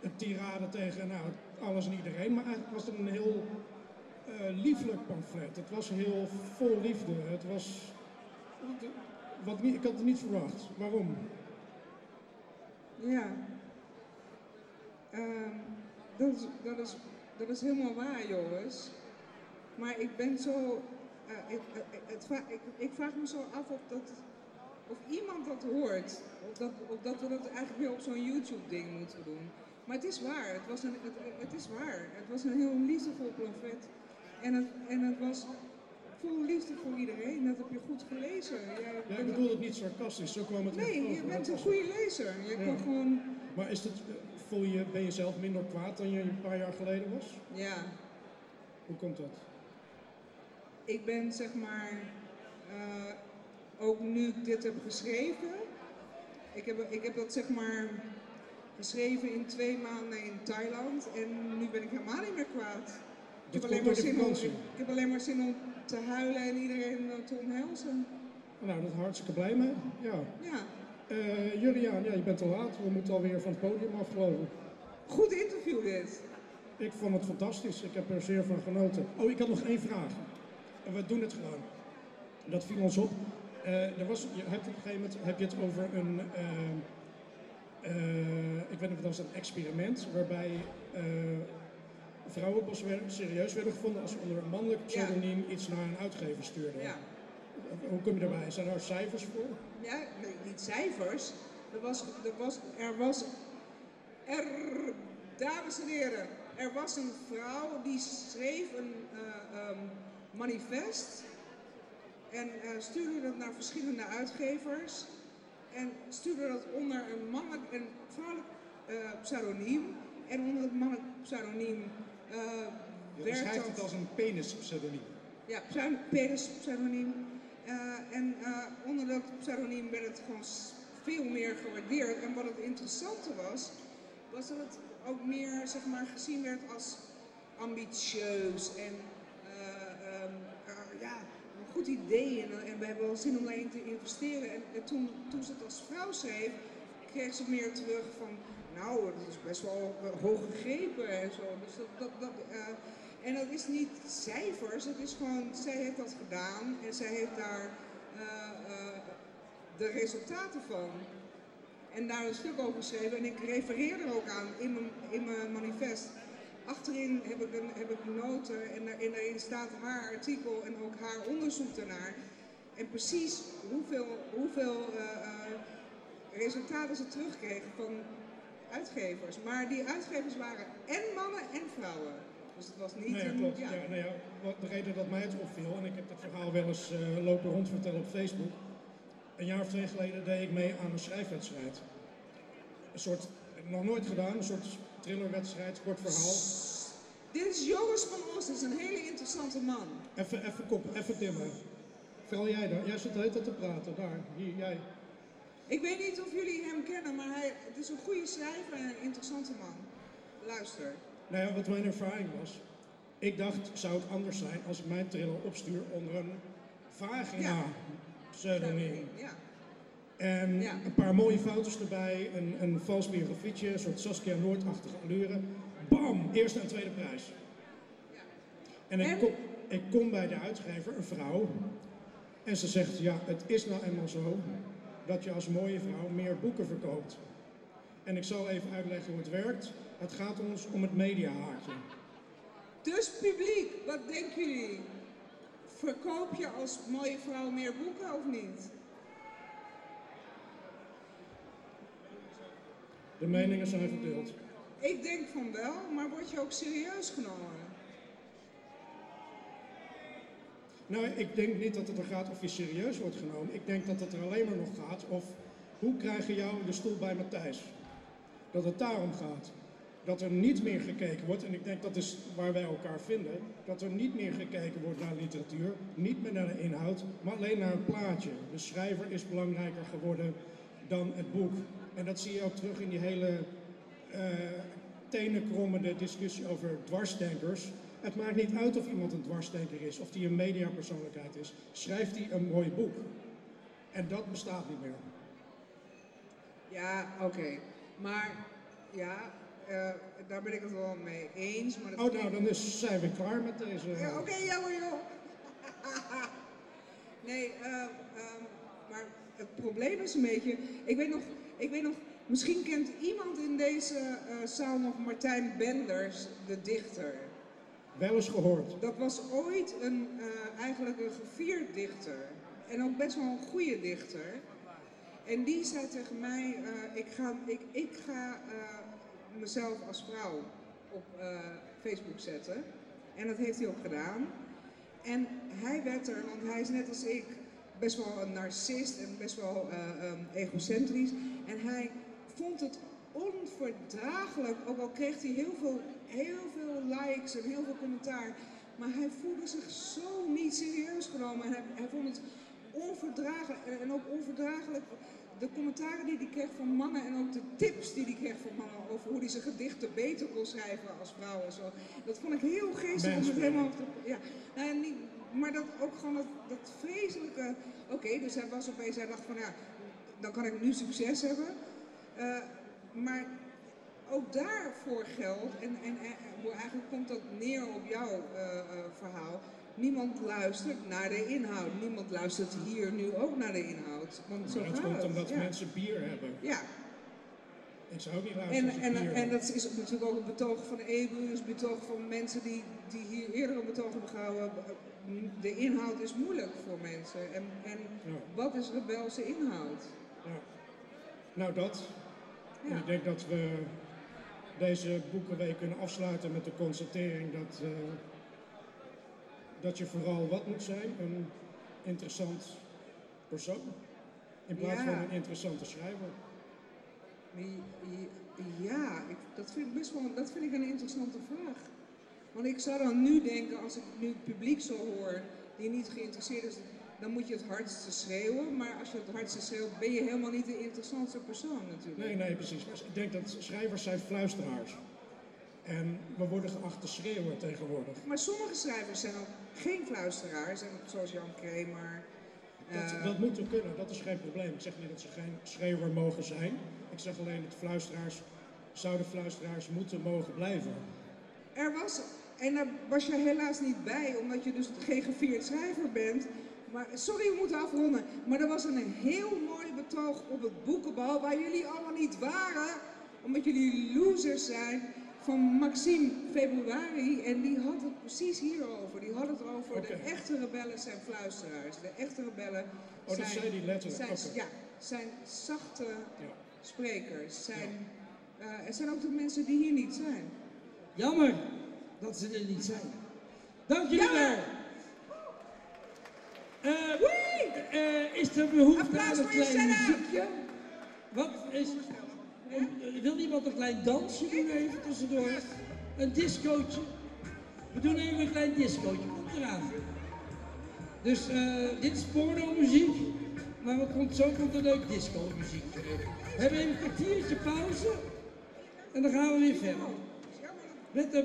een tirade tegen nou, alles en iedereen, maar eigenlijk was het een heel eh, lieflijk pamflet. Het was heel vol liefde. Het was, wat, ik had het niet verwacht. Waarom? Ja. Ehm, dat, is, dat, is, dat is helemaal waar, jongens. Maar ik ben zo. eh, ik, eh, ik, ik vraag me zo af of, dat, of iemand dat hoort. Of dat, of dat we dat eigenlijk weer op zo'n YouTube-ding moeten doen. Maar het is waar. Het, was een, het, het is waar. Het was een heel liefdevol profet. En het, en het was vol liefde voor iedereen. Dat heb je goed gelezen. Jij Ja, ik bedoel het niet sarcastisch, zo kwam het Nee, je bent Dat een goede lezer. Je Ja. kan gewoon. Maar is het, eh, voel je, ben je zelf minder kwaad dan je een paar jaar geleden was? Ja. Hoe komt dat? Ik ben zeg maar, eh, ook nu ik dit heb geschreven, ik heb, ik heb dat zeg maar geschreven in twee maanden in Thailand en nu ben ik helemaal niet meer kwaad. Ik heb, alleen maar zin om, ik heb alleen maar zin om te huilen en iedereen te omhelzen. Nou, dat is hartstikke blij mee. Ja. Ja. Eh, ja, je bent te laat. We moeten alweer van het podium afgelopen. Goed interview dit. Ik vond het fantastisch. Ik heb er zeer van genoten. Oh, ik had nog één vraag. We doen het gewoon. Dat viel ons op. Eh, er was, je hebt op een gegeven moment heb je het over een, eh, eh, ik weet niet of dat was een experiment, waarbij eh, vrouwen pas serieus werden gevonden als ze onder een mannelijk pseudoniem iets naar een uitgever stuurden. Ja. Hoe kom je daarbij? Zijn daar cijfers voor? Ja, nee, niet cijfers. Er was, er was, er was, er, dames en heren, er was een vrouw die schreef een eh, ehm, manifest en eh, stuurde dat naar verschillende uitgevers en stuurde dat onder een mannelijk en vrouwelijk eh, pseudoniem en onder het mannelijk pseudoniem eh Je werd beschrijft dat- het als een penis-pseudoniem. ja, pseud- penis pseudoniem. Eh, en onder dat pseudoniem werd het gewoon veel meer gewaardeerd. En wat het interessante was, was dat het ook meer zeg maar, gezien werd als ambitieus en eh, ehm, eh, ja, een goed idee. En, en we hebben wel zin om daarin te investeren. En, en toen, toen ze het als vrouw schreef, kreeg ze meer terug van, nou, dat is best wel eh, hoog gegrepen en zo. Dus dat, dat, eh, en dat is niet cijfers, het is gewoon, zij heeft dat gedaan en zij heeft daar eh, eh, de resultaten van. En daar een stuk over geschreven en ik refereer er ook aan in mijn, in mijn manifest. Achterin heb ik, een, heb ik noten en, daar- en daarin staat haar artikel en ook haar onderzoek daarnaar. En precies hoeveel, hoeveel eh, eh, resultaten ze terugkregen van uitgevers. Maar die uitgevers waren en mannen en vrouwen. Dus het was niet Nee, ja, een... klopt. ja. Ja, nou ja, wat, de reden dat mij het opviel, en ik heb dat verhaal wel eens eh, lopen rondvertellen op Facebook. Een jaar of twee geleden deed ik mee aan een schrijfwedstrijd. Een soort, nog nooit gedaan, een soort thrillerwedstrijd, kort verhaal. Dit is Joris van Os, dat is een hele interessante man. Even, even kop, even dimmen. Vooral jij daar, jij zit de hele tijd te praten, daar, hier, jij. Ik weet niet of jullie hem kennen, maar hij, het is een goede schrijver en een interessante man. Luister. Nou ja, wat mijn ervaring was. Ik dacht, zou het anders zijn als ik mijn thriller opstuur onder een vagina pseudoniem. Ja. En een paar mooie foto's erbij, een, een vals biografietje, een soort Saskia Noord-achtige allure. Bam, eerste en tweede prijs. En ik kom, ik kom bij de uitgever, een vrouw, en ze zegt, ja, het is nou eenmaal zo dat je als mooie vrouw meer boeken verkoopt. En ik zal even uitleggen hoe het werkt. Het gaat ons om het mediahaartje. Dus publiek, wat denken jullie? Verkoop je als mooie vrouw meer boeken of niet? De meningen zijn verdeeld. Ik denk van wel, maar word je ook serieus genomen? Nou, ik denk niet dat het er gaat of je serieus wordt genomen. Ik denk dat het er alleen maar nog gaat of hoe krijgen jou de stoel bij Matthijs? Dat het daarom gaat. Dat er niet meer gekeken wordt, en ik denk dat is waar wij elkaar vinden, dat er niet meer gekeken wordt naar literatuur, niet meer naar de inhoud, maar alleen naar een plaatje. De schrijver is belangrijker geworden dan het boek. En dat zie je ook terug in die hele eh tenenkrommende discussie over dwarsdenkers. Het maakt niet uit of iemand een dwarsdenker is, of die een mediapersoonlijkheid is. Schrijft hij een mooi boek. En dat bestaat niet meer. Ja, oké. Maar ja, eh, daar ben ik het wel mee eens. Maar dat Oh, nou, dan is, zijn we klaar met deze. Ja, Oké, jammer joh. [LAUGHS] nee, eh, ehm, maar het probleem is een beetje. Ik weet nog, ik weet nog Misschien kent iemand in deze eh, zaal nog Martijn Benders, de dichter. Wel eens gehoord. Dat was ooit een, eh, eigenlijk een gevierd dichter. En ook best wel een goede dichter. En die zei tegen mij, eh, ik ga, ik, ik ga mezelf als vrouw op Facebook zetten. En dat heeft hij ook gedaan. En hij werd er, want hij is net als ik best wel een narcist en best wel eh, ehm, egocentrisch. En hij vond het onverdraaglijk, ook al kreeg hij heel veel, heel veel likes en heel veel commentaar. Maar hij voelde zich zo niet serieus genomen. En hij, hij vond het onverdraaglijk en- en ook onverdraaglijk de commentaren die hij kreeg van mannen en ook de tips die hij kreeg van mannen over hoe hij zijn gedichten beter kon schrijven als vrouw en zo. Dat vond ik heel geestig om het helemaal te, ja, nou, niet, maar dat ook gewoon dat, dat vreselijke. Oké, dus hij was opeens, hij dacht van ja, dan kan ik nu succes hebben. Eh, maar ook daarvoor geldt, en, en, en eigenlijk komt dat neer op jouw eh, eh, verhaal. Niemand luistert naar de inhoud. Niemand luistert hier nu ook naar de inhoud. Want zo dat komt omdat ja. mensen bier hebben. Ja. Ik zou ook niet luisteren En, en, en dat is natuurlijk ook een betoog van Ebu, is een betoog van mensen die, die hier eerder een betoog hebben gehouden. De inhoud is moeilijk voor mensen. En, en wat is rebelse inhoud? Ja. Nou, dat. En ik denk dat we deze boekenweek kunnen afsluiten met de constatering dat, eh, dat je vooral wat moet zijn? Een interessant persoon. In plaats Ja. van een interessante schrijver. Ja, ik, dat, vind ik best wel, dat vind ik een interessante vraag. Want ik zou dan nu denken, als ik nu het publiek zo hoor die niet geïnteresseerd is, dan moet je het hardste schreeuwen. Maar als je het hardste schreeuwt, ben je helemaal niet de interessantste persoon natuurlijk. Nee, nee, precies. Ik denk dat schrijvers zijn fluisteraars. En we worden geacht te schreeuwen tegenwoordig. Maar sommige schrijvers zijn ook geen fluisteraars, zoals Jan Kramer. Dat, eh, dat moet ook kunnen, dat is geen probleem. Ik zeg niet dat ze geen schreeuwer mogen zijn. Ik zeg alleen dat fluisteraars, zouden fluisteraars moeten mogen blijven. Er was, en daar was je helaas niet bij, omdat je dus geen gevierd schrijver bent. Maar sorry, we moeten afronden. Maar er was een heel mooi betoog op het boekenbal waar jullie allemaal niet waren, omdat jullie losers zijn. Van Maxime Februari en die had het precies hierover. Die had het over de echte rebellen zijn fluisteraars. De echte rebellen Oh, zijn, zei die letterlijk, zijn, ja, zijn zachte sprekers. Zijn, eh, het zijn ook de mensen die hier niet zijn. Jammer dat ze er niet zijn. Dank jullie wel. Eh, eh, is er behoefte aan een klein muziekje? Wat is... eh, Wil iemand een klein dansje doen even tussendoor? Een discootje? We doen even een klein discootje. Komt eraan. Dus dit is pornomuziek, maar er komt, zo komt er leuk disco-muziek. We hebben even een kwartiertje pauze en dan gaan we weer verder. Met de,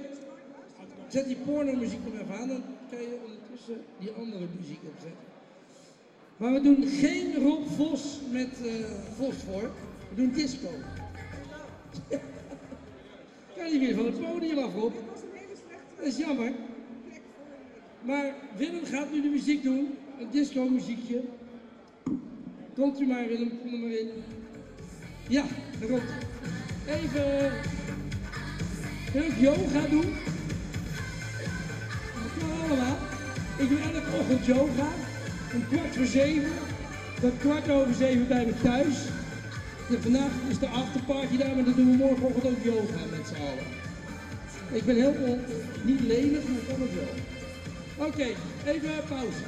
zet die pornomuziek nog even aan, dan kan je ondertussen die andere muziek opzetten. Maar we doen geen Rob Vos met eh fosfor, we doen disco. [LAUGHS] kan niet meer van het podium af, Rob. Dat is jammer. Maar Willem gaat nu de muziek doen, een disco muziekje. Komt u maar Willem, kom er maar in. Ja, daar komt. Even... Wil ik yoga doen? Dat kan allemaal. Ik doe elke ochtend yoga. Om kwart voor zeven. Tot kwart over zeven bij me thuis. En vandaag is de afterparty daar, maar dan doen we morgenochtend ook yoga met z'n allen. Ik ben heel on- niet lenig, maar kan het wel. Oké, even pauze.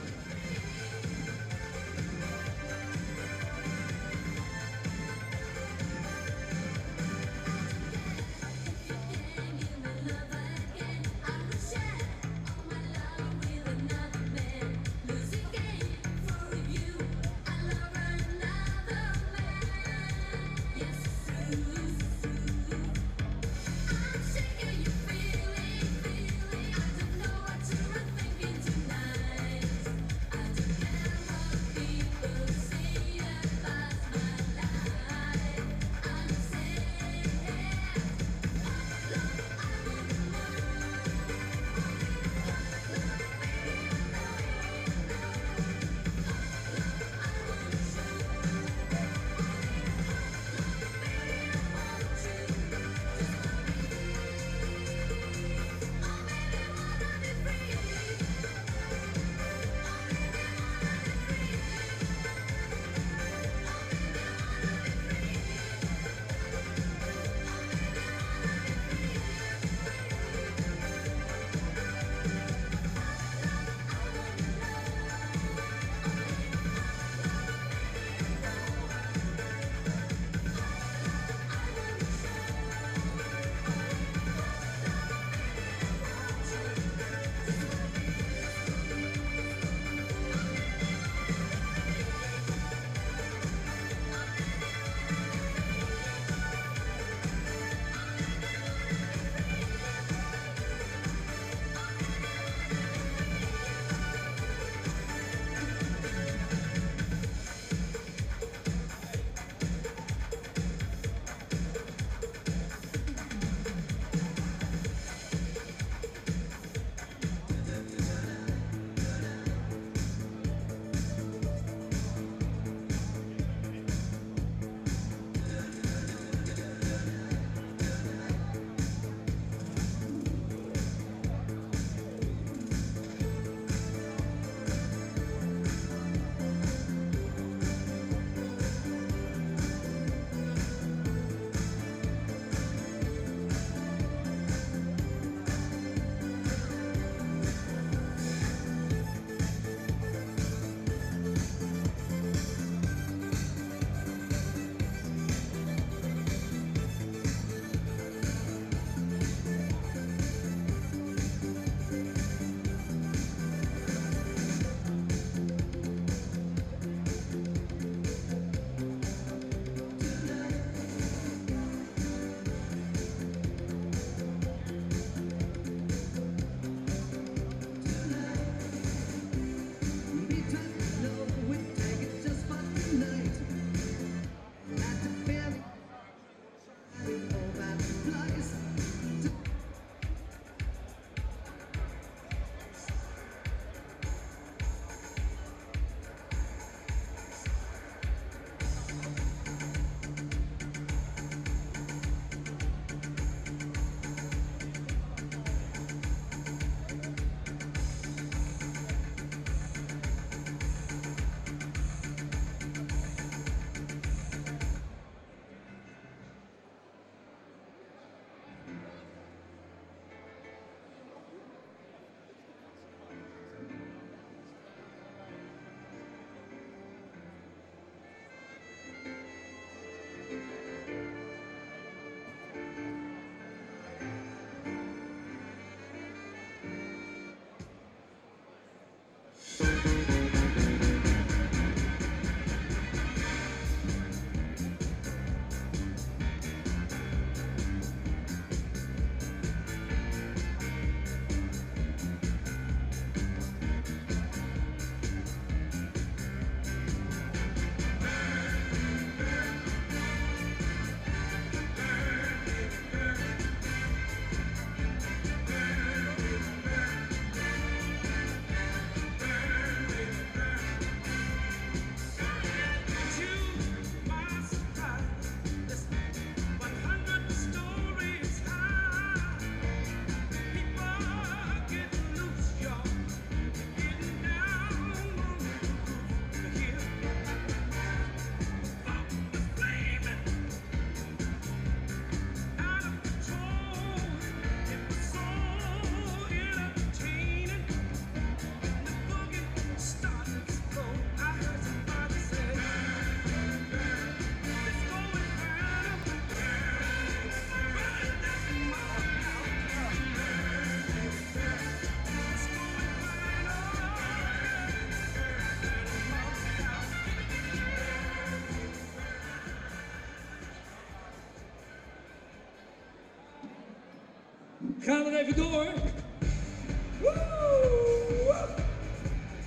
Even door.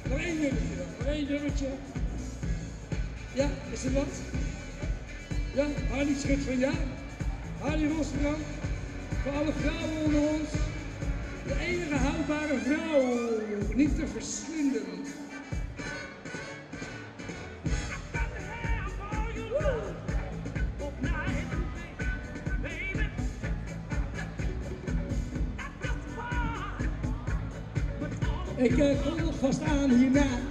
Nog één nummertje dan, nog één nummertje. Ja, is het wat? Ja, Hardy schudt van ja. Hardy Rosbrand, voor alle vrouwen Ik uh, kondig vast aan hierna.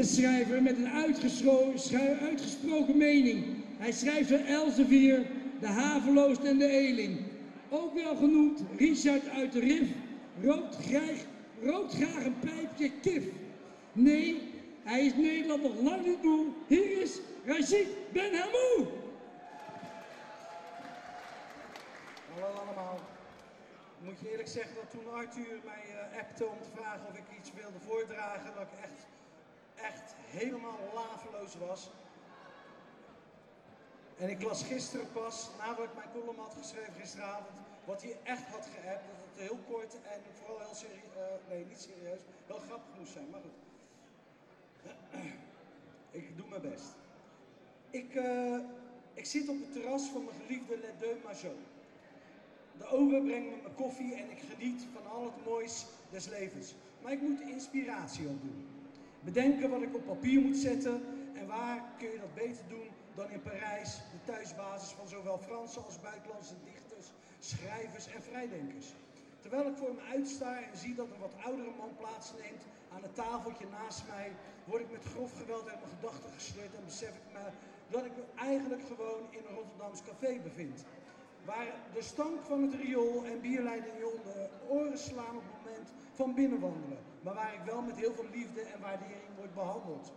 Schrijver met een uitgesproken mening. Hij schrijft van Elsevier, de Haveloost en de Eling. Ook wel genoemd Richard uit de Rif, rookt graag, rookt graag een pijpje kif. Nee, hij is Nederland nog lang niet moe. Hier is Rashid Ben Hamou. Hallo allemaal. Moet je eerlijk zeggen dat toen Arthur mij eh, appte om te vragen of ik iets wilde voordragen, dat ik echt, echt helemaal laveloos was. En ik las gisteren pas, nadat ik mijn column had geschreven gisteravond, wat hij echt had geappt, dat het heel kort en vooral heel serieus, nee niet serieus, heel grappig moest zijn, maar goed. [CLEARS THROAT] Ik doe mijn best. Ik, eh, ik zit op het terras van mijn geliefde Les Deux. De ogen brengen me mijn koffie en ik geniet van al het moois des levens. Maar ik moet inspiratie opdoen. Bedenken wat ik op papier moet zetten en waar kun je dat beter doen dan in Parijs, de thuisbasis van zowel Franse als buitenlandse dichters, schrijvers en vrijdenkers. Terwijl ik voor me uitsta en zie dat een wat oudere man plaatsneemt aan het tafeltje naast mij, word ik met grof geweld uit mijn gedachten gesleurd en besef ik me dat ik me eigenlijk gewoon in een Rotterdams café bevind. Waar de stank van het riool en bierleiding je om de oren slaan op het moment van binnenwandelen. Maar waar ik wel met heel veel liefde en waardering word behandeld.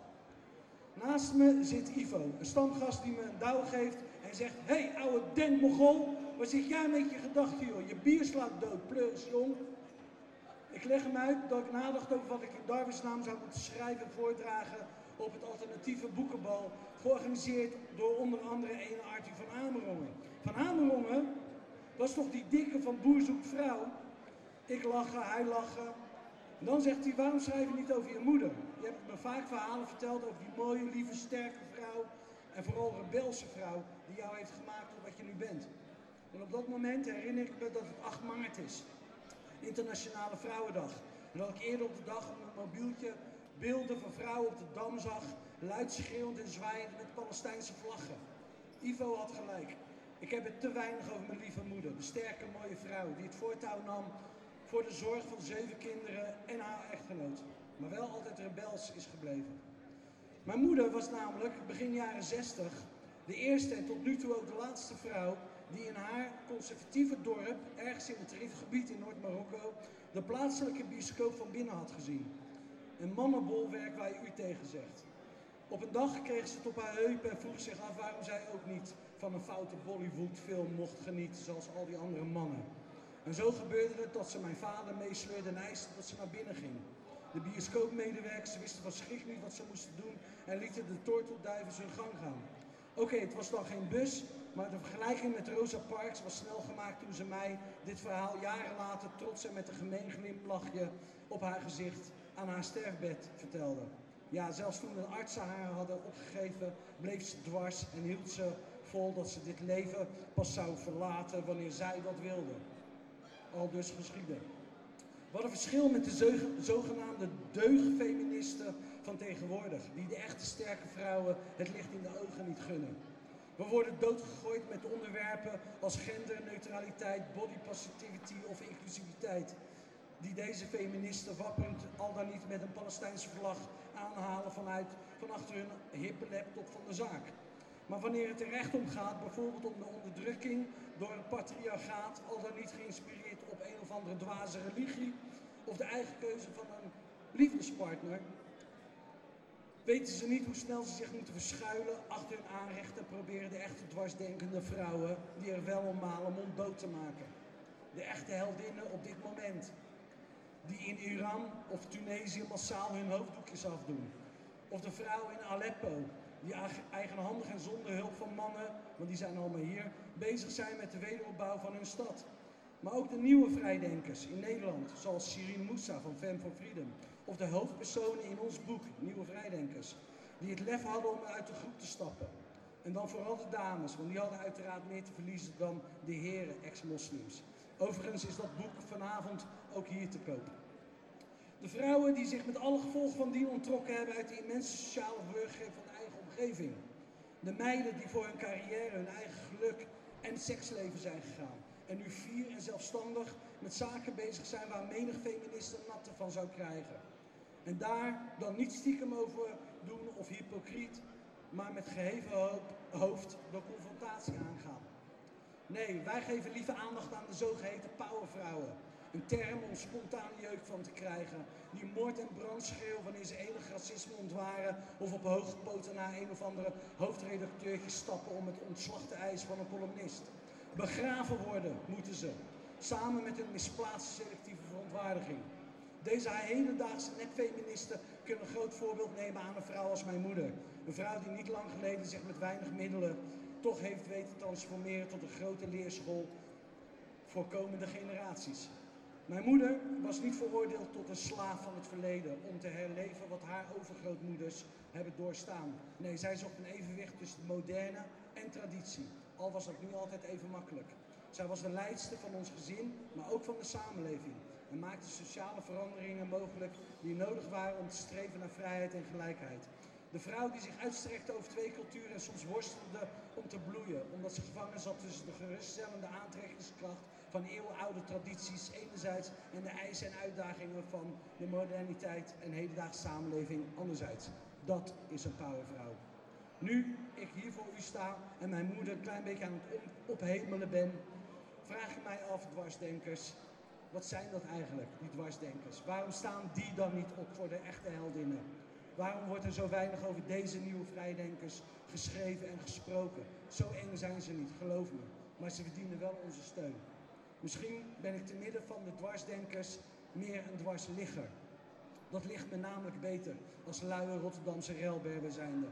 Naast me zit Ivo, een stamgast die me een douw geeft en zegt: hey, ouwe denkmogol, waar zit jij met je gedachten, joh? Je bier slaat dood, pleuris, jong. Ik leg hem uit dat ik nadacht over wat ik in Darwins naam zou moeten schrijven en voordragen op het alternatieve boekenbal, georganiseerd door onder andere ene Arthur van Amerongen. Van Amerongen, is toch die dikke van Boer zoekt vrouw? Ik lachen, hij lachen. En dan zegt hij, waarom schrijf je niet over je moeder? Je hebt me vaak verhalen verteld over die mooie, lieve, sterke vrouw en vooral rebelse vrouw die jou heeft gemaakt tot wat je nu bent. En op dat moment herinner ik me dat het 8 maart is. Internationale Vrouwendag. En dat ik eerder op de dag op mijn mobieltje beelden van vrouwen op de Dam zag, luid schreeuwend en zwaaiend met Palestijnse vlaggen. Ivo had gelijk. Ik heb het te weinig over mijn lieve moeder, de sterke mooie vrouw die het voortouw nam voor de zorg van zeven kinderen en haar echtgenoot. Maar wel altijd rebels is gebleven. Mijn moeder was namelijk begin jaren 60 de eerste en tot nu toe ook de laatste vrouw die in haar conservatieve dorp, ergens in het Rifgebied in Noord-Marokko, de plaatselijke bioscoop van binnen had gezien. Een mannenbolwerk waar je u tegen zegt. Op een dag kreeg ze het op haar heupen en vroeg zich af waarom zij ook niet van een foute Bollywood-film mocht genieten, zoals al die andere mannen. En zo gebeurde het dat ze mijn vader meesleurde en eiste dat ze naar binnen ging. De bioscoopmedewerkers wisten schrik niet wat ze moesten doen en lieten de tortelduivens hun gang gaan. Oké, het was dan geen bus, maar de vergelijking met Rosa Parks was snel gemaakt toen ze mij dit verhaal jaren later trots en met een gemeen glimlachje op haar gezicht aan haar sterfbed vertelde. Ja, zelfs toen de artsen haar hadden opgegeven, bleef ze dwars en hield ze vol dat ze dit leven pas zou verlaten wanneer zij dat wilde. Al dus geschieden. Wat een verschil met de zogenaamde deugdfeministen van tegenwoordig, die de echte sterke vrouwen het licht in de ogen niet gunnen. We worden doodgegooid met onderwerpen als genderneutraliteit, body positivity of inclusiviteit. Die deze feministen wapperend al dan niet met een Palestijnse vlag aanhalen vanuit, van achter hun hippe laptop van de zaak. Maar wanneer het er echt om gaat, bijvoorbeeld om de onderdrukking door een patriarchaat, al dan niet geïnspireerd andere dwaze religie, of de eigen keuze van een liefdespartner, weten ze niet hoe snel ze zich moeten verschuilen achter hun aanrecht en proberen de echte dwarsdenkende vrouwen, die er wel om malen, monddood te maken. De echte heldinnen op dit moment, die in Iran of Tunesië massaal hun hoofddoekjes afdoen. Of de vrouwen in Aleppo, die eigenhandig en zonder hulp van mannen, want die zijn allemaal hier, bezig zijn met de wederopbouw van hun stad. Maar ook de nieuwe vrijdenkers in Nederland, zoals Shirin Moussa van Fem for Freedom. Of de hoofdpersonen in ons boek, Nieuwe Vrijdenkers, die het lef hadden om uit de groep te stappen. En dan vooral de dames, want die hadden uiteraard meer te verliezen dan de heren ex-moslims. Overigens is dat boek vanavond ook hier te koop. De vrouwen die zich met alle gevolgen van dien ontrokken hebben uit de immense sociale burgergreep van de eigen omgeving. De meiden die voor hun carrière, hun eigen geluk en seksleven zijn gegaan. En nu fier en zelfstandig met zaken bezig zijn waar menig feminist natte van zou krijgen. En daar dan niet stiekem over doen of hypocriet, maar met geheven hoofd de confrontatie aangaan. Nee, wij geven liever aandacht aan de zogeheten powervrouwen. Een term om spontaan jeuk van te krijgen. Die moord en brand schreeuwen wanneer ze enig racisme ontwaren. Of op hoge poten naar een of andere hoofdredacteurtje stappen om het ontslag te eisen van een columnist. Begraven worden moeten ze. Samen met een misplaatste selectieve verontwaardiging. Deze hedendaagse netfeministen kunnen een groot voorbeeld nemen aan een vrouw als mijn moeder. Een vrouw die niet lang geleden zich met weinig middelen toch heeft weten transformeren tot een grote leerschool voor komende generaties. Mijn moeder was niet veroordeeld tot een slaaf van het verleden om te herleven wat haar overgrootmoeders hebben doorstaan. Nee, zij zocht een evenwicht tussen moderne en traditie, al was dat niet altijd even makkelijk. Zij was de leidster van ons gezin, maar ook van de samenleving en maakte sociale veranderingen mogelijk die nodig waren om te streven naar vrijheid en gelijkheid. De vrouw die zich uitstrekte over twee culturen en soms worstelde om te bloeien, omdat ze gevangen zat tussen de geruststellende aantrekkingskracht van eeuwenoude tradities enerzijds en de eisen en uitdagingen van de moderniteit en hedendaagse samenleving anderzijds. Dat is een powervrouw. Nu ik hier voor u sta en mijn moeder een klein beetje aan het op- ophemelen ben, vraag ik mij af, dwarsdenkers, wat zijn dat eigenlijk, die dwarsdenkers? Waarom staan die dan niet op voor de echte heldinnen? Waarom wordt er zo weinig over deze nieuwe vrijdenkers geschreven en gesproken? Zo eng zijn ze niet, geloof me. Maar ze verdienen wel onze steun. Misschien ben ik te midden van de dwarsdenkers meer een dwarsligger. Dat ligt me namelijk beter als luie Rotterdamse relberber zijnde.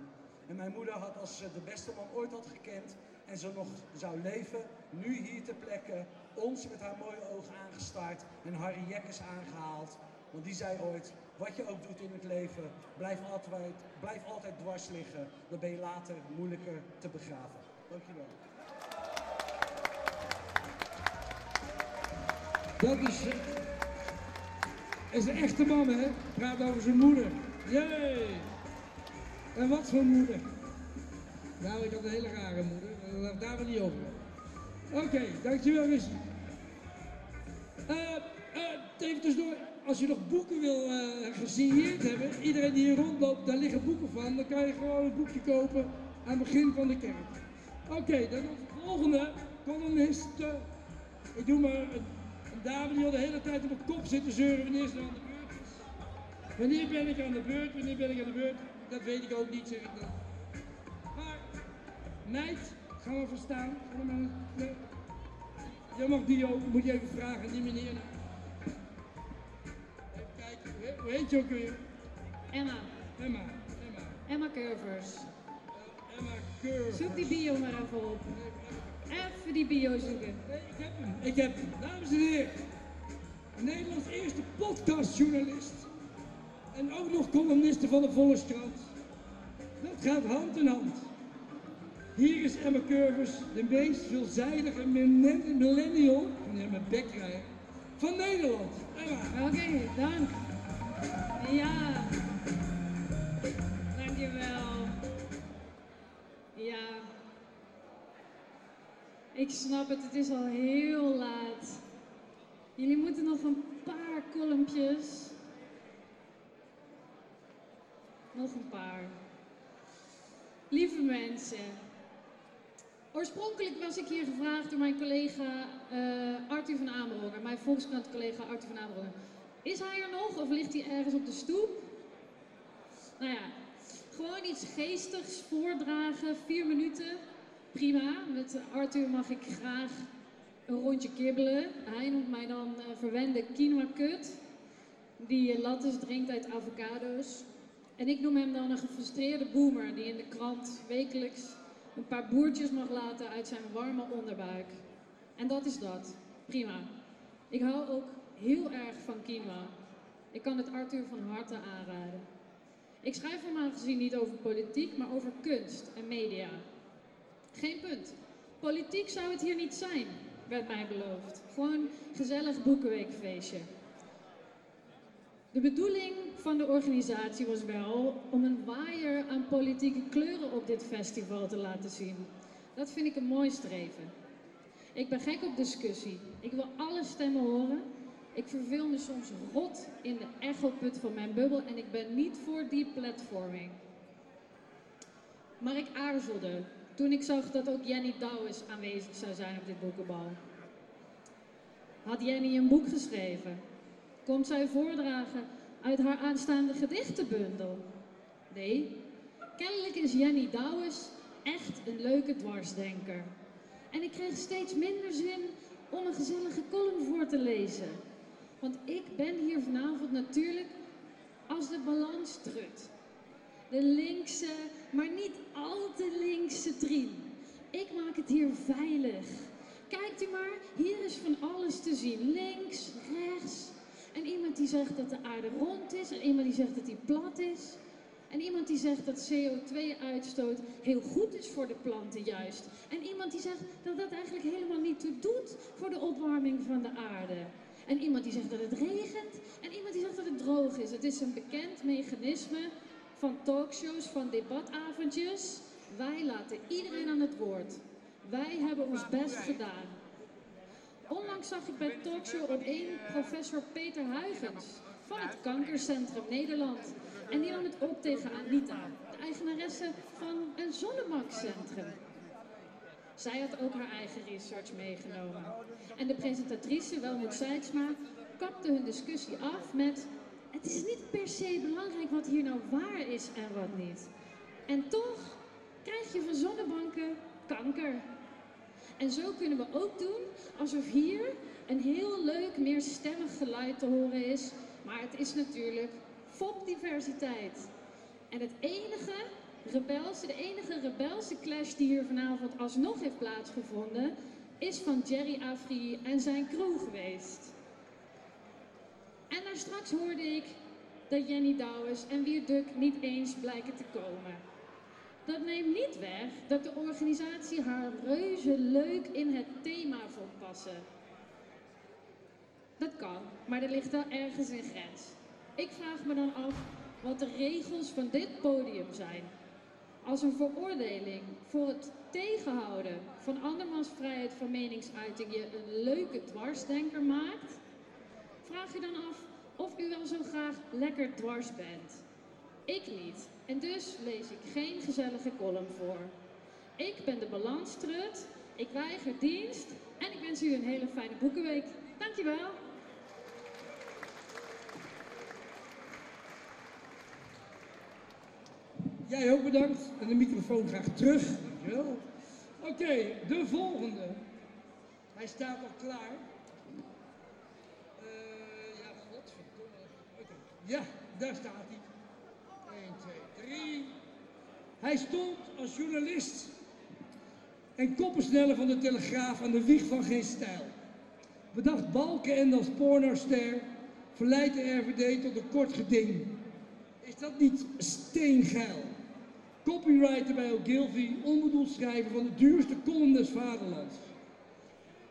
En mijn moeder had als ze de beste man ooit had gekend en zo nog zou leven, nu hier ter plekke ons met haar mooie ogen aangestaard en Harry Jekkers aangehaald. Want die zei ooit, wat je ook doet in het leven, blijf altijd, blijf altijd dwars liggen. Dan ben je later moeilijker te begraven. Dankjewel. Dat is, eh, is een echte man, hè? Praat over zijn moeder. Jee! En wat voor moeder? Nou, ik had een hele rare moeder. maar Laat daar maar niet over. Oké, dankjewel, Russie. Eh, eh, even tussendoor. Als je nog boeken wil eh, gesigneerd hebben, iedereen die hier rondloopt, daar liggen boeken van. Dan kan je gewoon een boekje kopen aan het begin van de kerk. Oké, dan onze volgende columnist. eh, ik doe maar een, een dame die al de hele tijd op mijn kop zit te zeuren wanneer ze aan de beurt. Wanneer ben ik aan de beurt? Wanneer ben ik aan de beurt? Dat weet ik ook niet, zeg ik dan. Maar, meid, gaan we verstaan? Er nee. Jij mag die ook, moet je even vragen, die meneer. nou. Even kijken, hoe- heet je ook weer? Emma. Emma, Emma. Emma Curvers. Emma Curvers. Zoek die bio maar even op. Even die bio zoeken. Ik heb hem, ik heb hem. Dames en heren, Nederlands eerste podcastjournalist. En ook nog columniste van de Volkskrant. Dat gaat hand in hand. Hier is Emma Curvers, de meest veelzijdige millen- millennial, nee, mijn bek van Nederland. Emma. Oké, dank. Ja. Dankjewel. Ja. Ik snap het, het is al heel laat. Jullie moeten nog een paar kolompjes. Nog een paar. Lieve mensen. Oorspronkelijk was ik hier gevraagd door mijn collega eh, Arthur van Amerongen, mijn Volkskrant collega Arthur van Amerongen. Is hij er nog of ligt hij ergens op de stoep? Nou ja, gewoon iets geestigs voordragen, vier minuten, prima. Met Arthur mag ik graag een rondje kibbelen. Hij noemt mij dan eh, verwende quinoa kut, die eh, lattes drinkt uit avocado's. En ik noem hem dan een gefrustreerde boomer die in de krant wekelijks een paar boertjes mag laten uit zijn warme onderbuik. En dat is dat. Prima. Ik hou ook heel erg van quinoa. Ik kan het Arthur van harte aanraden. Ik schrijf normaal gezien niet over politiek, maar over kunst en media. Geen punt. Politiek zou het hier niet zijn, werd mij beloofd. Gewoon gezellig boekenweekfeestje. De bedoeling van de organisatie was wel om een waaier aan politieke kleuren op dit festival te laten zien. Dat vind ik een mooi streven. Ik ben gek op discussie. Ik wil alle stemmen horen. Ik verveel me soms rot in de echoput van mijn bubbel en ik ben niet voor die platforming. Maar ik aarzelde toen ik zag dat ook Jenny Douwes aanwezig zou zijn op dit boekenbal. Had Jenny een boek geschreven? Komt zij voordragen uit haar aanstaande gedichtenbundel? Nee, kennelijk is Jenny Douwes echt een leuke dwarsdenker. En ik kreeg steeds minder zin om een gezellige column voor te lezen. Want ik ben hier vanavond natuurlijk als de balans trut. De linkse, maar niet al te linkse Trien. Ik maak het hier veilig. kijkt u maar, hier is van alles te zien. Links, rechts. En iemand die zegt dat de aarde rond is. En iemand die zegt dat die plat is. En iemand die zegt dat CO2-uitstoot heel goed is voor de planten juist. En iemand die zegt dat dat eigenlijk helemaal niet toe doet voor de opwarming van de aarde. En iemand die zegt dat het regent. En iemand die zegt dat het droog is. Het is een bekend mechanisme van talkshows, van debatavondjes. Wij laten iedereen aan het woord. Wij hebben ons best gedaan. Onlangs zag ik bij Talkshow op één professor Peter Huygens van het Kankercentrum Nederland. En die nam het op tegen Anita, de eigenaresse van een zonnemaxcentrum. Zij had ook haar eigen research meegenomen. En de presentatrice, Welmoed Seidsma, kapte hun discussie af met... Het is niet per se belangrijk wat hier nou waar is en wat niet. En toch krijg je van zonnebanken kanker. En zo kunnen we ook doen alsof hier een heel leuk, meerstemmig geluid te horen is. Maar het is natuurlijk fopdiversiteit. En het enige rebelse, de enige rebelse clash die hier vanavond alsnog heeft plaatsgevonden, is van Jerry Afri en zijn crew geweest. En daar straks hoorde ik dat Jenny Douwes en Wierduk niet eens blijken te komen. Dat neemt niet weg dat de organisatie haar reuze leuk in het thema vond passen. Dat kan, maar er ligt wel ergens een grens. Ik vraag me dan af wat de regels van dit podium zijn. Als een veroordeling voor het tegenhouden van andermans vrijheid van meningsuiting je een leuke dwarsdenker maakt, vraag je dan af of u wel zo graag lekker dwars bent. Ik niet. En dus lees ik geen gezellige column voor. Ik ben de balanstrut, ik weiger dienst en ik wens u een hele fijne boekenweek. Dankjewel. Jij ook bedankt. En de microfoon graag terug. Dankjewel. Oké, de volgende. Hij staat al klaar. Eh, ja, godverdomme. Ja, daar staat hij. 1, 2, 3. Hij stond als journalist en koppensneller van de Telegraaf aan de wieg van geen stijl. Bedacht Balkenende als pornoster, verleidt de RVD tot een kort geding. Is dat niet steengeil? Copywriter bij Ogilvy, onbedoeld schrijver van de duurste column des vaderlands.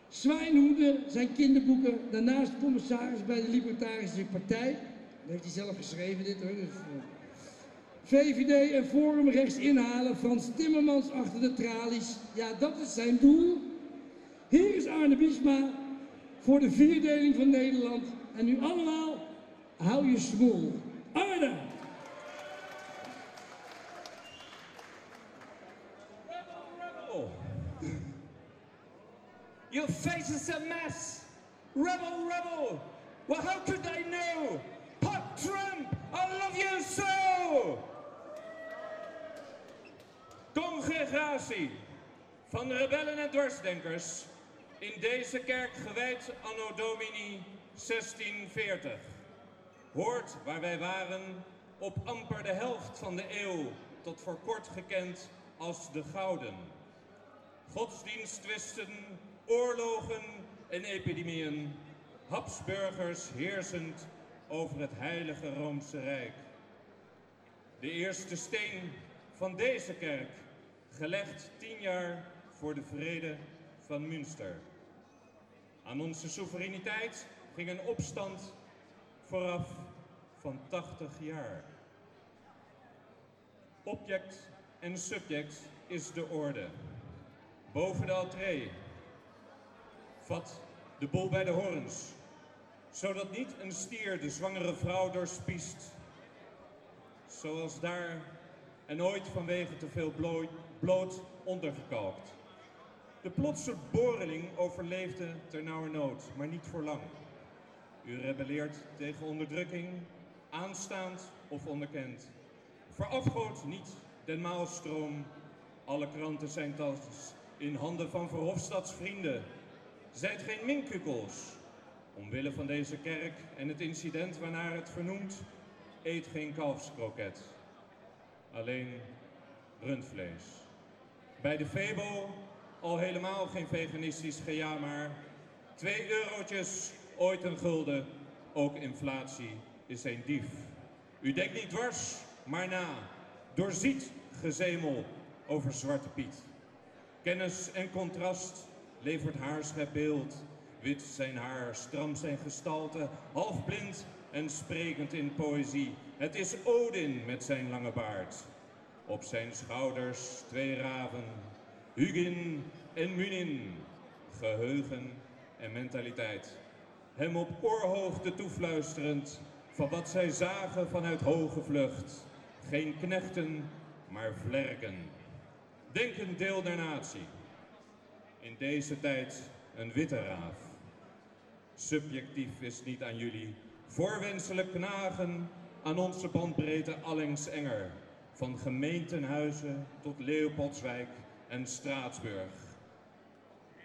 Zwijnhoeden zijn kinderboeken, daarnaast commissaris bij de Libertarische Partij. Dat heeft hij zelf geschreven, dit hoor. Dus, eh. VVD en Forum rechts inhalen, Frans Timmermans achter de tralies. Ja, dat is zijn doel. Hier is Arne Biesma voor de vierdeling van Nederland. En nu allemaal, hou je smoel. Arne! Your face is a mess. Rebel, rebel. Well, how could I know? Pop Trump, I love you so. Congregatie van rebellen en dwarsdenkers in deze kerk gewijd anno domini 1640. Hoort waar wij waren op amper de helft van de eeuw tot voor kort gekend als de Gouden. Godsdiensttwisten, oorlogen en epidemieën, Habsburgers heersend over het heilige Roomse Rijk. De eerste steen van deze kerk, gelegd tien jaar voor de vrede van Münster. Aan onze soevereiniteit ging een opstand vooraf van 80 jaar. Object en subject is de orde. Boven de entree. Vat de bol bij de horens, zodat niet een stier de zwangere vrouw doorspiest. Zoals daar en ooit vanwege te veel bloot, bloot ondergekalkt. De plotse boreling overleefde ternauwernood, maar niet voor lang. U rebelleert tegen onderdrukking, aanstaand of onderkend. Verafgoot niet den maalstroom, alle kranten zijn thans in handen van Verhofstadts vrienden. Zijt geen minkukels. Omwille van deze kerk en het incident waarnaar het vernoemt, eet geen kalfskroket. Alleen rundvlees. Bij de Febo al helemaal geen veganistisch gejammer. Twee eurotjes, ooit een gulden, ook inflatie is een dief. U denkt niet dwars, maar na, doorziet gezemel over Zwarte Piet. Kennis en contrast levert haar schepbeeld. Wit zijn haar, stram zijn gestalte, half blind en sprekend in poëzie. Het is Odin met zijn lange baard. Op zijn schouders twee raven, Hugin en Munin, geheugen en mentaliteit. Hem op oorhoogte toefluisterend van wat zij zagen vanuit hoge vlucht. Geen knechten, maar vlerken. Denkend deel der natie. In deze tijd een witte raaf. Subjectief is niet aan jullie. Voorwenselijk knagen aan onze bandbreedte allengs enger. Van gemeentenhuizen tot Leopoldswijk en Straatsburg.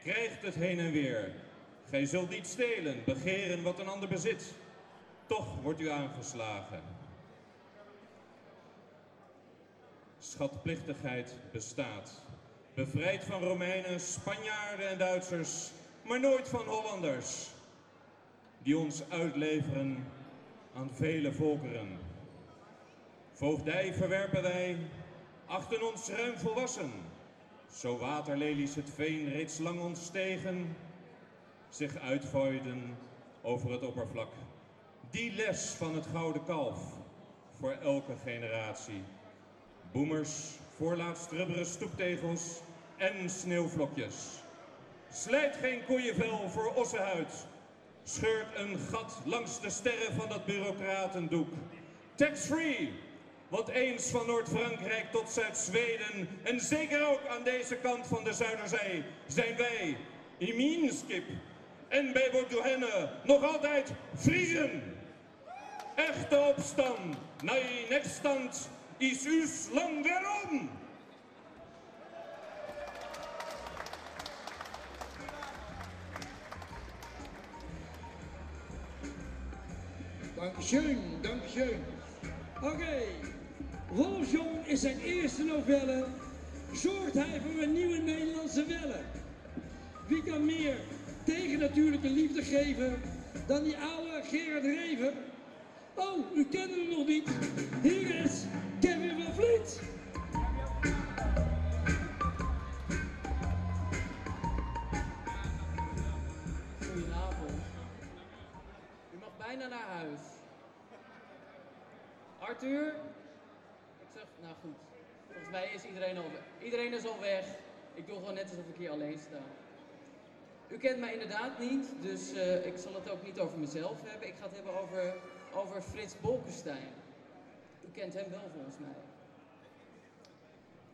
Krijgt het heen en weer. Gij zult niet stelen, begeren wat een ander bezit. Toch wordt u aangeslagen. Schatplichtigheid bestaat. Bevrijd van Romeinen, Spanjaarden en Duitsers, maar nooit van Hollanders. Die ons uitleveren aan vele volkeren. Voogdij verwerpen wij, achten ons ruim volwassen. Zo waterlelies het veen reeds lang ontstegen, zich uitvooiden over het oppervlak. Die les van het gouden kalf voor elke generatie. Boemers, voorlaatst rubberen stoeptegels en sneeuwvlokjes. Slijt geen koeienvel voor ossenhuid. Scheurt een gat langs de sterren van dat bureaucratendoek. Tax-free, want eens van Noord-Frankrijk tot Zuid-Zweden en zeker ook aan deze kant van de Zuiderzee zijn wij, in Minskip en bij Bordeaux nog altijd Friesen. Echte opstand, nee, nekstand is us lang weerom. Dankeschön, dankeschön. Oké, Wolfsjong is zijn eerste novelle. Zorgt hij voor een nieuwe Nederlandse welle. Wie kan meer tegen natuurlijke liefde geven dan die oude Gerard Reven? Oh, u kent hem nog niet. Hier is Kevin van Vliet. Naar huis. Arthur? Ik zeg, nou goed. Volgens mij is iedereen al weg. Iedereen is al weg. Ik doe gewoon net alsof ik hier alleen sta. U kent mij inderdaad niet, dus eh, ik zal het ook niet over mezelf hebben. Ik ga het hebben over, over Frits Bolkestein. U kent hem wel volgens mij.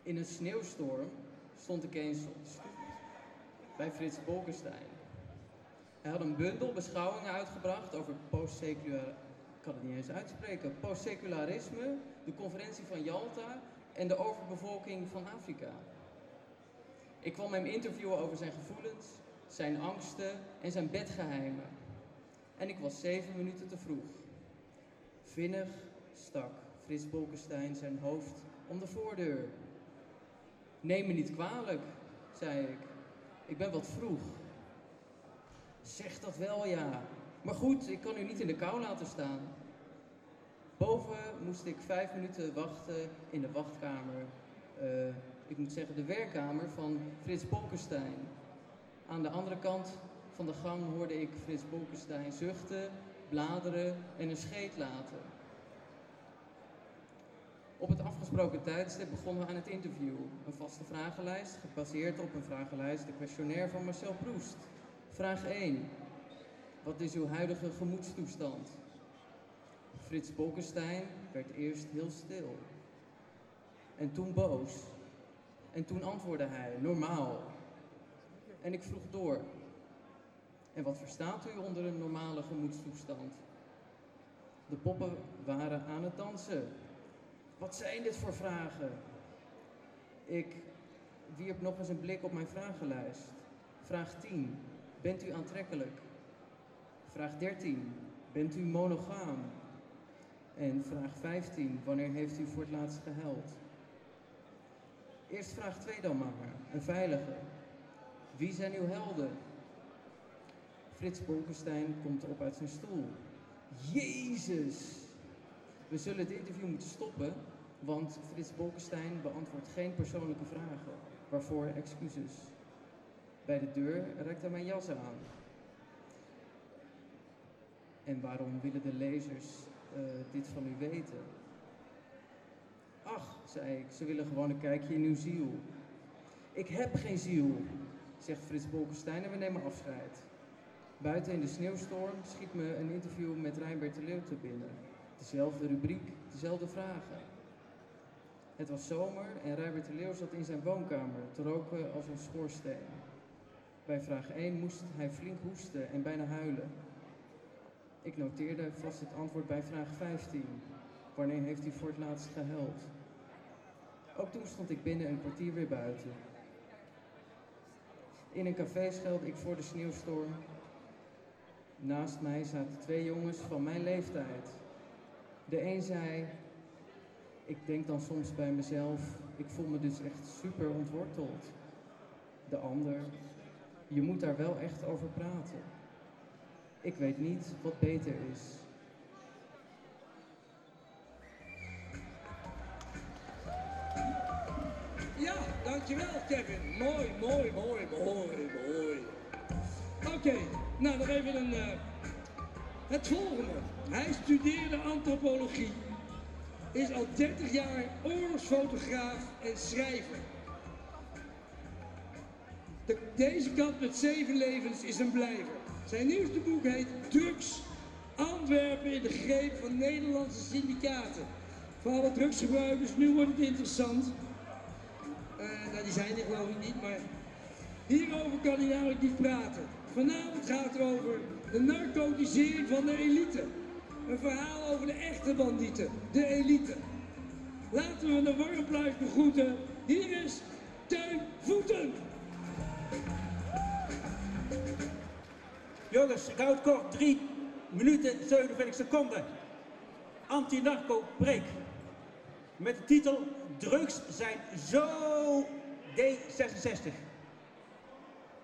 In een sneeuwstorm stond ik eens op de bij Frits Bolkestein. Hij had een bundel beschouwingen uitgebracht over postseculair, ik kan het niet eens uitspreken, postsecularisme, de conferentie van Yalta en de overbevolking van Afrika. Ik kwam hem interviewen over zijn gevoelens, zijn angsten en zijn bedgeheimen. En ik was zeven minuten te vroeg. Vinnig stak Frits Bolkestein zijn hoofd om de voordeur. Neem me niet kwalijk, zei ik. Ik ben wat vroeg. Zeg dat wel, ja. Maar goed, ik kan u niet in de kou laten staan. Boven moest ik vijf minuten wachten in de wachtkamer. eh, ik moet zeggen, de werkkamer van Frits Bolkestein. Aan de andere kant van de gang hoorde ik Frits Bolkestein zuchten, bladeren en een scheet laten. Op het afgesproken tijdstip begonnen we aan het interview. Een vaste vragenlijst, gebaseerd op een vragenlijst, de questionnaire van Marcel Proest. Vraag 1. Wat is uw huidige gemoedstoestand? Frits Bolkestein werd eerst heel stil. En toen boos. En toen antwoordde hij, normaal. En ik vroeg door. En wat verstaat u onder een normale gemoedstoestand? De poppen waren aan het dansen. Wat zijn dit voor vragen? Ik wierp nog eens een blik op mijn vragenlijst. Vraag 10. Bent u aantrekkelijk? Vraag 13. Bent u monogaam? En vraag 15. Wanneer heeft u voor het laatst gehuild? Eerst vraag 2 dan maar. Een veilige. Wie zijn uw helden? Frits Bolkestein komt op uit zijn stoel. Jezus! We zullen het interview moeten stoppen, want Frits Bolkestein beantwoordt geen persoonlijke vragen. Waarvoor excuses. Bij de deur reikt hij mijn jas aan. En waarom willen de lezers eh, dit van u weten? Ach, zei ik, ze willen gewoon een kijkje in uw ziel. Ik heb geen ziel, zegt Frits Bolkestein en we nemen afscheid. Buiten in de sneeuwstorm schiet me een interview met Rijnbert de Leeuw te binnen. Dezelfde rubriek, dezelfde vragen. Het was zomer en Rijnbert de Leeuw zat in zijn woonkamer te roken als een schoorsteen. Bij vraag 1 moest hij flink hoesten en bijna huilen. Ik noteerde vast het antwoord bij vraag 15. Wanneer heeft hij voor het laatst gehuild? Ook toen stond ik binnen een kwartier weer buiten. In een café schelde ik voor de sneeuwstorm. Naast mij zaten twee jongens van mijn leeftijd. De een zei, ik denk dan soms bij mezelf, ik voel me dus echt super ontworteld. De ander, je moet daar wel echt over praten. Ik weet niet wat beter is. Ja, dankjewel Kevin. Mooi, mooi, mooi, mooi, mooi. Oké, nou nog even een, eh, het volgende. Hij studeerde antropologie. Is al 30 jaar oorlogsfotograaf en schrijver. De- deze kant met zeven levens is een blijver. Zijn nieuwste boek heet Drugs. Antwerpen in de greep van Nederlandse syndicaten. Voor alle drugsgebruikers, nu wordt het interessant. Eh, nou, die zijn er geloof ik niet, maar hierover kan hij namelijk niet praten. Vanavond gaat het over de narcotisering van de elite. Een verhaal over de echte bandieten, de elite. Laten we een warm applaus begroeten. Hier is Teun Voeten. Jongens, ik kort. 3 minuten 47 seconden. Anti-narco-preek. Met de titel Drugs zijn zo D66.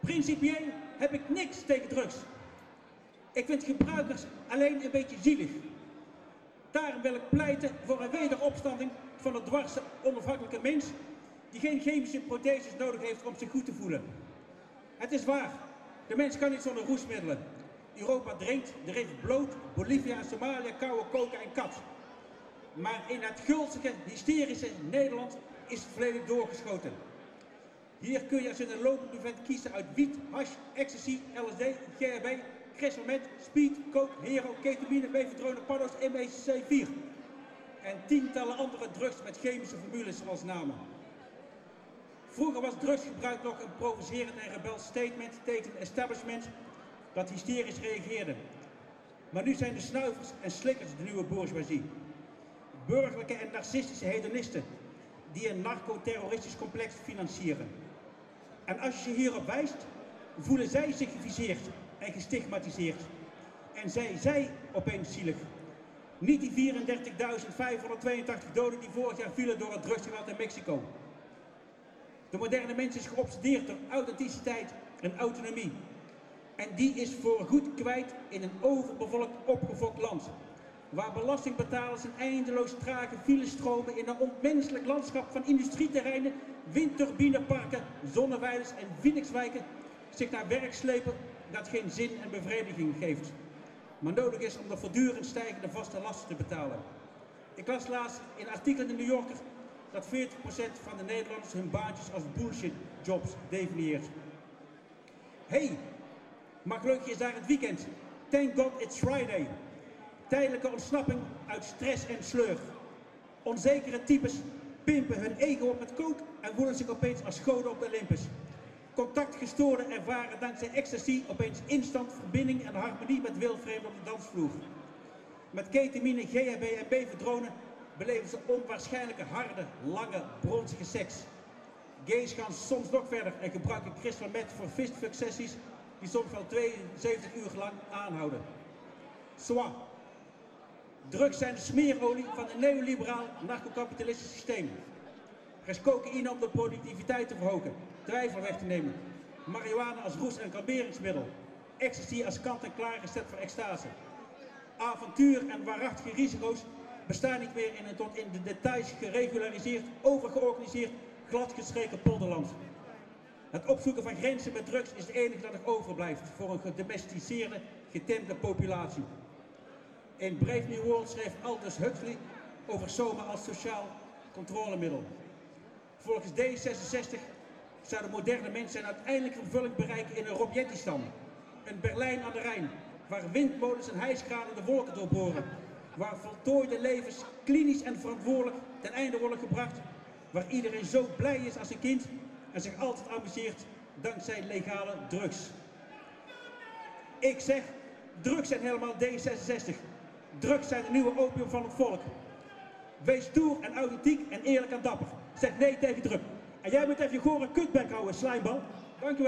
Principieel heb ik niks tegen drugs. Ik vind gebruikers alleen een beetje zielig. Daarom wil ik pleiten voor een wederopstanding van de dwarse onafhankelijke mens die geen chemische protheses nodig heeft om zich goed te voelen. Het is waar, de mens kan niet zonder roesmiddelen. Europa drinkt rivier bloot, Bolivia Somalië koude koken en kat. Maar in het gulzige, hysterische Nederland is het volledig doorgeschoten. Hier kun je als in een lopend kiezen uit wiet, hash, ecstasy, LSD, GHB, crystalmet, speed, coke, hero, ketamine, beverdrone, paddo's, MSC4. En tientallen andere drugs met chemische formules zoals namen. Vroeger was drugsgebruik nog een provocerend en rebels statement tegen een establishment dat hysterisch reageerde. Maar nu zijn de snuivers en slikkers de nieuwe bourgeoisie. Burgerlijke en narcistische hedonisten die een narcoterroristisch complex financieren. En als je hierop wijst, voelen zij zich geviseerd en gestigmatiseerd. En zij, zij opeens zielig. Niet die 34.582 doden die vorig jaar vielen door het drugsgeweld in Mexico. De moderne mens is geobsedeerd door authenticiteit en autonomie. En die is voor goed kwijt in een overbevolkt, opgefokt land. Waar belastingbetalers een eindeloos trage files stromen in een onmenselijk landschap van industrieterreinen, windturbineparken, zonneweiders en Phoenixwijken zich naar werk slepen dat geen zin en bevrediging geeft. Maar nodig is om de voortdurend stijgende vaste lasten te betalen. Ik las laatst in een artikel in de New Yorker dat 40% van de Nederlanders hun baantjes als bullshit jobs definieert. hey, maar gelukkig is daar het weekend. Thank God it's Friday. Tijdelijke ontsnapping uit stress en sleur. Onzekere types pimpen hun ego op met kook en voelen zich opeens als goden op de Olympus. Contactgestoorden ervaren dankzij ecstasy opeens instant verbinding en harmonie met wildvreemden op de dansvloer. Met ketamine, GHB en beverdronen beleven ze onwaarschijnlijke harde, lange, bronzige seks. Gays gaan soms nog verder en gebruiken crystal meth voor fistfuck sessies die soms wel 72 uur lang aanhouden. Zwa. Drugs zijn de smeerolie van een neoliberaal narcocapitalistisch systeem. Er is cocaïne om de productiviteit te verhogen, twijfel weg te nemen. Marihuana als roes- en kalmeringsmiddel. Ecstasy als kant-en-klaar recept voor extase. Avontuur en waarachtige risico's bestaan niet meer in een tot in de details geregulariseerd, overgeorganiseerd, gladgestreken polderland. Het opzoeken van grenzen met drugs is het enige dat nog overblijft voor een gedomesticeerde, getemde populatie. In Brave New World schreef Aldous Huxley over soma als sociaal controlemiddel. Volgens D66 zou de moderne mens zijn uiteindelijke vervulling bereiken in een Robjetistan. Een Berlijn aan de Rijn, waar windmolens en hijskranen de wolken doorboren. Waar voltooide levens klinisch en verantwoordelijk ten einde worden gebracht. Waar iedereen zo blij is als een kind en zich altijd amuseert dankzij legale drugs. Ik zeg, drugs zijn helemaal D66. Drugs zijn de nieuwe opium van het volk. Wees stoer en authentiek en eerlijk en dapper. Zeg nee tegen druk. En jij moet even je gore kutbek houden, slijmbal. Dank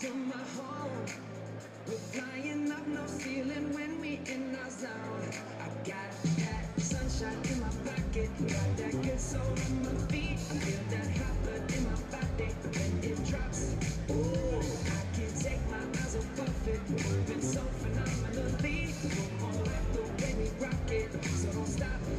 from my home We're flying up no ceiling when we in our zone. I got that sunshine in my pocket. Got that good soul on my feet. I feel that hot blood in my body when it drops. Ooh, I can't take my eyes off of it. Moving so phenomenally. One more after when rock it. So don't stop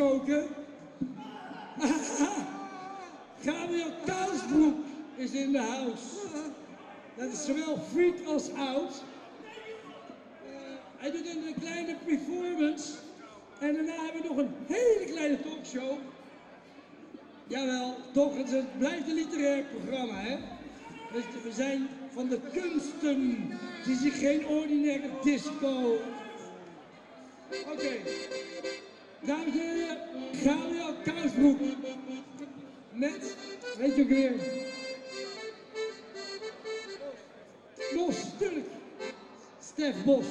[LAUGHS] Gabriel Kousbroek is in de house. Dat is zowel freak als oud. Eh, hij doet een kleine performance. En daarna hebben we nog een hele kleine talkshow. Jawel, toch, het, blijft een literair programma, hè? Dus we zijn van de kunsten. Het is geen ordinaire disco. Oké. Dames en heren, Gabriel Kousbroek. Met, weet je ook weer? Bos, tuurlijk. Stef Bos.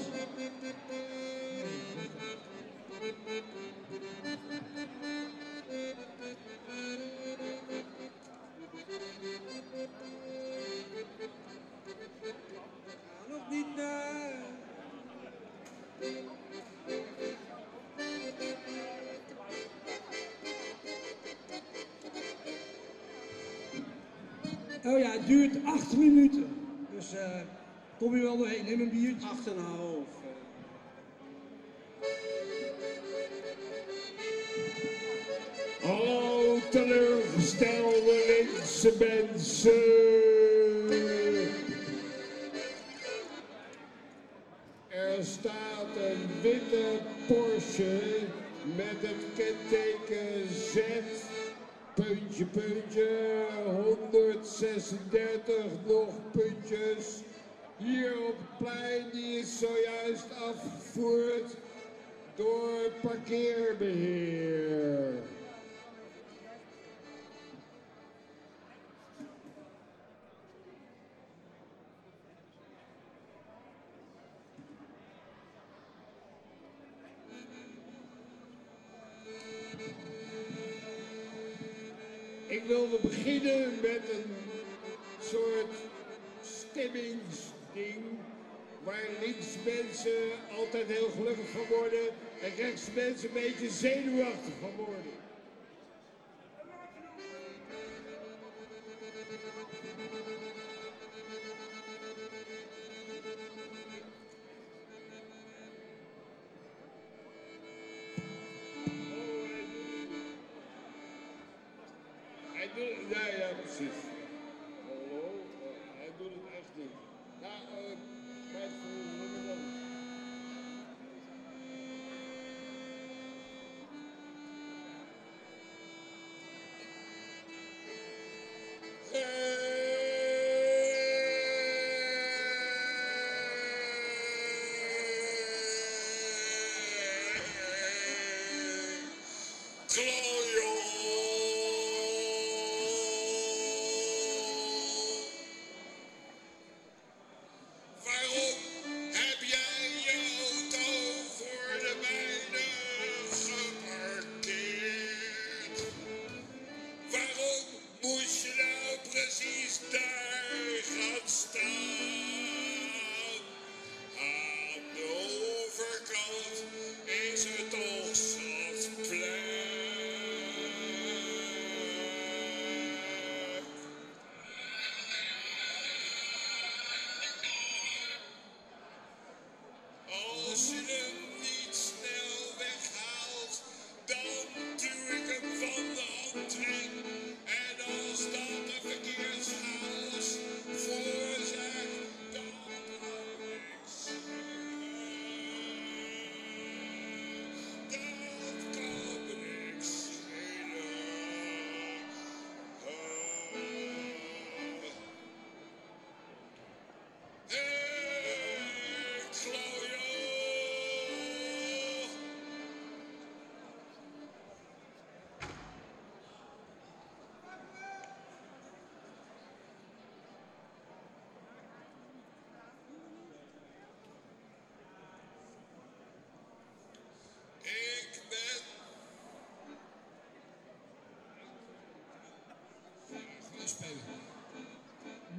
nog niet. Oh ja, het duurt acht minuten. Dus eh kom je wel doorheen. Neem een biertje. Acht en een half. Hallo teleurgestelde linkse mensen. Er staat een witte Porsche met het kenteken 136 nog puntjes. Hier op het plein, die is zojuist afgevoerd door parkeerbeheer. Ik wilde beginnen met een soort stemmingsding waar links mensen altijd heel gelukkig van worden en rechts mensen een beetje zenuwachtig van worden.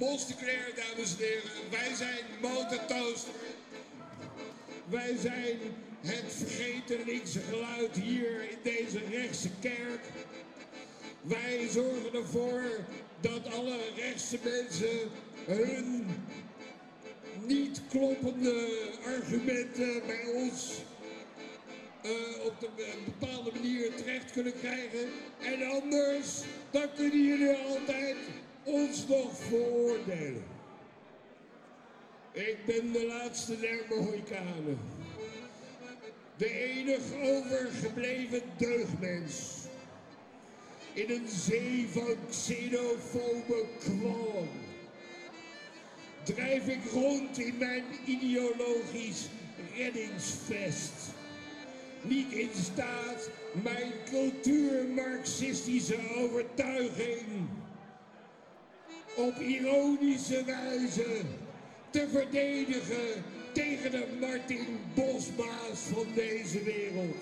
Bos de Claire, dames en heren. Wij zijn Motortoaster. Wij zijn het vergeten linkse geluid hier in deze rechtse kerk. Wij zorgen ervoor dat alle rechtse mensen hun niet kloppende argumenten bij ons eh, op een eh, bepaalde manier terecht kunnen krijgen. En anders, dan kunnen jullie altijd ons nog veroordelen. Ik ben de laatste der Mohikanen. De enig overgebleven deugdmens. In een zee van xenofobe kwallen. Drijf ik rond in mijn ideologisch reddingsvest. Niet in staat mijn cultuur-marxistische overtuiging op ironische wijze te verdedigen tegen de Martin Bosma's van deze wereld.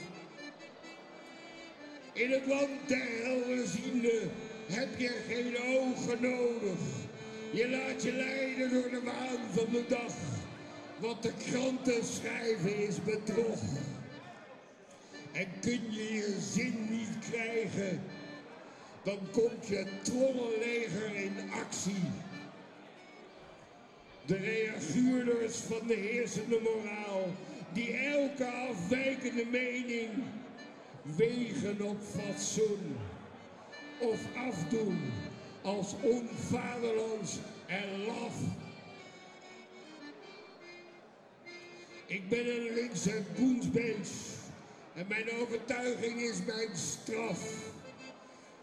In het land der helderziende heb je geen ogen nodig. Je laat je leiden door de waan van de dag. Wat de kranten schrijven is bedrog. En kun je je zin niet krijgen, dan komt je trollenleger in actie. De reaguurders van de heersende moraal, die elke afwijkende mening wegen op fatsoen of afdoen als onvaderlands en laf. Ik ben een linkse boensbench en mijn overtuiging is mijn straf.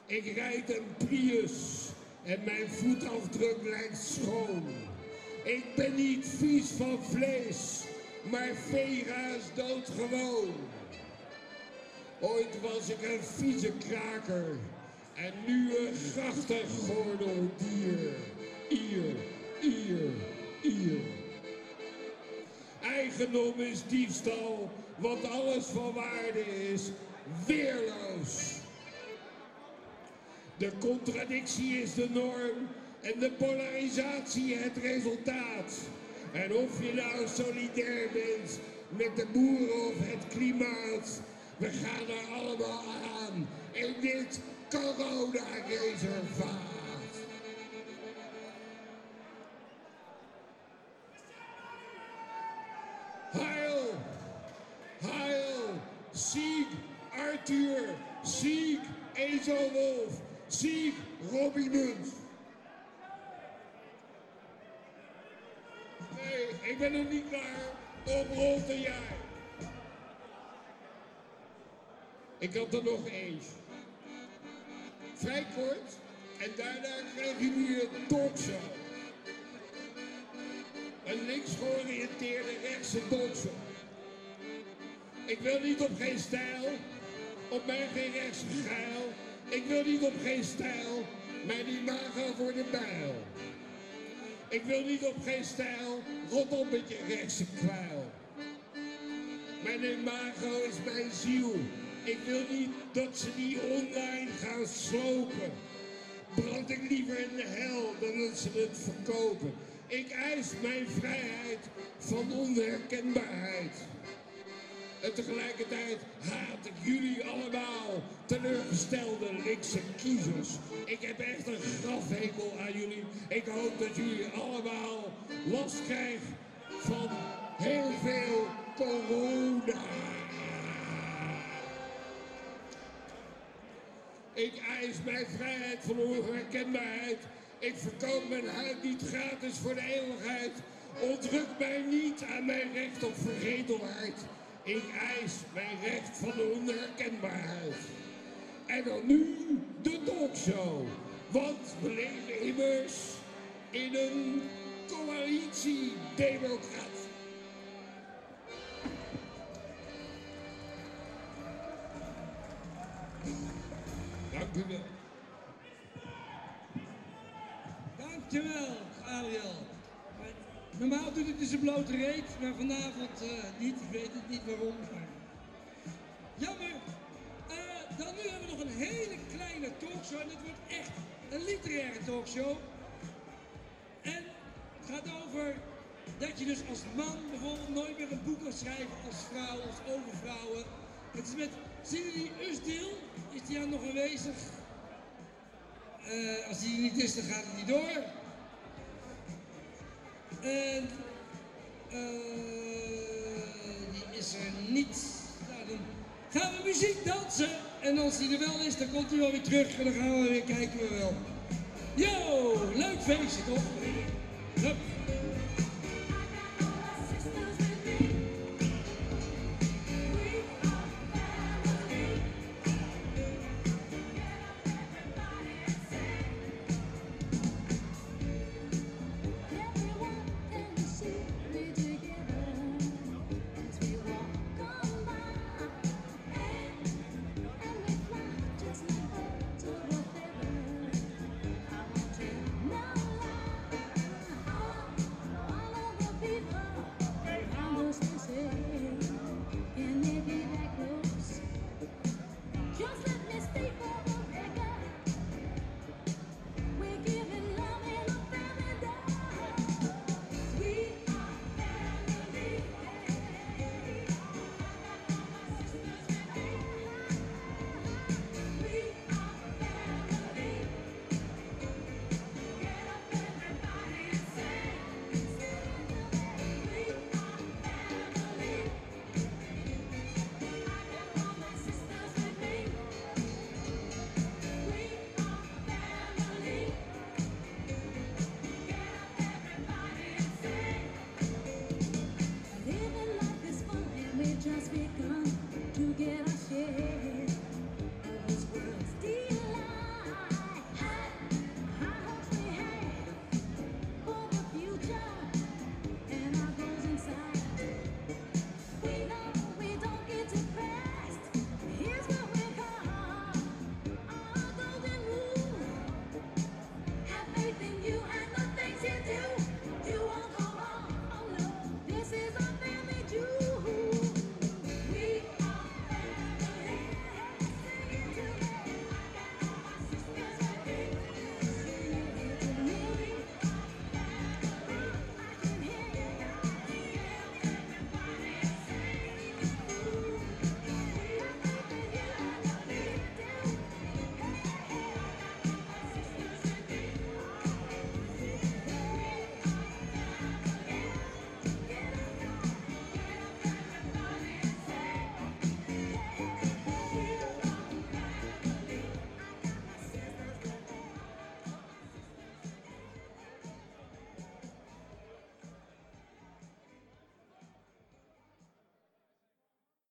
Ik rijd een Prius en mijn voetafdruk lijkt schoon. Ik ben niet vies van vlees, maar Vega is doodgewoon. Ooit was ik een vieze kraker en nu een grachtig gordeldier. Ier, ier, ier. Eigendom is diefstal, want alles van waarde is weerloos. De contradictie is de norm en de polarisatie het resultaat. En of je nou solidair bent met de boeren of het klimaat, we gaan er allemaal aan in dit corona-reservaat. Heil, heil, Sieg, Arthur, Sieg, Ezelwolf, Sieg, Robbie Munt. Nee, ik ben nog niet klaar. Op rolt een jaar. Ik had er nog eens. Vrij kort. En daarna krijgen jullie een talkshow. Een links georiënteerde rechtse talkshow. Ik wil niet op geen stijl. Op mij geen rechtse geil. Ik wil niet op geen stijl. Mijn imago voor de bijl. Ik wil niet op geen stijl. Rot op met je rechtse kwijl. Mijn imago is mijn ziel. Ik wil niet dat ze die online gaan slopen. Brand ik liever in de hel dan dat ze het verkopen. Ik eis mijn vrijheid van onherkenbaarheid. En tegelijkertijd haat ik jullie allemaal, teleurgestelde linkse kiezers. Ik heb echt een grafhekel aan jullie. Ik hoop dat jullie allemaal last krijgen van heel veel corona. Ik eis mijn vrijheid van onherkenbaarheid. Ik verkoop mijn huid niet gratis voor de eeuwigheid. Ontruk mij niet aan mijn recht op vergetelheid. Ik eis mijn recht van de onherkenbaarheid. En dan nu de talkshow. Want we leven immers in een coalitie-democratie. Dank u wel. Dankjewel, Ariel. Normaal doet het dus een blote reet, maar vanavond eh, niet. Ik weet het niet waarom. Jammer. Eh, dan nu hebben we nog een hele kleine talkshow. En het wordt echt een literaire talkshow. En het gaat over dat je dus als man bijvoorbeeld nooit meer een boek kan schrijven als vrouw, als over vrouwen. Het is met Cindy Usdil, is die aan nog aanwezig? Eh, als die niet is, dan gaat het niet door. En eh, die is er niet. Gaan we muziek dansen. En als hij er wel is, dan komt hij wel weer terug en dan gaan we weer kijken we wel. Yo, leuk feestje toch?